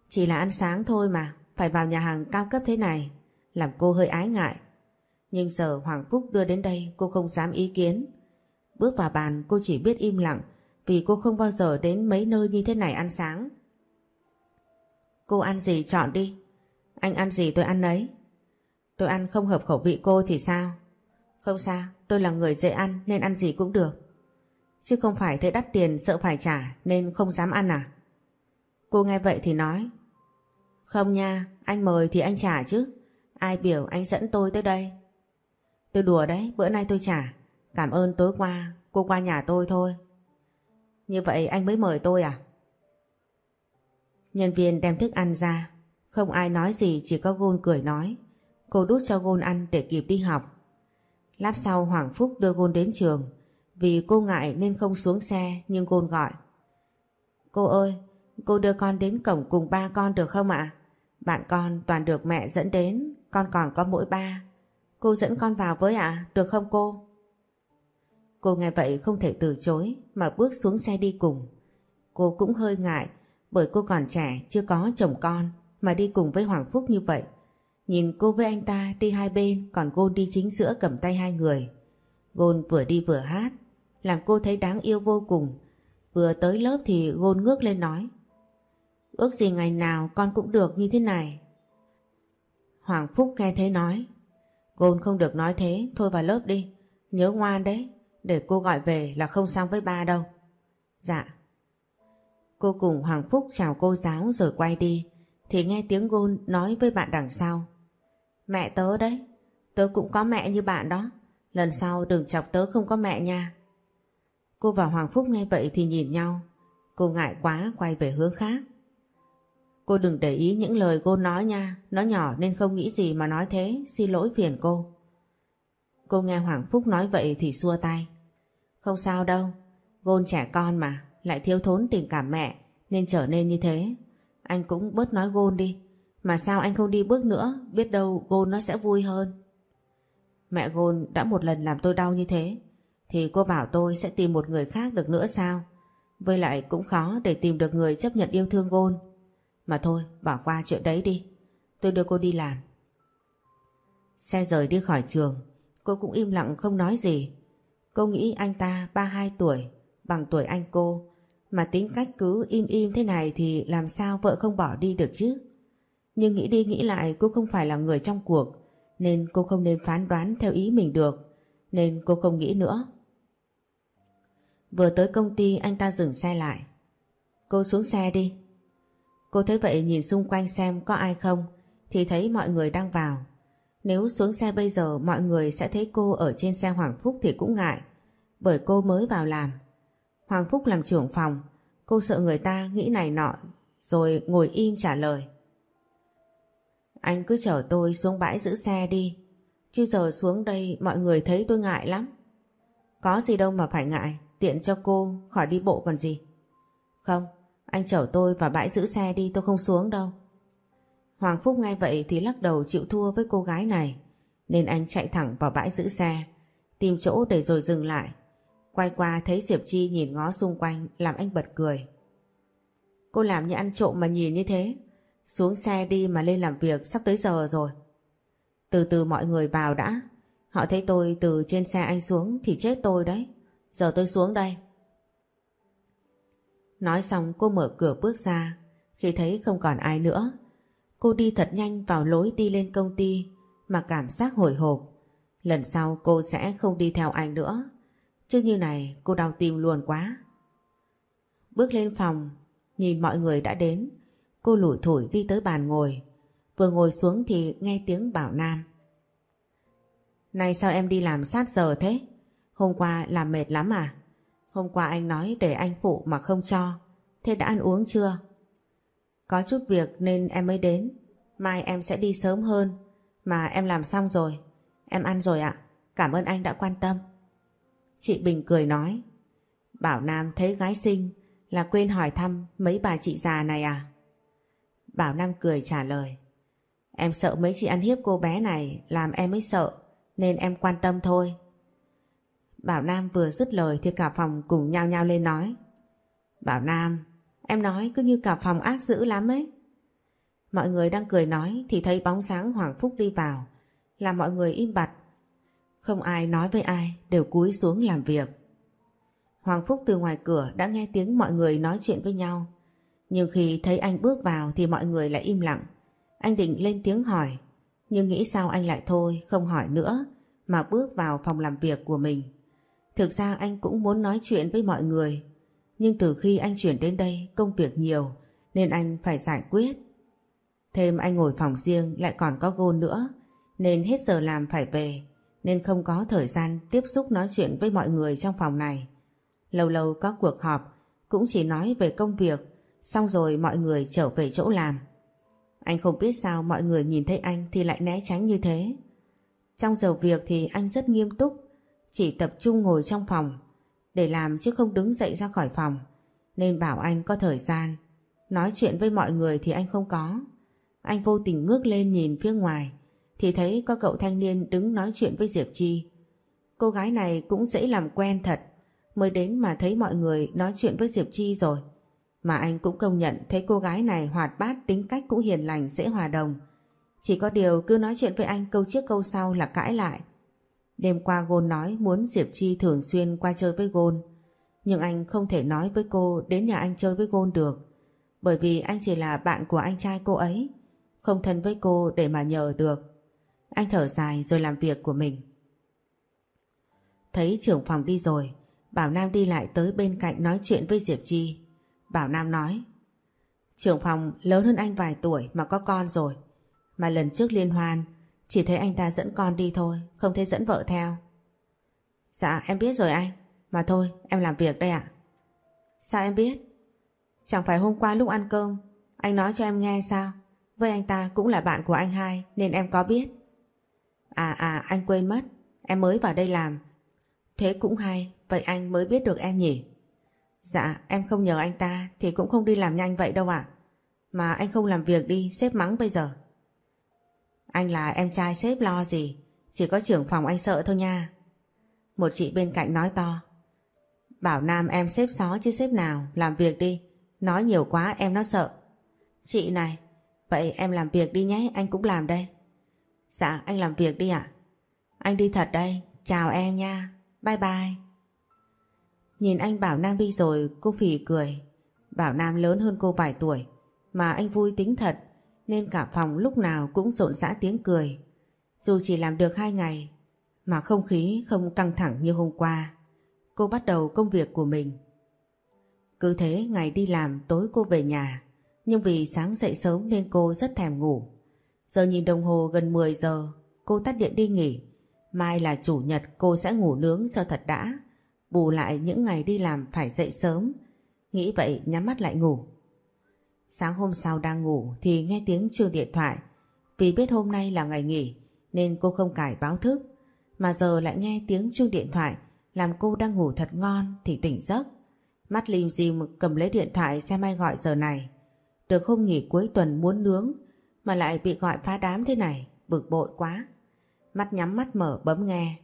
Chỉ là ăn sáng thôi mà, phải vào nhà hàng cao cấp thế này, làm cô hơi ái ngại. Nhưng giờ Hoàng Phúc đưa đến đây cô không dám ý kiến. Bước vào bàn cô chỉ biết im lặng vì cô không bao giờ đến mấy nơi như thế này ăn sáng. Cô ăn gì chọn đi. Anh ăn gì tôi ăn nấy. Tôi ăn không hợp khẩu vị cô thì sao? Không sao, tôi là người dễ ăn nên ăn gì cũng được. Chứ không phải thấy đắt tiền sợ phải trả nên không dám ăn à? Cô nghe vậy thì nói Không nha, anh mời thì anh trả chứ. Ai biểu anh dẫn tôi tới đây. Tôi đùa đấy, bữa nay tôi trả. Cảm ơn tối qua, cô qua nhà tôi thôi. Như vậy anh mới mời tôi à? Nhân viên đem thức ăn ra. Không ai nói gì chỉ có Gôn cười nói. Cô đút cho Gôn ăn để kịp đi học. Lát sau Hoàng Phúc đưa Gôn đến trường. Vì cô ngại nên không xuống xe nhưng Gôn gọi. Cô ơi, cô đưa con đến cổng cùng ba con được không ạ? Bạn con toàn được mẹ dẫn đến, con còn có mỗi ba. Cô dẫn con vào với ạ, được không cô? Cô nghe vậy không thể từ chối mà bước xuống xe đi cùng. Cô cũng hơi ngại bởi cô còn trẻ chưa có chồng con mà đi cùng với Hoàng Phúc như vậy. Nhìn cô với anh ta đi hai bên còn Gôn đi chính giữa cầm tay hai người. Gôn vừa đi vừa hát làm cô thấy đáng yêu vô cùng. Vừa tới lớp thì Gôn ngước lên nói Ước gì ngày nào con cũng được như thế này. Hoàng Phúc nghe thế nói Gôn không được nói thế, thôi vào lớp đi. Nhớ ngoan đấy, để cô gọi về là không xong với ba đâu. Dạ. Cô cùng Hoàng Phúc chào cô giáo rồi quay đi, thì nghe tiếng Gôn nói với bạn đằng sau. Mẹ tớ đấy, tớ cũng có mẹ như bạn đó. Lần sau đừng chọc tớ không có mẹ nha. Cô và Hoàng Phúc nghe vậy thì nhìn nhau. Cô ngại quá quay về hướng khác. Cô đừng để ý những lời cô nói nha, nó nhỏ nên không nghĩ gì mà nói thế, xin lỗi phiền cô. Cô nghe Hoàng Phúc nói vậy thì xua tay. Không sao đâu, Gôn trẻ con mà, lại thiếu thốn tình cảm mẹ nên trở nên như thế. Anh cũng bớt nói Gôn đi, mà sao anh không đi bước nữa, biết đâu Gôn nó sẽ vui hơn. Mẹ Gôn đã một lần làm tôi đau như thế, thì cô bảo tôi sẽ tìm một người khác được nữa sao? Với lại cũng khó để tìm được người chấp nhận yêu thương Gôn. Mà thôi, bỏ qua chuyện đấy đi. Tôi đưa cô đi làm. Xe rời đi khỏi trường, cô cũng im lặng không nói gì. Cô nghĩ anh ta 32 tuổi, bằng tuổi anh cô, mà tính cách cứ im im thế này thì làm sao vợ không bỏ đi được chứ? Nhưng nghĩ đi nghĩ lại cô không phải là người trong cuộc, nên cô không nên phán đoán theo ý mình được, nên cô không nghĩ nữa. Vừa tới công ty anh ta dừng xe lại. Cô xuống xe đi. Cô thấy vậy nhìn xung quanh xem có ai không thì thấy mọi người đang vào. Nếu xuống xe bây giờ mọi người sẽ thấy cô ở trên xe Hoàng Phúc thì cũng ngại bởi cô mới vào làm. Hoàng Phúc làm trưởng phòng cô sợ người ta nghĩ này nọ rồi ngồi im trả lời. Anh cứ chở tôi xuống bãi giữ xe đi chứ giờ xuống đây mọi người thấy tôi ngại lắm. Có gì đâu mà phải ngại tiện cho cô khỏi đi bộ còn gì. Không, anh chở tôi vào bãi giữ xe đi tôi không xuống đâu. Hoàng Phúc nghe vậy thì lắc đầu chịu thua với cô gái này. nên anh chạy thẳng vào bãi giữ xe, tìm chỗ để rồi dừng lại. Quay qua thấy Diệp Chi nhìn ngó xung quanh làm anh bật cười. Cô làm như ăn trộm mà nhìn như thế. Xuống xe đi mà lên làm việc sắp tới giờ rồi. Từ từ mọi người vào đã. Họ thấy tôi từ trên xe anh xuống thì chết tôi đấy. Giờ tôi xuống đây. Nói xong cô mở cửa bước ra. Khi thấy không còn ai nữa. Cô đi thật nhanh vào lối đi lên công ty mà cảm giác hồi hộp. Lần sau cô sẽ không đi theo anh nữa. Chứ như này cô đau tim luôn quá. Bước lên phòng, nhìn mọi người đã đến. Cô lủi thủi đi tới bàn ngồi. Vừa ngồi xuống thì nghe tiếng bảo Nam. Này sao em đi làm sát giờ thế? Hôm qua làm mệt lắm à? Hôm qua anh nói để anh phụ mà không cho. Thế đã ăn uống chưa? Có chút việc nên em mới đến. Mai em sẽ đi sớm hơn. Mà em làm xong rồi. Em ăn rồi ạ. Cảm ơn anh đã quan tâm. Chị Bình cười nói. Bảo Nam thấy gái xinh là quên hỏi thăm mấy bà chị già này à? Bảo Nam cười trả lời. Em sợ mấy chị ăn hiếp cô bé này làm em mới sợ, nên em quan tâm thôi. Bảo Nam vừa dứt lời thì cả phòng cùng nhao nhao lên nói. Bảo Nam, em nói cứ như cả phòng ác dữ lắm ấy. Mọi người đang cười nói thì thấy bóng sáng Hoàng Phúc đi vào, làm mọi người im bặt. Không ai nói với ai, đều cúi xuống làm việc. Hoàng Phúc từ ngoài cửa đã nghe tiếng mọi người nói chuyện với nhau. Nhưng khi thấy anh bước vào thì mọi người lại im lặng. Anh định lên tiếng hỏi, nhưng nghĩ sao anh lại thôi, không hỏi nữa, mà bước vào phòng làm việc của mình. Thực ra anh cũng muốn nói chuyện với mọi người, nhưng từ khi anh chuyển đến đây công việc nhiều nên anh phải giải quyết. Thêm anh ngồi phòng riêng lại còn có gôn nữa, nên hết giờ làm phải về, nên không có thời gian tiếp xúc nói chuyện với mọi người trong phòng này. Lâu lâu có cuộc họp, cũng chỉ nói về công việc, xong rồi mọi người trở về chỗ làm. Anh không biết sao mọi người nhìn thấy anh thì lại né tránh như thế. Trong giờ việc thì anh rất nghiêm túc, chỉ tập trung ngồi trong phòng, để làm chứ không đứng dậy ra khỏi phòng. Nên bảo anh có thời gian. Nói chuyện với mọi người thì anh không có. Anh vô tình ngước lên nhìn phía ngoài, thì thấy có cậu thanh niên đứng nói chuyện với Diệp Chi. Cô gái này cũng dễ làm quen thật. Mới đến mà thấy mọi người nói chuyện với Diệp Chi rồi. Mà anh cũng công nhận thấy cô gái này hoạt bát tính cách cũng hiền lành, dễ hòa đồng. Chỉ có điều cứ nói chuyện với anh câu trước câu sau là cãi lại. Đêm qua Gôn nói muốn Diệp Chi thường xuyên qua chơi với Gôn. Nhưng anh không thể nói với cô đến nhà anh chơi với Gôn được. Bởi vì anh chỉ là bạn của anh trai cô ấy. Không thân với cô để mà nhờ được. Anh thở dài rồi làm việc của mình. Thấy trưởng phòng đi rồi, Bảo Nam đi lại tới bên cạnh nói chuyện với Diệp Chi. Bảo Nam nói Trưởng phòng lớn hơn anh vài tuổi mà có con rồi. Mà lần trước liên hoan chỉ thấy anh ta dẫn con đi thôi, không thấy dẫn vợ theo. Dạ em biết rồi anh, mà thôi em làm việc đây ạ. Sao em biết? Chẳng phải hôm qua lúc ăn cơm anh nói cho em nghe sao? Với anh ta cũng là bạn của anh hai nên em có biết. À à anh quên mất, em mới vào đây làm. Thế cũng hay, vậy anh mới biết được em nhỉ? Dạ em không nhờ anh ta thì cũng không đi làm nhanh vậy đâu ạ. Mà anh không làm việc đi, sếp mắng bây giờ. Anh là em trai sếp lo gì, chỉ có trưởng phòng anh sợ thôi nha. Một chị bên cạnh nói to. Bảo Nam em xếp xó chứ xếp nào, làm việc đi. Nói nhiều quá em nó sợ. Chị này, vậy em làm việc đi nhé, anh cũng làm đây. Dạ, anh làm việc đi ạ. Anh đi thật đây, chào em nha, bye bye. Nhìn anh Bảo Nam đi rồi, cô Phì cười. Bảo Nam lớn hơn cô vài tuổi, mà anh vui tính thật, nên cả phòng lúc nào cũng rộn rã tiếng cười. Dù chỉ làm được hai ngày, mà không khí không căng thẳng như hôm qua. Cô bắt đầu công việc của mình. Cứ thế ngày đi làm tối cô về nhà, nhưng vì sáng dậy sớm nên cô rất thèm ngủ. Giờ nhìn đồng hồ gần 10 giờ, cô tắt điện đi nghỉ. Mai là chủ nhật cô sẽ ngủ nướng cho thật đã, bù lại những ngày đi làm phải dậy sớm. Nghĩ vậy nhắm mắt lại ngủ. Sáng hôm sau đang ngủ thì nghe tiếng chuông điện thoại. Vì biết hôm nay là ngày nghỉ nên cô không cải báo thức. Mà giờ lại nghe tiếng chuông điện thoại làm cô đang ngủ thật ngon thì tỉnh giấc. Mắt lim dim cầm lấy điện thoại xem ai gọi giờ này. Được không nghỉ cuối tuần muốn nướng mà lại bị gọi phá đám thế này, bực bội quá. mắt nhắm mắt mở bấm nghe.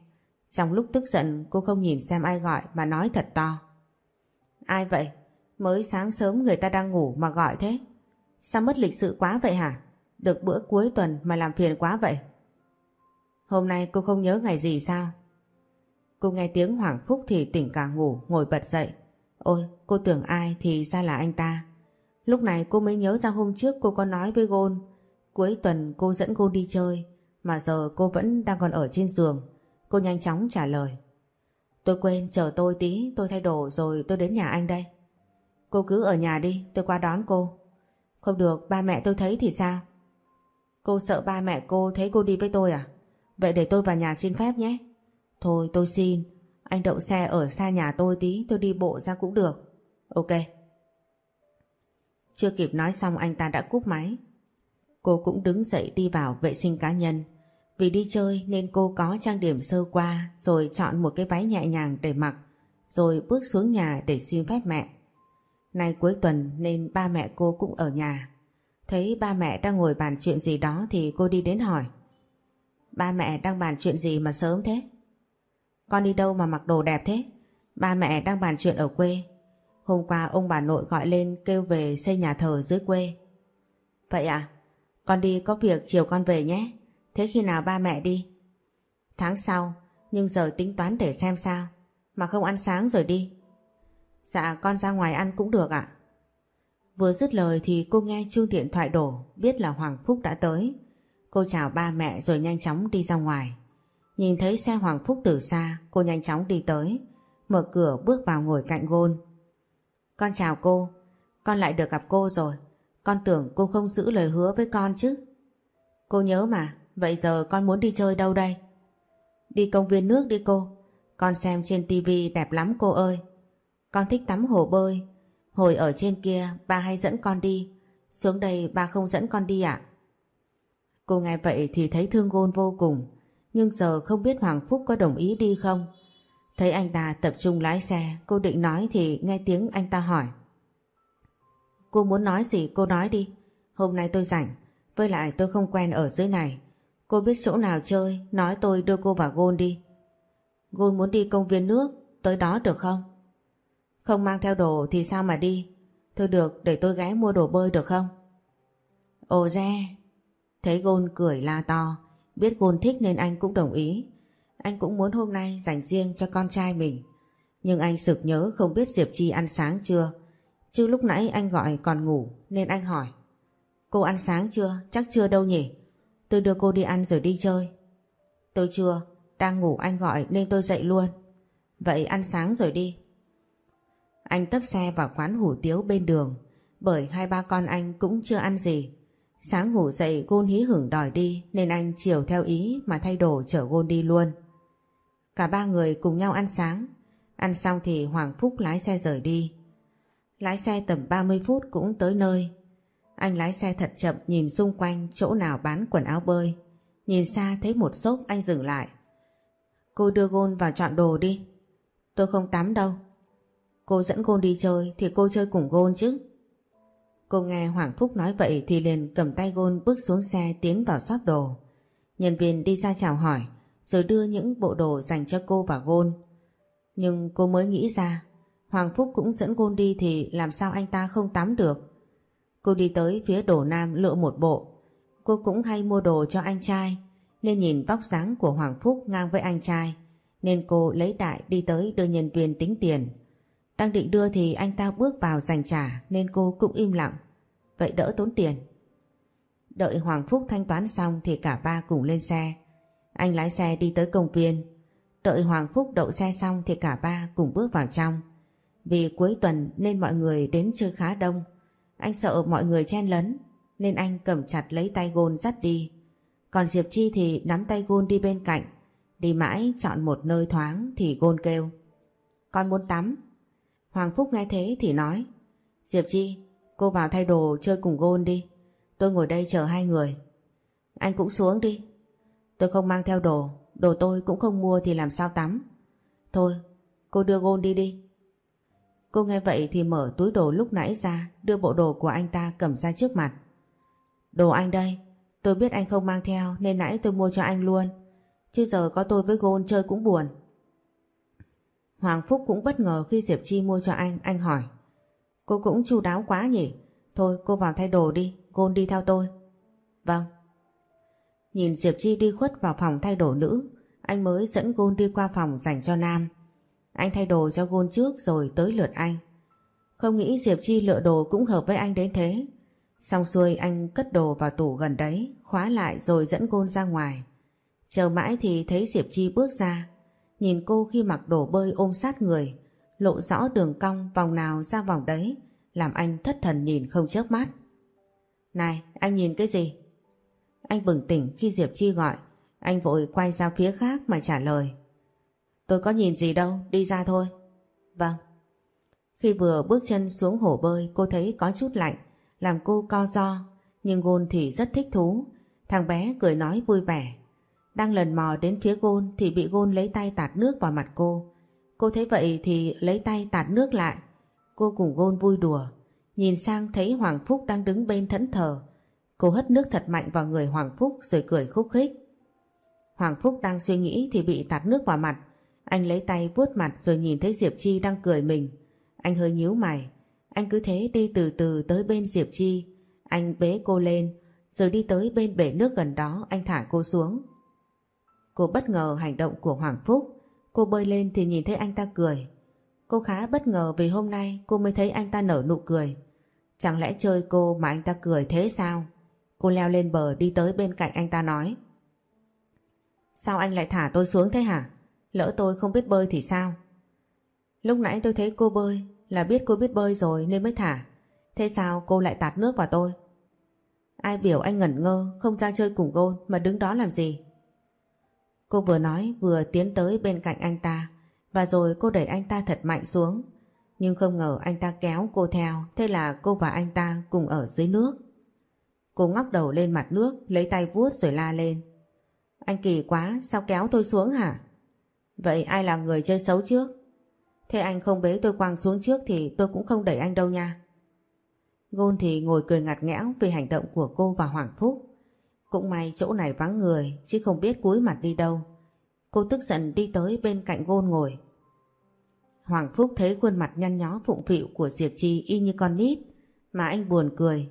Trong lúc tức giận cô không nhìn xem ai gọi mà nói thật to. Ai vậy? Mới sáng sớm người ta đang ngủ mà gọi thế. Sao mất lịch sự quá vậy hả? Được bữa cuối tuần mà làm phiền quá vậy. Hôm nay cô không nhớ ngày gì sao? Cô nghe tiếng Hoàng Phúc thì tỉnh cả ngủ, ngồi bật dậy. Ôi, cô tưởng ai thì ra là anh ta. Lúc này cô mới nhớ ra hôm trước cô có nói với Gôn. Cuối tuần cô dẫn Gôn đi chơi, mà giờ cô vẫn đang còn ở trên giường. Cô nhanh chóng trả lời. Tôi quên, chờ tôi tí, tôi thay đồ rồi tôi đến nhà anh đây. Cô cứ ở nhà đi tôi qua đón cô. Không được ba mẹ tôi thấy thì sao? Cô sợ ba mẹ cô thấy cô đi với tôi à? Vậy để tôi vào nhà xin phép nhé. Thôi tôi xin, anh đậu xe ở xa nhà tôi tí tôi đi bộ ra cũng được. Ok. Chưa kịp nói xong anh ta đã cúp máy. Cô cũng đứng dậy đi vào vệ sinh cá nhân. Vì đi chơi nên cô có trang điểm sơ qua rồi chọn một cái váy nhẹ nhàng để mặc rồi bước xuống nhà để xin phép mẹ. Nay cuối tuần nên ba mẹ cô cũng ở nhà. Thấy ba mẹ đang ngồi bàn chuyện gì đó thì cô đi đến hỏi. Ba mẹ đang bàn chuyện gì mà sớm thế? Con đi đâu mà mặc đồ đẹp thế? Ba mẹ đang bàn chuyện ở quê. Hôm qua ông bà nội gọi lên kêu về xây nhà thờ dưới quê. Vậy à? Con đi có việc chiều con về nhé. Thế khi nào ba mẹ đi? Tháng sau, nhưng giờ tính toán để xem sao. Mà không ăn sáng rồi đi. Dạ con ra ngoài ăn cũng được ạ. Vừa dứt lời thì cô nghe chuông điện thoại đổ, biết là Hoàng Phúc đã tới. Cô chào ba mẹ rồi nhanh chóng đi ra ngoài. Nhìn thấy xe Hoàng Phúc từ xa, cô nhanh chóng đi tới, mở cửa bước vào ngồi cạnh gôn. Con chào cô, con lại được gặp cô rồi. Con tưởng cô không giữ lời hứa với con chứ. Cô nhớ mà, vậy giờ con muốn đi chơi đâu đây? Đi công viên nước đi cô. Con xem trên tivi đẹp lắm cô ơi. Con thích tắm hồ bơi. Hồi ở trên kia ba hay dẫn con đi. Xuống đây ba không dẫn con đi ạ. Cô nghe vậy thì thấy thương gôn vô cùng. Nhưng giờ không biết Hoàng Phúc có đồng ý đi không? Thấy anh ta tập trung lái xe, cô định nói thì nghe tiếng anh ta hỏi. Cô muốn nói gì cô nói đi. Hôm nay tôi rảnh, với lại tôi không quen ở dưới này. Cô biết chỗ nào chơi, nói tôi đưa cô vào Gôn đi. Gôn muốn đi công viên nước, tới đó được không? Không mang theo đồ thì sao mà đi? Thôi được, để tôi ghé mua đồ bơi được không? Ồ re, thấy Gôn cười la to, biết Gôn thích nên anh cũng đồng ý. Anh cũng muốn hôm nay dành riêng cho con trai mình. Nhưng anh sực nhớ không biết Diệp Chi ăn sáng chưa. Chứ lúc nãy anh gọi còn ngủ nên anh hỏi. Cô ăn sáng chưa? Chắc chưa đâu nhỉ? Tôi đưa cô đi ăn rồi đi chơi. Tôi chưa, đang ngủ anh gọi nên tôi dậy luôn. Vậy ăn sáng rồi đi. Anh tấp xe vào quán hủ tiếu bên đường bởi hai ba con anh cũng chưa ăn gì. Sáng ngủ dậy, Gôn hí hưởng đòi đi, nên anh chiều theo ý mà thay đồ chở Gôn đi luôn. Cả ba người cùng nhau ăn sáng. Ăn xong thì Hoàng Phúc lái xe rời đi. Lái xe tầm 30 phút cũng tới nơi. Anh lái xe thật chậm nhìn xung quanh chỗ nào bán quần áo bơi. Nhìn xa thấy một xốp anh dừng lại. Cô đưa Gôn vào chọn đồ đi. Tôi không tắm đâu. Cô dẫn Gôn đi chơi thì cô chơi cùng Gôn chứ. Cô nghe Hoàng Phúc nói vậy thì liền cầm tay Gôn bước xuống xe tiến vào shop đồ. Nhân viên đi ra chào hỏi, rồi đưa những bộ đồ dành cho cô và Gôn. Nhưng cô mới nghĩ ra, Hoàng Phúc cũng dẫn Gôn đi thì làm sao anh ta không tắm được. Cô đi tới phía đồ nam lựa một bộ. Cô cũng hay mua đồ cho anh trai, nên nhìn vóc dáng của Hoàng Phúc ngang với anh trai, nên cô lấy đại đi tới đưa nhân viên tính tiền. Đang định đưa thì anh ta bước vào giành trả, nên cô cũng im lặng. Vậy đỡ tốn tiền. Đợi Hoàng Phúc thanh toán xong thì cả ba cùng lên xe. Anh lái xe đi tới công viên. Đợi Hoàng Phúc đậu xe xong thì cả ba cùng bước vào trong. Vì cuối tuần nên mọi người đến chơi khá đông. Anh sợ mọi người chen lấn, nên anh cầm chặt lấy tay Gôn dắt đi. Còn Diệp Chi thì nắm tay Gôn đi bên cạnh. Đi mãi chọn một nơi thoáng thì Gôn kêu. Con muốn tắm. Hoàng Phúc nghe thế thì nói. Diệp Chi, cô vào thay đồ chơi cùng Gôn đi. Tôi ngồi đây chờ hai người. Anh cũng xuống đi. Tôi không mang theo đồ, đồ tôi cũng không mua thì làm sao tắm. Thôi, cô đưa Gôn đi đi. Cô nghe vậy thì mở túi đồ lúc nãy ra, đưa bộ đồ của anh ta cầm ra trước mặt. Đồ anh đây, tôi biết anh không mang theo nên nãy tôi mua cho anh luôn. Chứ giờ có tôi với Gôn chơi cũng buồn. Hoàng Phúc cũng bất ngờ khi Diệp Chi mua cho anh, anh hỏi. Cô cũng chu đáo quá nhỉ? Thôi cô vào thay đồ đi, Gôn đi theo tôi. Vâng. Nhìn Diệp Chi đi khuất vào phòng thay đồ nữ, anh mới dẫn Gôn đi qua phòng dành cho Nam. Anh thay đồ cho Gôn trước rồi tới lượt anh. Không nghĩ Diệp Chi lựa đồ cũng hợp với anh đến thế. Xong xuôi anh cất đồ vào tủ gần đấy, khóa lại rồi dẫn Gôn ra ngoài. Chờ mãi thì thấy Diệp Chi bước ra. Nhìn cô khi mặc đồ bơi ôm sát người, lộ rõ đường cong vòng nào ra vòng đấy, làm anh thất thần nhìn không chớp mắt. Này, anh nhìn cái gì? Anh bừng tỉnh khi Diệp Chi gọi, anh vội quay ra phía khác mà trả lời. Tôi có nhìn gì đâu, đi ra thôi. Vâng. Khi vừa bước chân xuống hồ bơi cô thấy có chút lạnh, làm cô co do, nhưng Gôn thì rất thích thú. Thằng bé cười nói vui vẻ. Đang lần mò đến phía Gôn thì bị Gôn lấy tay tạt nước vào mặt cô. Cô thấy vậy thì lấy tay tạt nước lại. Cô cùng Gôn vui đùa. Nhìn sang thấy Hoàng Phúc đang đứng bên thẫn thờ. Cô hất nước thật mạnh vào người Hoàng Phúc rồi cười khúc khích. Hoàng Phúc đang suy nghĩ thì bị tạt nước vào mặt. Anh lấy tay vuốt mặt rồi nhìn thấy Diệp Chi đang cười mình. Anh hơi nhíu mày. Anh cứ thế đi từ từ tới bên Diệp Chi. Anh bế cô lên, rồi đi tới bên bể nước gần đó anh thả cô xuống. Cô bất ngờ hành động của Hoàng Phúc. Cô bơi lên thì nhìn thấy anh ta cười. Cô khá bất ngờ vì hôm nay cô mới thấy anh ta nở nụ cười. Chẳng lẽ chơi cô mà anh ta cười thế sao? Cô leo lên bờ đi tới bên cạnh anh ta nói. Sao anh lại thả tôi xuống thế hả? Lỡ tôi không biết bơi thì sao? Lúc nãy tôi thấy cô bơi là biết cô biết bơi rồi nên mới thả. Thế sao cô lại tạt nước vào tôi? Ai biểu anh ngẩn ngơ, không ra chơi cùng gôn mà đứng đó làm gì? Cô vừa nói vừa tiến tới bên cạnh anh ta, và rồi cô đẩy anh ta thật mạnh xuống. Nhưng không ngờ anh ta kéo cô theo, thế là cô và anh ta cùng ở dưới nước. Cô ngóc đầu lên mặt nước, lấy tay vuốt rồi la lên. Anh kỳ quá, sao kéo tôi xuống hả? Vậy ai là người chơi xấu trước? Thế anh không bế tôi quăng xuống trước thì tôi cũng không đẩy anh đâu nha. Gôn thì ngồi cười ngặt nghẽo vì hành động của cô và Hoàng Phúc. Cũng may chỗ này vắng người chứ không biết cúi mặt đi đâu. Cô tức giận đi tới bên cạnh Gôn ngồi. Hoàng Phúc thấy khuôn mặt nhăn nhó phụng phịu của Diệp Trì y như con nít mà anh buồn cười.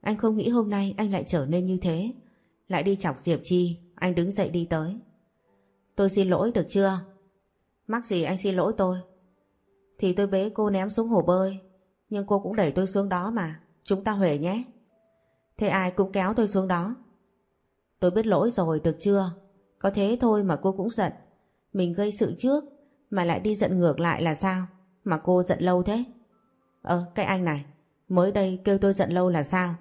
Anh không nghĩ hôm nay anh lại trở nên như thế. Lại đi chọc Diệp Chi, anh đứng dậy đi tới. Tôi xin lỗi được chưa? Mắc gì anh xin lỗi tôi? Thì tôi bế cô ném xuống hồ bơi, nhưng cô cũng đẩy tôi xuống đó mà, chúng ta huề nhé. Thế ai cũng kéo tôi xuống đó. Tôi biết lỗi rồi được chưa? Có thế thôi mà cô cũng giận. Mình gây sự trước mà lại đi giận ngược lại là sao? Mà cô giận lâu thế? Ờ, cái anh này, mới đây kêu tôi giận lâu là sao?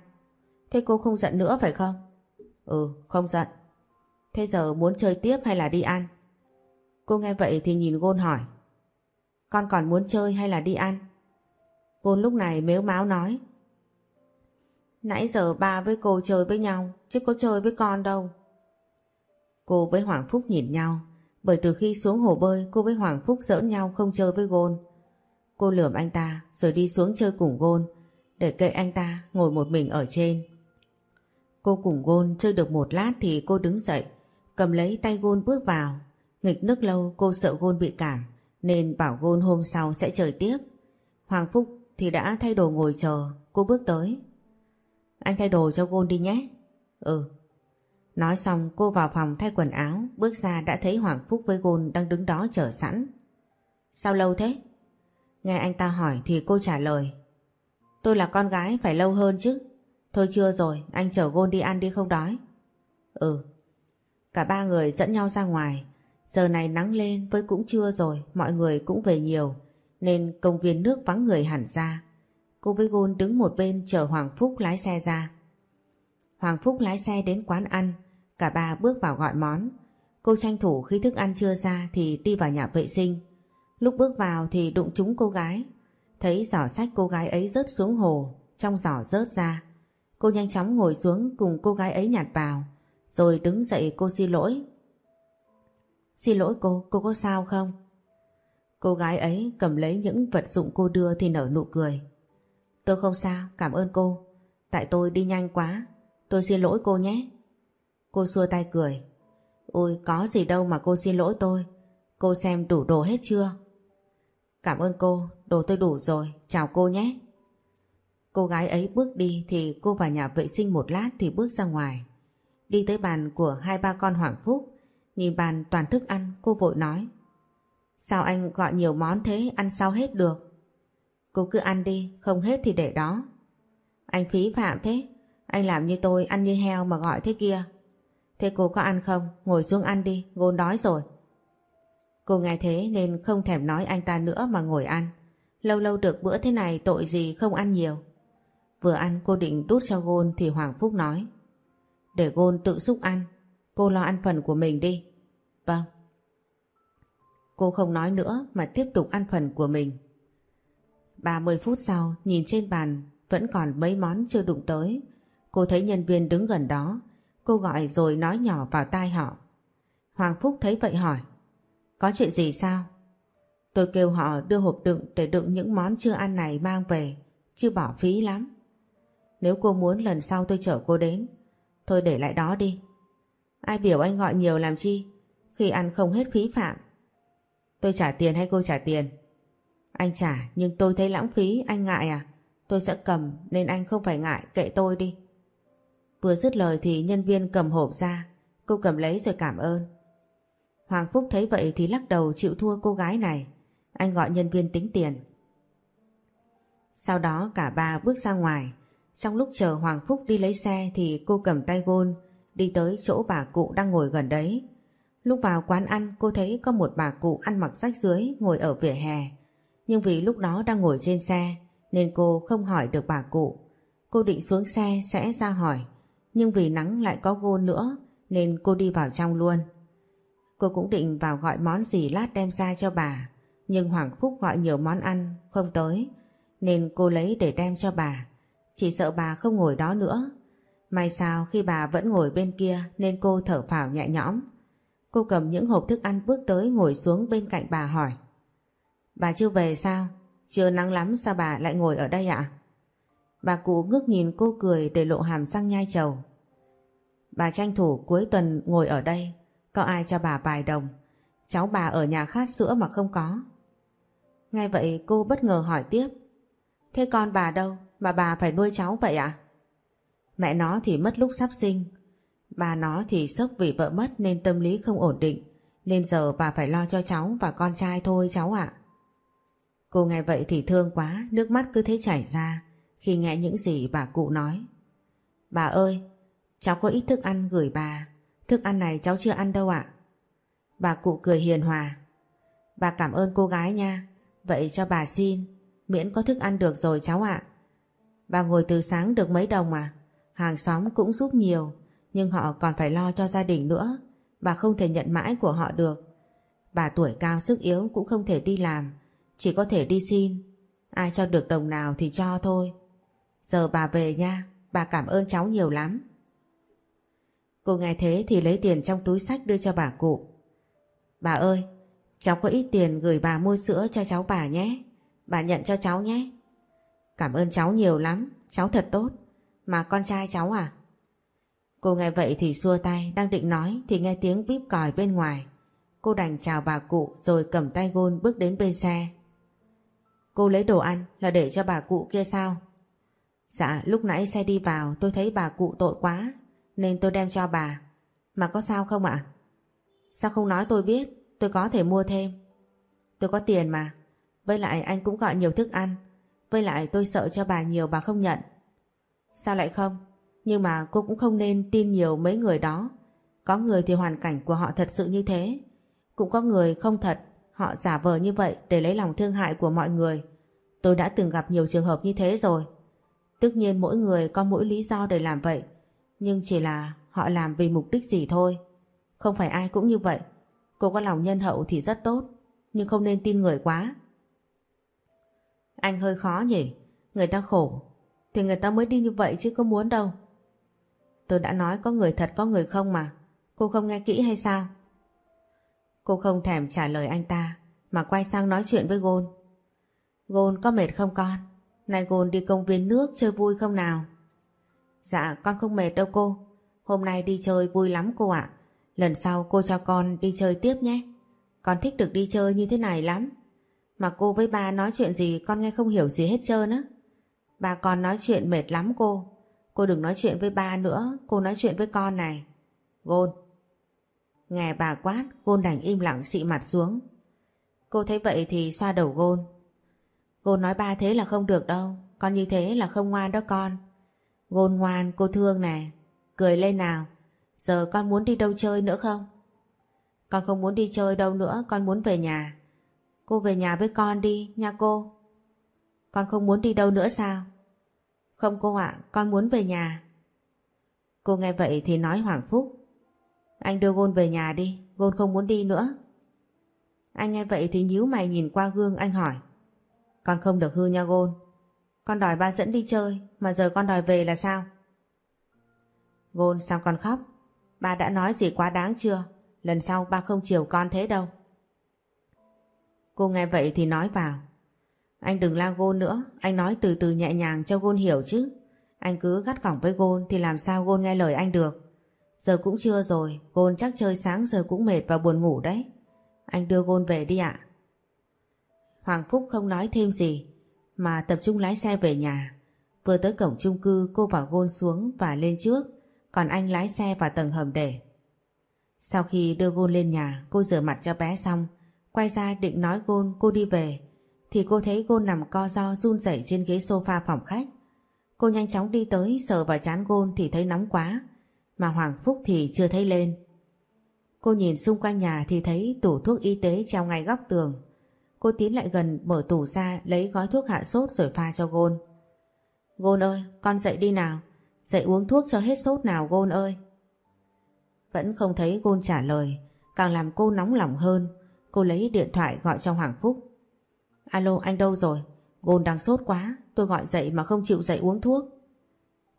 Thế cô không giận nữa phải không? Ừ, không giận. Thế giờ muốn chơi tiếp hay là đi ăn? Cô nghe vậy thì nhìn Gôn hỏi. Con còn muốn chơi hay là đi ăn? Gôn lúc này mếu máu nói. Nãy giờ ba với cô chơi với nhau, chứ có chơi với con đâu. Cô với Hoàng Phúc nhìn nhau, bởi từ khi xuống hồ bơi cô với Hoàng Phúc giỡn nhau không chơi với Gôn. Cô lườm anh ta rồi đi xuống chơi cùng Gôn, để kệ anh ta ngồi một mình ở trên. Cô cùng Gôn chơi được một lát thì cô đứng dậy, cầm lấy tay Gôn bước vào. Nghịch nước lâu cô sợ Gôn bị cảm, nên bảo Gôn hôm sau sẽ chơi tiếp. Hoàng Phúc thì đã thay đồ ngồi chờ, cô bước tới. Anh thay đồ cho Gôn đi nhé. Ừ. Nói xong cô vào phòng thay quần áo, bước ra đã thấy Hoàng Phúc với Gôn đang đứng đó chờ sẵn. Sao lâu thế? Nghe anh ta hỏi thì cô trả lời. Tôi là con gái phải lâu hơn chứ. Thôi chưa rồi, anh chở Gôn đi ăn đi không đói. Ừ. Cả ba người dẫn nhau ra ngoài. Giờ này nắng lên với cũng trưa rồi, mọi người cũng về nhiều, nên công viên nước vắng người hẳn ra. Cô với Gôn đứng một bên chờ Hoàng Phúc lái xe ra. Hoàng Phúc lái xe đến quán ăn, cả ba bước vào gọi món. Cô tranh thủ khi thức ăn chưa ra thì đi vào nhà vệ sinh. Lúc bước vào thì đụng trúng cô gái. Thấy giỏ sách cô gái ấy rớt xuống hồ, trong giỏ rớt ra. Cô nhanh chóng ngồi xuống cùng cô gái ấy nhặt vào, rồi đứng dậy cô xin lỗi. Xin lỗi cô, cô có sao không? Cô gái ấy cầm lấy những vật dụng cô đưa thì nở nụ cười. Tôi không sao, cảm ơn cô. Tại tôi đi nhanh quá, tôi xin lỗi cô nhé. Cô xua tay cười. Ôi có gì đâu mà cô xin lỗi tôi. Cô xem đủ đồ hết chưa? Cảm ơn cô, đồ tôi đủ rồi, chào cô nhé. Cô gái ấy bước đi thì cô vào nhà vệ sinh một lát thì bước ra ngoài. Đi tới bàn của hai ba con Hoàng Phúc, nhìn bàn toàn thức ăn cô vội nói. Sao anh gọi nhiều món thế ăn sao hết được? Cô cứ ăn đi, không hết thì để đó. Anh phí phạm thế, anh làm như tôi ăn như heo mà gọi thế kia. Thế cô có ăn không? Ngồi xuống ăn đi, gôn đói rồi. Cô nghe thế nên không thèm nói anh ta nữa mà ngồi ăn. Lâu lâu được bữa thế này tội gì không ăn nhiều. Vừa ăn cô định đút cho Gôn thì Hoàng Phúc nói. Để Gôn tự xúc ăn, cô lo ăn phần của mình đi. Vâng. Cô không nói nữa mà tiếp tục ăn phần của mình. 30 phút sau, nhìn trên bàn, vẫn còn mấy món chưa đụng tới. Cô thấy nhân viên đứng gần đó. Cô gọi rồi nói nhỏ vào tai họ. Hoàng Phúc thấy vậy hỏi. Có chuyện gì sao? Tôi kêu họ đưa hộp đựng để đựng những món chưa ăn này mang về. Chứ bỏ phí lắm. Nếu cô muốn, lần sau tôi chở cô đến. Thôi để lại đó đi. Ai biểu anh gọi nhiều làm chi? Khi ăn không hết phí phạm. Tôi trả tiền hay cô trả tiền? Anh trả nhưng tôi thấy lãng phí, anh ngại à? Tôi sẽ cầm, nên anh không phải ngại, kệ tôi đi. Vừa dứt lời thì nhân viên cầm hộp ra. Cô cầm lấy rồi cảm ơn. Hoàng Phúc thấy vậy thì lắc đầu chịu thua cô gái này. Anh gọi nhân viên tính tiền. Sau đó cả ba bước ra ngoài. Trong lúc chờ Hoàng Phúc đi lấy xe thì cô cầm tay gôn, đi tới chỗ bà cụ đang ngồi gần đấy. Lúc vào quán ăn, cô thấy có một bà cụ ăn mặc rách dưới ngồi ở vỉa hè. Nhưng vì lúc đó đang ngồi trên xe, nên cô không hỏi được bà cụ. Cô định xuống xe sẽ ra hỏi, nhưng vì nắng lại có gôn nữa, nên cô đi vào trong luôn. Cô cũng định vào gọi món gì lát đem ra cho bà, nhưng Hoàng Phúc gọi nhiều món ăn, không tới, nên cô lấy để đem cho bà. Chỉ sợ bà không ngồi đó nữa. May sao khi bà vẫn ngồi bên kia, nên cô thở phào nhẹ nhõm. Cô cầm những hộp thức ăn bước tới ngồi xuống bên cạnh bà hỏi. Bà chưa về sao? Chưa nắng lắm sao bà lại ngồi ở đây ạ? Bà cụ ngước nhìn cô cười để lộ hàm răng nhai trầu. Bà tranh thủ cuối tuần ngồi ở đây, có ai cho bà vài đồng. Cháu bà ở nhà khát sữa mà không có. Ngay vậy cô bất ngờ hỏi tiếp. Thế con bà đâu mà bà phải nuôi cháu vậy ạ? Mẹ nó thì mất lúc sắp sinh. Bà nó thì sốc vì vợ mất nên tâm lý không ổn định. Nên giờ bà phải lo cho cháu và con trai thôi cháu ạ. Cô nghe vậy thì thương quá, nước mắt cứ thế chảy ra khi nghe những gì bà cụ nói. Bà ơi, cháu có ít thức ăn gửi bà. Thức ăn này cháu chưa ăn đâu ạ. Bà cụ cười hiền hòa. Bà cảm ơn cô gái nha. Vậy cho bà xin, miễn có thức ăn được rồi cháu ạ. Bà ngồi từ sáng được mấy đồng à? Hàng xóm cũng giúp nhiều, nhưng họ còn phải lo cho gia đình nữa. Bà không thể nhận mãi của họ được. Bà tuổi cao sức yếu cũng không thể đi làm, chỉ có thể đi xin. Ai cho được đồng nào thì cho thôi. Giờ bà về nha, bà cảm ơn cháu nhiều lắm. Cô nghe thế thì lấy tiền trong túi sách đưa cho bà cụ. Bà ơi, cháu có ít tiền gửi bà mua sữa cho cháu bà nhé. Bà nhận cho cháu nhé. Cảm ơn cháu nhiều lắm, cháu thật tốt. Mà con trai cháu à? Cô nghe vậy thì xua tay, đang định nói thì nghe tiếng bíp còi bên ngoài. Cô đành chào bà cụ rồi cầm tay gôn bước đến bên xe. Cô lấy đồ ăn là để cho bà cụ kia sao? Dạ lúc nãy xe đi vào tôi thấy bà cụ tội quá nên tôi đem cho bà. Mà có sao không ạ? Sao không nói tôi biết tôi có thể mua thêm? Tôi có tiền mà. Với lại anh cũng gọi nhiều thức ăn. Với lại tôi sợ cho bà nhiều bà không nhận. Sao lại không? Nhưng mà cô cũng không nên tin nhiều mấy người đó. Có người thì hoàn cảnh của họ thật sự như thế. Cũng có người không thật, họ giả vờ như vậy để lấy lòng thương hại của mọi người. Tôi đã từng gặp nhiều trường hợp như thế rồi. Tất nhiên mỗi người có mỗi lý do để làm vậy. Nhưng chỉ là họ làm vì mục đích gì thôi. Không phải ai cũng như vậy. Cô có lòng nhân hậu thì rất tốt, nhưng không nên tin người quá. Anh hơi khó nhỉ, người ta khổ, thì người ta mới đi như vậy chứ có muốn đâu. Tôi đã nói có người thật có người không mà, cô không nghe kỹ hay sao? Cô không thèm trả lời anh ta, mà quay sang nói chuyện với Gôn. Gôn có mệt không con? nay Gôn đi công viên nước chơi vui không nào? Dạ con không mệt đâu cô, hôm nay đi chơi vui lắm cô ạ. Lần sau cô cho con đi chơi tiếp nhé. Con thích được đi chơi như thế này lắm. Mà cô với ba nói chuyện gì con nghe không hiểu gì hết trơn á. Ba con nói chuyện mệt lắm cô. Cô đừng nói chuyện với ba nữa, cô nói chuyện với con này. Gôn. Nghe bà quát, Gôn đành im lặng xị mặt xuống. Cô thấy vậy thì xoa đầu Gôn. Gôn nói ba thế là không được đâu, con như thế là không ngoan đó con. Gôn ngoan, cô thương nè, cười lên nào. Giờ con muốn đi đâu chơi nữa không? Con không muốn đi chơi đâu nữa, con muốn về nhà. Cô về nhà với con đi, nha cô. Con không muốn đi đâu nữa sao? Không cô ạ, con muốn về nhà. Cô nghe vậy thì nói Hoàng Phúc. Anh đưa Gôn về nhà đi, Gôn không muốn đi nữa. Anh nghe vậy thì nhíu mày nhìn qua gương anh hỏi. Con không được hư nha Gôn. Con đòi ba dẫn đi chơi, mà giờ con đòi về là sao? Gôn sao con khóc? Ba đã nói gì quá đáng chưa? Lần sau ba không chiều con thế đâu. Cô nghe vậy thì nói vào. Anh đừng la Gôn nữa, anh nói từ từ nhẹ nhàng cho Gôn hiểu chứ. Anh cứ gắt gỏng với Gôn thì làm sao Gôn nghe lời anh được. Giờ cũng chưa rồi, Gôn chắc chơi sáng giờ cũng mệt và buồn ngủ đấy. Anh đưa Gôn về đi ạ. Hoàng Phúc không nói thêm gì, mà tập trung lái xe về nhà. Vừa tới cổng chung cư cô bảo Gôn xuống và lên trước, còn anh lái xe vào tầng hầm để. Sau khi đưa Gôn lên nhà, cô rửa mặt cho bé xong, quay ra định nói Gôn cô đi về, thì cô thấy Gôn nằm co do run rẩy trên ghế sofa phòng khách. Cô nhanh chóng đi tới sờ vào chán Gôn thì thấy nóng quá, mà Hoàng Phúc thì chưa thấy lên. Cô nhìn xung quanh nhà thì thấy tủ thuốc y tế treo ngay góc tường. Cô tiến lại gần mở tủ ra lấy gói thuốc hạ sốt rồi pha cho Gôn. Gôn ơi, con dậy đi nào. Dậy uống thuốc cho hết sốt nào Gôn ơi. Vẫn không thấy Gôn trả lời, càng làm cô nóng lòng hơn. Cô lấy điện thoại gọi cho Hoàng Phúc. Alo anh đâu rồi? Gôn đang sốt quá, tôi gọi dậy mà không chịu dậy uống thuốc.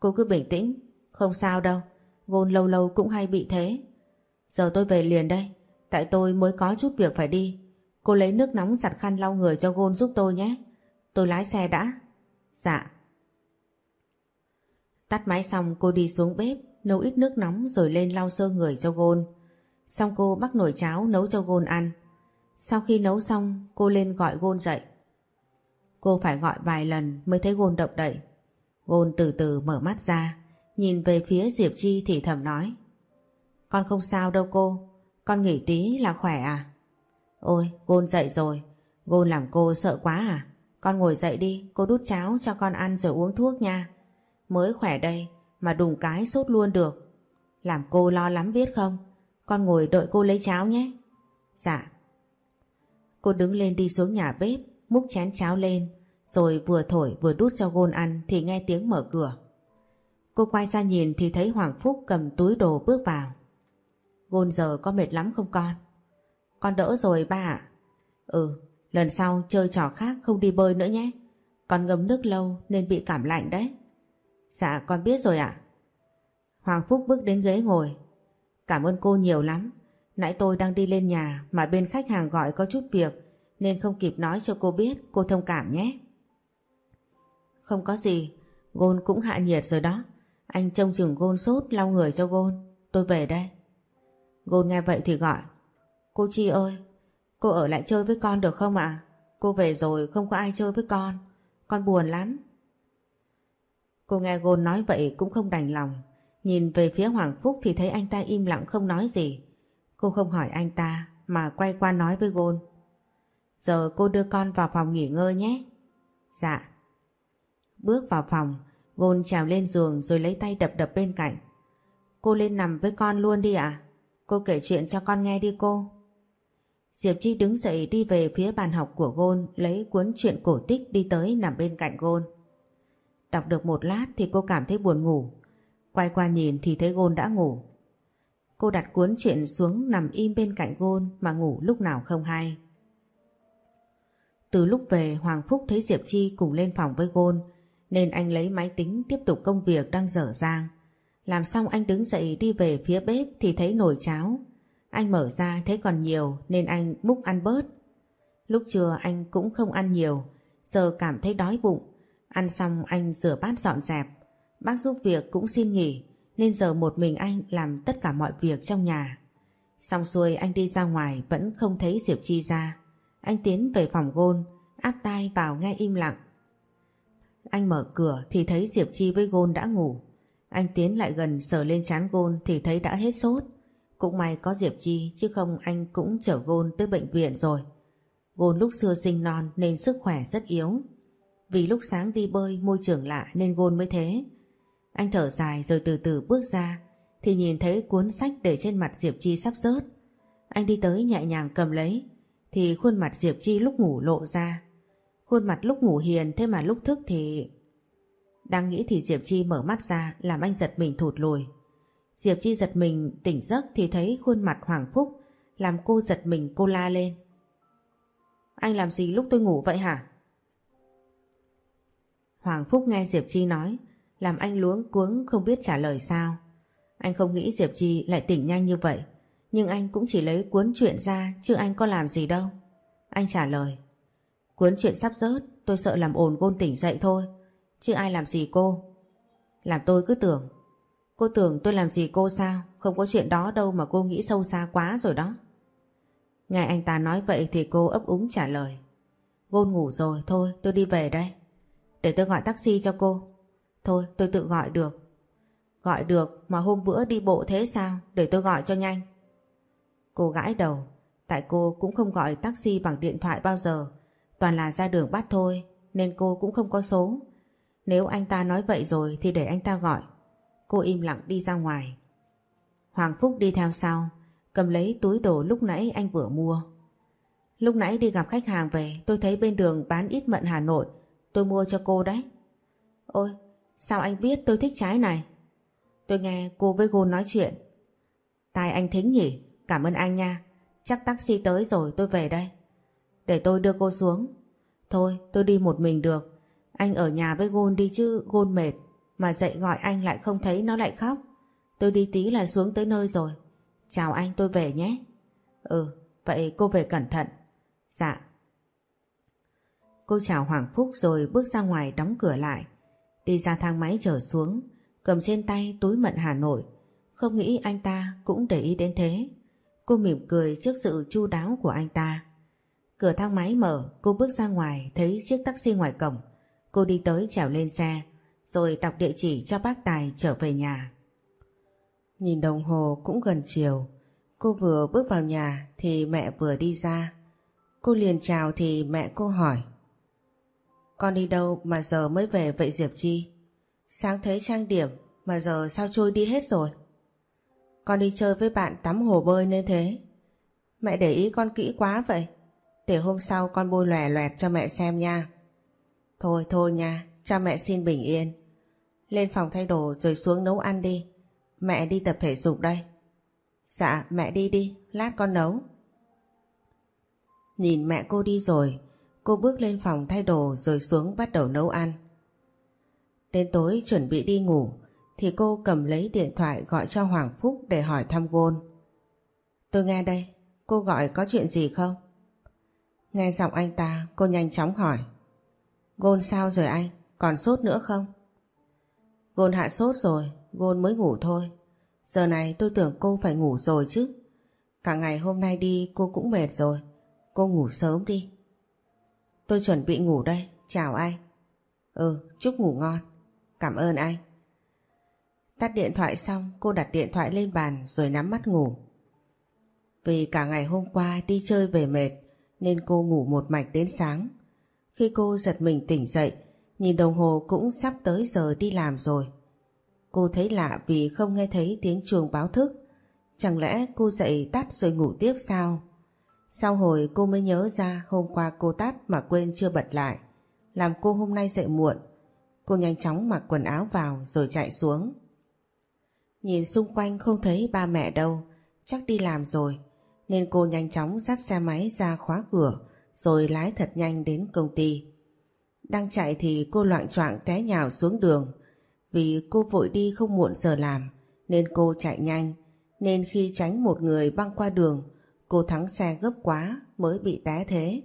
Cô cứ bình tĩnh, không sao đâu. Gôn lâu lâu cũng hay bị thế. Giờ tôi về liền đây, tại tôi mới có chút việc phải đi. Cô lấy nước nóng giặt khăn lau người cho Gôn giúp tôi nhé. Tôi lái xe đã. Dạ. Tắt máy xong cô đi xuống bếp, nấu ít nước nóng rồi lên lau sơ người cho Gôn. Xong cô bắt nồi cháo nấu cho Gôn ăn. Sau khi nấu xong cô lên gọi Gôn dậy. Cô phải gọi vài lần mới thấy Gôn động đậy. Gôn từ từ mở mắt ra, nhìn về phía Diệp Chi thì thầm nói. Con không sao đâu cô, con nghỉ tí là khỏe à? Ôi, Gôn dậy rồi, Gôn làm cô sợ quá à? Con ngồi dậy đi, cô đút cháo cho con ăn rồi uống thuốc nha. Mới khỏe đây mà đùng cái sốt luôn được. Làm cô lo lắm biết không? Con ngồi đợi cô lấy cháo nhé. Dạ. Cô đứng lên đi xuống nhà bếp, múc chén cháo lên, rồi vừa thổi vừa đút cho Gôn ăn thì nghe tiếng mở cửa. Cô quay ra nhìn thì thấy Hoàng Phúc cầm túi đồ bước vào. Gôn giờ có mệt lắm không con? Con đỡ rồi ba ạ. Ừ, lần sau chơi trò khác không đi bơi nữa nhé. Con ngâm nước lâu nên bị cảm lạnh đấy. Dạ con biết rồi ạ. Hoàng Phúc bước đến ghế ngồi. Cảm ơn cô nhiều lắm. Nãy tôi đang đi lên nhà mà bên khách hàng gọi có chút việc nên không kịp nói cho cô biết cô thông cảm nhé. Không có gì, Gôn cũng hạ nhiệt rồi đó. Anh trông chừng Gôn sốt lau người cho Gôn. Tôi về đây. Gôn nghe vậy thì gọi. Cô Chi ơi, cô ở lại chơi với con được không ạ? Cô về rồi không có ai chơi với con. Con buồn lắm. Cô nghe Gôn nói vậy cũng không đành lòng. Nhìn về phía Hoàng Phúc thì thấy anh ta im lặng không nói gì. Cô không hỏi anh ta mà quay qua nói với Gôn. Giờ cô đưa con vào phòng nghỉ ngơi nhé. Dạ. Bước vào phòng, Gôn trèo lên giường rồi lấy tay đập đập bên cạnh. Cô lên nằm với con luôn đi ạ. Cô kể chuyện cho con nghe đi cô. Diệp Chi đứng dậy đi về phía bàn học của Gôn, lấy cuốn truyện cổ tích đi tới nằm bên cạnh Gôn. Đọc được một lát thì cô cảm thấy buồn ngủ. Quay qua nhìn thì thấy Gôn đã ngủ. Cô đặt cuốn truyện xuống nằm im bên cạnh Gôn mà ngủ lúc nào không hay. Từ lúc về, Hoàng Phúc thấy Diệp Chi cùng lên phòng với Gôn nên anh lấy máy tính tiếp tục công việc đang dở dang. Làm xong anh đứng dậy đi về phía bếp thì thấy nồi cháo. Anh mở ra thấy còn nhiều nên anh múc ăn bớt. Lúc trưa anh cũng không ăn nhiều, giờ cảm thấy đói bụng. Ăn xong anh rửa bát dọn dẹp. Bác giúp việc cũng xin nghỉ nên giờ một mình anh làm tất cả mọi việc trong nhà. Xong xuôi anh đi ra ngoài vẫn không thấy Diệp Chi ra. Anh tiến về phòng gôn, áp tai vào nghe im lặng. Anh mở cửa thì thấy Diệp Chi với gôn đã ngủ. Anh tiến lại gần sờ lên chán gôn thì thấy đã hết sốt. Cũng may có Diệp Chi, chứ không anh cũng chở gôn tới bệnh viện rồi. Gôn lúc xưa sinh non nên sức khỏe rất yếu. Vì lúc sáng đi bơi, môi trường lạ nên gôn mới thế. Anh thở dài rồi từ từ bước ra, thì nhìn thấy cuốn sách để trên mặt Diệp Chi sắp rớt. Anh đi tới nhẹ nhàng cầm lấy, thì khuôn mặt Diệp Chi lúc ngủ lộ ra. Khuôn mặt lúc ngủ hiền, thế mà lúc thức thì... Đang nghĩ thì Diệp Chi mở mắt ra, làm anh giật mình thụt lùi. Diệp Chi giật mình, tỉnh giấc thì thấy khuôn mặt Hoàng Phúc, làm cô giật mình, cô la lên. Anh làm gì lúc tôi ngủ vậy hả? Hoàng Phúc nghe Diệp Chi nói, làm anh luống cuống không biết trả lời sao. Anh không nghĩ Diệp Chi lại tỉnh nhanh như vậy, nhưng anh cũng chỉ lấy cuốn chuyện ra, chứ anh có làm gì đâu. Anh trả lời Cuốn chuyện sắp rớt, tôi sợ làm ồn gôn tỉnh dậy thôi. Chứ ai làm gì cô. Làm tôi cứ tưởng. Cô tưởng tôi làm gì cô sao? Không có chuyện đó đâu mà cô nghĩ sâu xa quá rồi đó. Nghe anh ta nói vậy thì cô ấp úng trả lời. Gôn ngủ rồi, Thôi tôi đi về đây. Để tôi gọi taxi cho cô. Thôi, tôi tự gọi được. Gọi được mà hôm bữa đi bộ thế sao? Để tôi gọi cho nhanh. Cô gãi đầu. Tại cô cũng không gọi taxi bằng điện thoại bao giờ. Toàn là ra đường bắt thôi Nên cô cũng không có số Nếu anh ta nói vậy rồi Thì để anh ta gọi Cô im lặng đi ra ngoài. Hoàng Phúc đi theo sau, cầm lấy túi đồ lúc nãy anh vừa mua. Lúc nãy đi gặp khách hàng về, tôi thấy bên đường bán ít mận Hà Nội, tôi mua cho cô đấy. Ôi, sao anh biết tôi thích trái này? Tôi nghe cô với cô nói chuyện. Tai anh thính nhỉ? Cảm ơn anh nha. Chắc taxi tới rồi tôi về đây. Để tôi đưa cô xuống. Thôi tôi đi một mình được. Anh ở nhà với Gôn đi chứ Gôn mệt. Mà dậy gọi anh lại không thấy nó lại khóc. Tôi đi tí là xuống tới nơi rồi. Chào anh tôi về nhé. Ừ, vậy cô về cẩn thận. Dạ. Cô chào Hoàng Phúc rồi bước ra ngoài đóng cửa lại. Đi ra thang máy trở xuống, cầm trên tay túi mận Hà Nội. Không nghĩ anh ta cũng để ý đến thế. Cô mỉm cười trước sự chu đáo của anh ta. Cửa thang máy mở, cô bước ra ngoài thấy chiếc taxi ngoài cổng. Cô đi tới trèo lên xe rồi đọc địa chỉ cho bác Tài trở về nhà. Nhìn đồng hồ cũng gần chiều, cô vừa bước vào nhà thì mẹ vừa đi ra. Cô liền chào thì mẹ cô hỏi. Con đi đâu mà giờ mới về vậy Diệp Chi? Sáng thấy trang điểm mà giờ sao trôi đi hết rồi? Con đi chơi với bạn tắm hồ bơi nên thế. Mẹ để ý con kỹ quá vậy. Để hôm sau con bôi lòe loẹt cho mẹ xem nha. Thôi thôi nha, cho mẹ xin bình yên. Lên phòng thay đồ rồi xuống nấu ăn đi. Mẹ đi tập thể dục đây. Dạ mẹ đi đi, lát con nấu. Nhìn mẹ cô đi rồi, cô bước lên phòng thay đồ rồi xuống bắt đầu nấu ăn. Đến tối chuẩn bị đi ngủ thì cô cầm lấy điện thoại gọi cho Hoàng Phúc để hỏi thăm Gôn. Tôi nghe đây, cô gọi có chuyện gì không? Nghe giọng anh ta, cô nhanh chóng hỏi. Gôn sao rồi anh? Còn sốt nữa không? Gôn hạ sốt rồi, Gôn mới ngủ thôi. Giờ này tôi tưởng cô phải ngủ rồi chứ. Cả ngày hôm nay đi cô cũng mệt rồi. Cô ngủ sớm đi. Tôi chuẩn bị ngủ đây, chào anh. Ừ, chúc ngủ ngon. Cảm ơn anh. Tắt điện thoại xong cô đặt điện thoại lên bàn rồi nắm mắt ngủ. Vì cả ngày hôm qua đi chơi về mệt nên cô ngủ một mạch đến sáng. Khi cô giật mình tỉnh dậy Nhìn đồng hồ cũng sắp tới giờ đi làm rồi. Cô thấy lạ vì không nghe thấy tiếng chuông báo thức. Chẳng lẽ cô dậy tắt rồi ngủ tiếp sao? Sau hồi cô mới nhớ ra hôm qua cô tắt mà quên chưa bật lại. Làm cô hôm nay dậy muộn. Cô nhanh chóng mặc quần áo vào rồi chạy xuống. Nhìn xung quanh không thấy ba mẹ đâu, chắc đi làm rồi. Nên cô nhanh chóng dắt xe máy ra khóa cửa, rồi lái thật nhanh đến công ty. Đang chạy thì cô loạn choạng té nhào xuống đường. Vì cô vội đi không muộn giờ làm, nên cô chạy nhanh. Nên khi tránh một người băng qua đường, cô thắng xe gấp quá mới bị té thế.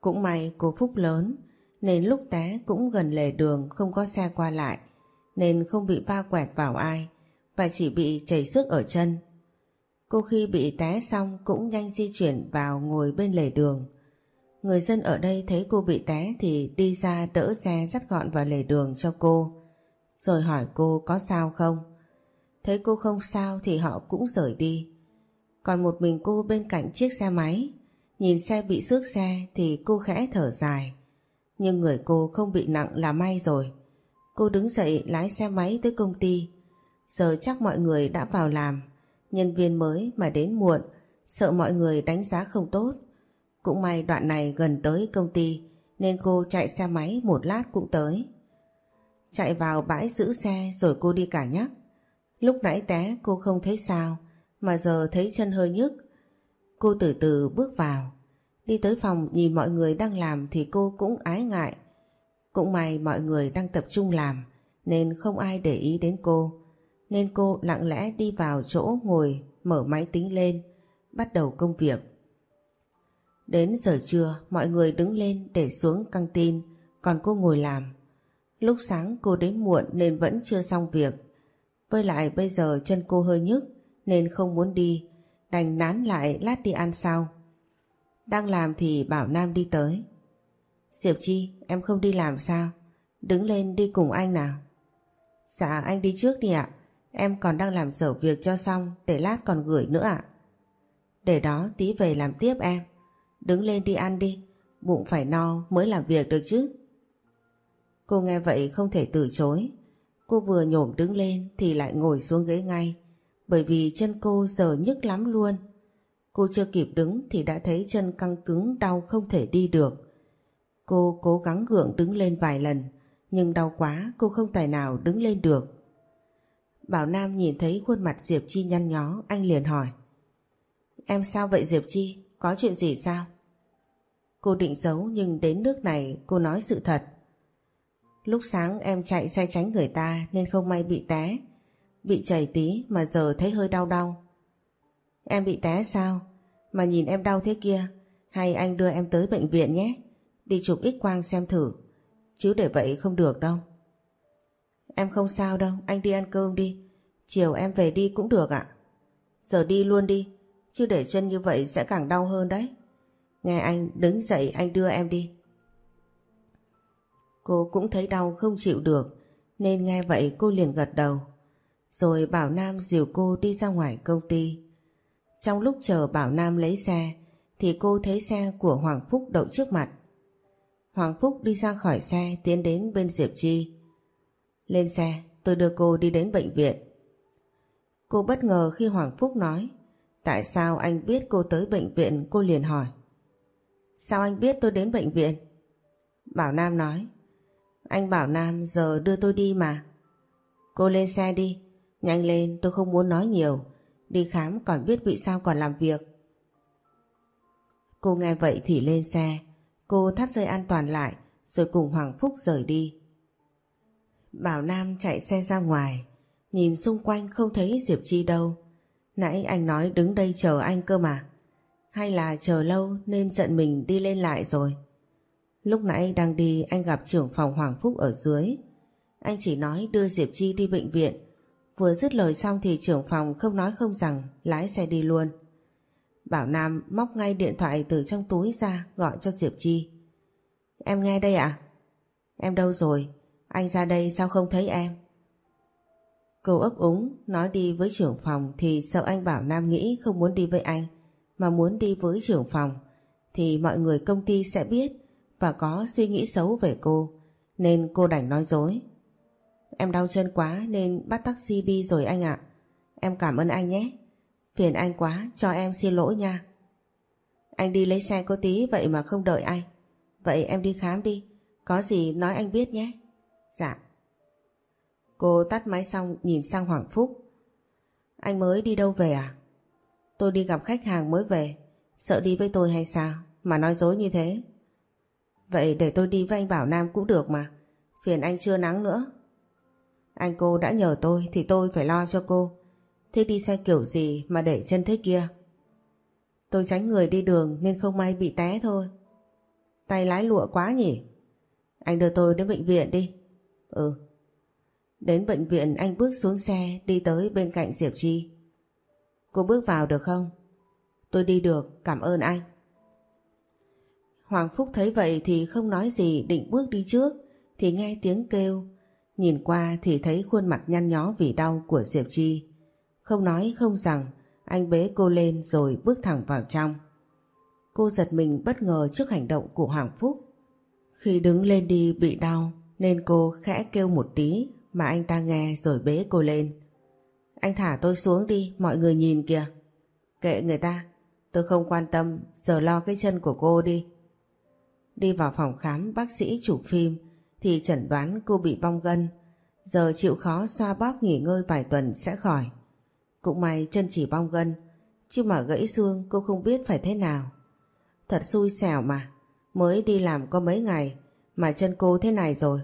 Cũng may cô phúc lớn, nên lúc té cũng gần lề đường không có xe qua lại, nên không bị va quẹt vào ai, và chỉ bị chảy sức ở chân. Cô khi bị té xong cũng nhanh di chuyển vào ngồi bên lề đường. Người dân ở đây thấy cô bị té thì đi ra đỡ xe dắt gọn vào lề đường cho cô. Rồi hỏi cô có sao không? Thấy cô không sao thì họ cũng rời đi. Còn một mình cô bên cạnh chiếc xe máy. Nhìn xe bị xước xe thì cô khẽ thở dài. Nhưng người cô không bị nặng là may rồi. Cô đứng dậy lái xe máy tới công ty. Giờ chắc mọi người đã vào làm. Nhân viên mới mà đến muộn, sợ mọi người đánh giá không tốt. Cũng may đoạn này gần tới công ty nên cô chạy xe máy một lát cũng tới. Chạy vào bãi giữ xe rồi cô đi cả nhắc. Lúc nãy té cô không thấy sao mà giờ thấy chân hơi nhức. Cô từ từ bước vào. Đi tới phòng nhìn mọi người đang làm thì cô cũng ái ngại. Cũng may mọi người đang tập trung làm nên không ai để ý đến cô. Nên cô lặng lẽ đi vào chỗ ngồi mở máy tính lên bắt đầu công việc. Đến giờ trưa mọi người đứng lên để xuống căng tin còn cô ngồi làm. Lúc sáng cô đến muộn nên vẫn chưa xong việc. Với lại bây giờ chân cô hơi nhức nên không muốn đi, đành nán lại lát đi ăn sau. Đang làm thì Bảo Nam đi tới. Diệp Chi, em không đi làm sao? Đứng lên đi cùng anh nào. Dạ anh đi trước đi ạ. Em còn đang làm dở việc cho xong để lát còn gửi nữa ạ. Để đó tí về làm tiếp em. Đứng lên đi ăn đi, bụng phải no mới làm việc được chứ. Cô nghe vậy không thể từ chối. Cô vừa nhổm đứng lên thì lại ngồi xuống ghế ngay, bởi vì chân cô giờ nhức lắm luôn. Cô chưa kịp đứng thì đã thấy chân căng cứng đau không thể đi được. Cô cố gắng gượng đứng lên vài lần, nhưng đau quá cô không tài nào đứng lên được. Bảo Nam nhìn thấy khuôn mặt Diệp Chi nhăn nhó, anh liền hỏi. Em sao vậy Diệp Chi? Có chuyện gì sao? Cô định giấu nhưng đến nước này cô nói sự thật. Lúc sáng em chạy xe tránh người ta nên không may bị té. Bị chảy tí mà giờ thấy hơi đau đau. Em bị té sao? Mà nhìn em đau thế kia. Hay anh đưa em tới bệnh viện nhé. Đi chụp x quang xem thử. Chứ để vậy không được đâu. Em không sao đâu, anh đi ăn cơm đi. Chiều em về đi cũng được ạ. Giờ đi luôn đi, chứ để chân như vậy sẽ càng đau hơn đấy. Nghe anh đứng dậy anh đưa em đi. Cô cũng thấy đau không chịu được nên nghe vậy cô liền gật đầu. Rồi Bảo Nam dìu cô đi ra ngoài công ty. Trong lúc chờ Bảo Nam lấy xe thì cô thấy xe của Hoàng Phúc đậu trước mặt. Hoàng Phúc đi ra khỏi xe tiến đến bên Diệp Chi. Lên xe tôi đưa cô đi đến bệnh viện. Cô bất ngờ khi Hoàng Phúc nói Tại sao anh biết cô tới bệnh viện cô liền hỏi Sao anh biết tôi đến bệnh viện? Bảo Nam nói anh bảo Nam giờ đưa tôi đi mà. Cô lên xe đi, nhanh lên tôi không muốn nói nhiều. Đi khám còn biết bị sao còn làm việc. Cô nghe vậy thì lên xe, cô thắt dây an toàn lại rồi cùng Hoàng Phúc rời đi. Bảo Nam chạy xe ra ngoài, nhìn xung quanh không thấy Diệp Chi đâu. Nãy anh nói đứng đây chờ anh cơ mà. Hay là chờ lâu nên giận mình đi lên lại rồi. Lúc nãy đang đi anh gặp trưởng phòng Hoàng Phúc ở dưới. Anh chỉ nói đưa Diệp Chi đi bệnh viện. Vừa dứt lời xong thì trưởng phòng không nói không rằng lái xe đi luôn. Bảo Nam móc ngay điện thoại từ trong túi ra gọi cho Diệp Chi. Em nghe đây ạ? Em đâu rồi? Anh ra đây sao không thấy em? Cô ấp úng nói đi với trưởng phòng thì sợ anh Bảo Nam nghĩ không muốn đi với anh mà muốn đi với trưởng phòng thì mọi người công ty sẽ biết và có suy nghĩ xấu về cô nên cô đành nói dối. Em đau chân quá nên bắt taxi đi rồi anh ạ. Em cảm ơn anh nhé. Phiền anh quá, cho em xin lỗi nha. Anh đi lấy xe có tí vậy mà không đợi anh. Vậy em đi khám đi, có gì nói anh biết nhé. Dạ. Cô tắt máy xong nhìn sang Hoàng Phúc. Anh mới đi đâu về à? Tôi đi gặp khách hàng mới về, sợ đi với tôi hay sao mà nói dối như thế. Vậy để tôi đi với anh Bảo Nam cũng được mà. Phiền anh chưa nắng nữa. Anh cô đã nhờ tôi thì tôi phải lo cho cô. Thế đi xe kiểu gì mà để chân thế kia? Tôi tránh người đi đường nên không may bị té thôi. Tay lái lụa quá nhỉ? Anh đưa tôi đến bệnh viện đi. Ừ. Đến bệnh viện anh bước xuống xe đi tới bên cạnh Diệp Chi. Cô bước vào được không? Tôi đi được, cảm ơn anh. Hoàng Phúc thấy vậy thì không nói gì định bước đi trước thì nghe tiếng kêu. Nhìn qua thì thấy khuôn mặt nhăn nhó vì đau của Diệp Chi. Không nói không rằng anh bế cô lên rồi bước thẳng vào trong. Cô giật mình bất ngờ trước hành động của Hoàng Phúc. Khi đứng lên đi bị đau nên cô khẽ kêu một tí mà anh ta nghe rồi bế cô lên. Anh thả tôi xuống đi, mọi người nhìn kìa. Kệ người ta, tôi không quan tâm, giờ lo cái chân của cô đi. Đi vào phòng khám bác sĩ chụp phim thì chẩn đoán cô bị bong gân. Giờ chịu khó xoa bóp nghỉ ngơi vài tuần sẽ khỏi. Cũng may chân chỉ bong gân, chứ mà gãy xương cô không biết phải thế nào. Thật xui xẻo mà, mới đi làm có mấy ngày mà chân cô thế này rồi.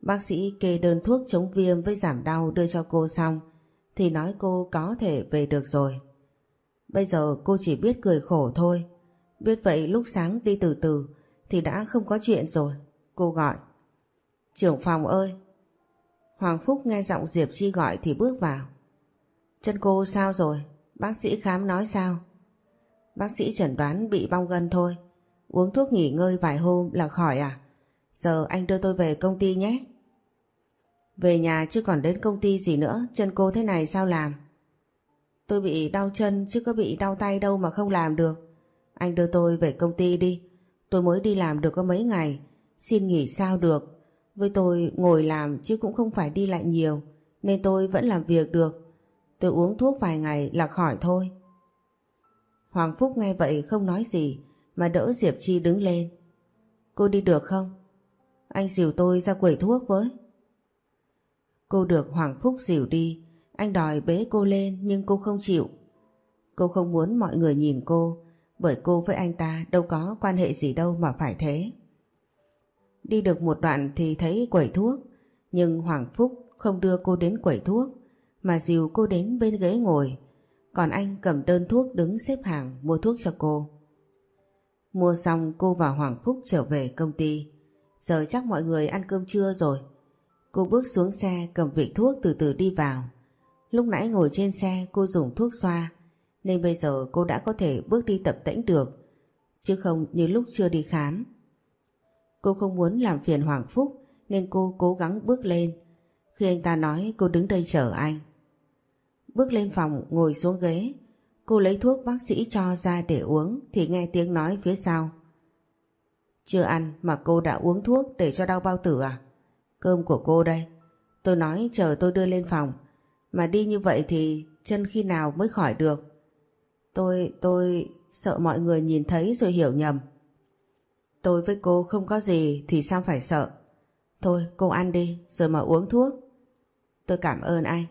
Bác sĩ kê đơn thuốc chống viêm với giảm đau đưa cho cô xong, thì nói cô có thể về được rồi. Bây giờ cô chỉ biết cười khổ thôi. Biết vậy lúc sáng đi từ từ thì đã không có chuyện rồi. Cô gọi. Trưởng phòng ơi! Hoàng Phúc nghe giọng Diệp Chi gọi thì bước vào. Chân cô sao rồi? Bác sĩ khám nói sao? Bác sĩ chẩn đoán bị bong gân thôi. Uống thuốc nghỉ ngơi vài hôm là khỏi à? Giờ anh đưa tôi về công ty nhé. Về nhà chứ còn đến công ty gì nữa, chân cô thế này sao làm? Tôi bị đau chân chứ có bị đau tay đâu mà không làm được. Anh đưa tôi về công ty đi. Tôi mới đi làm được có mấy ngày. Xin nghỉ sao được. Với tôi ngồi làm chứ cũng không phải đi lại nhiều. Nên tôi vẫn làm việc được. Tôi uống thuốc vài ngày là khỏi thôi. Hoàng Phúc nghe vậy không nói gì mà đỡ Diệp Chi đứng lên. Cô đi được không? Anh dìu tôi ra quầy thuốc với. Cô được Hoàng Phúc dìu đi, anh đòi bế cô lên nhưng cô không chịu. Cô không muốn mọi người nhìn cô, bởi cô với anh ta đâu có quan hệ gì đâu mà phải thế. Đi được một đoạn thì thấy quầy thuốc, nhưng Hoàng Phúc không đưa cô đến quầy thuốc, mà dìu cô đến bên ghế ngồi, còn anh cầm đơn thuốc đứng xếp hàng mua thuốc cho cô. Mua xong cô và Hoàng Phúc trở về công ty. Giờ chắc mọi người ăn cơm trưa rồi. Cô bước xuống xe, cầm vị thuốc từ từ đi vào. Lúc nãy ngồi trên xe, cô dùng thuốc xoa, nên bây giờ cô đã có thể bước đi tập tễnh được, chứ không như lúc chưa đi khám. Cô không muốn làm phiền Hoàng Phúc, nên cô cố gắng bước lên. Khi anh ta nói, cô đứng đây chờ anh. Bước lên phòng, ngồi xuống ghế cô lấy thuốc bác sĩ cho ra để uống, thì nghe tiếng nói phía sau. Chưa ăn mà cô đã uống thuốc để cho đau bao tử à? Cơm của cô đây. Tôi nói chờ tôi đưa lên phòng. Mà đi như vậy thì chân khi nào mới khỏi được? Tôi, tôi sợ mọi người nhìn thấy rồi hiểu nhầm. Tôi với cô không có gì thì sao phải sợ. Thôi cô ăn đi rồi mà uống thuốc. Tôi cảm ơn anh.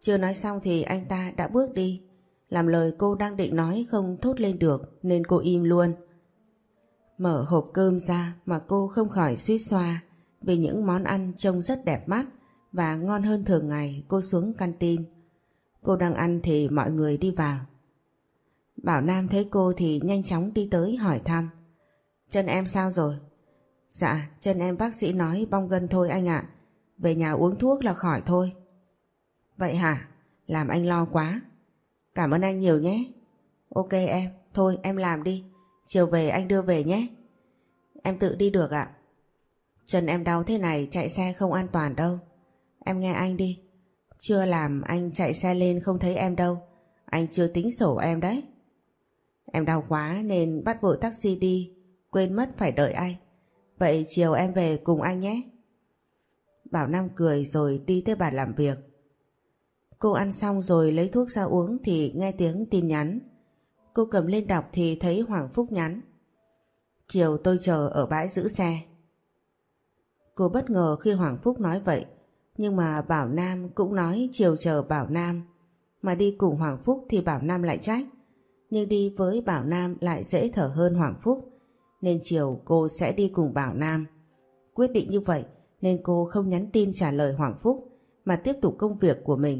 Chưa nói xong thì anh ta đã bước đi. Làm lời cô đang định nói không thốt lên được nên cô im luôn. Mở hộp cơm ra mà cô không khỏi suýt xoa vì những món ăn trông rất đẹp mắt và ngon hơn thường ngày cô xuống canteen. Cô đang ăn thì mọi người đi vào. Bảo Nam thấy cô thì nhanh chóng đi tới hỏi thăm. Chân em sao rồi? Dạ, chân em bác sĩ nói bong gân thôi anh ạ. Về nhà uống thuốc là khỏi thôi. Vậy hả? Làm anh lo quá. Cảm ơn anh nhiều nhé. Ok em, thôi em làm đi. Chiều về anh đưa về nhé. Em tự đi được ạ. Chân em đau thế này chạy xe không an toàn đâu. Em nghe anh đi. Chưa làm anh chạy xe lên không thấy em đâu. Anh chưa tính sổ em đấy. Em đau quá nên bắt vội taxi đi. Quên mất phải đợi anh. Vậy chiều em về cùng anh nhé. Bảo Nam cười rồi đi tới bàn làm việc. Cô ăn xong rồi lấy thuốc ra uống thì nghe tiếng tin nhắn. Cô cầm lên đọc thì thấy Hoàng Phúc nhắn. Chiều tôi chờ ở bãi giữ xe. Cô bất ngờ khi Hoàng Phúc nói vậy. Nhưng mà Bảo Nam cũng nói chiều chờ Bảo Nam. Mà đi cùng Hoàng Phúc thì Bảo Nam lại trách. Nhưng đi với Bảo Nam lại dễ thở hơn Hoàng Phúc. Nên chiều cô sẽ đi cùng Bảo Nam. Quyết định như vậy nên cô không nhắn tin trả lời Hoàng Phúc, mà tiếp tục công việc của mình.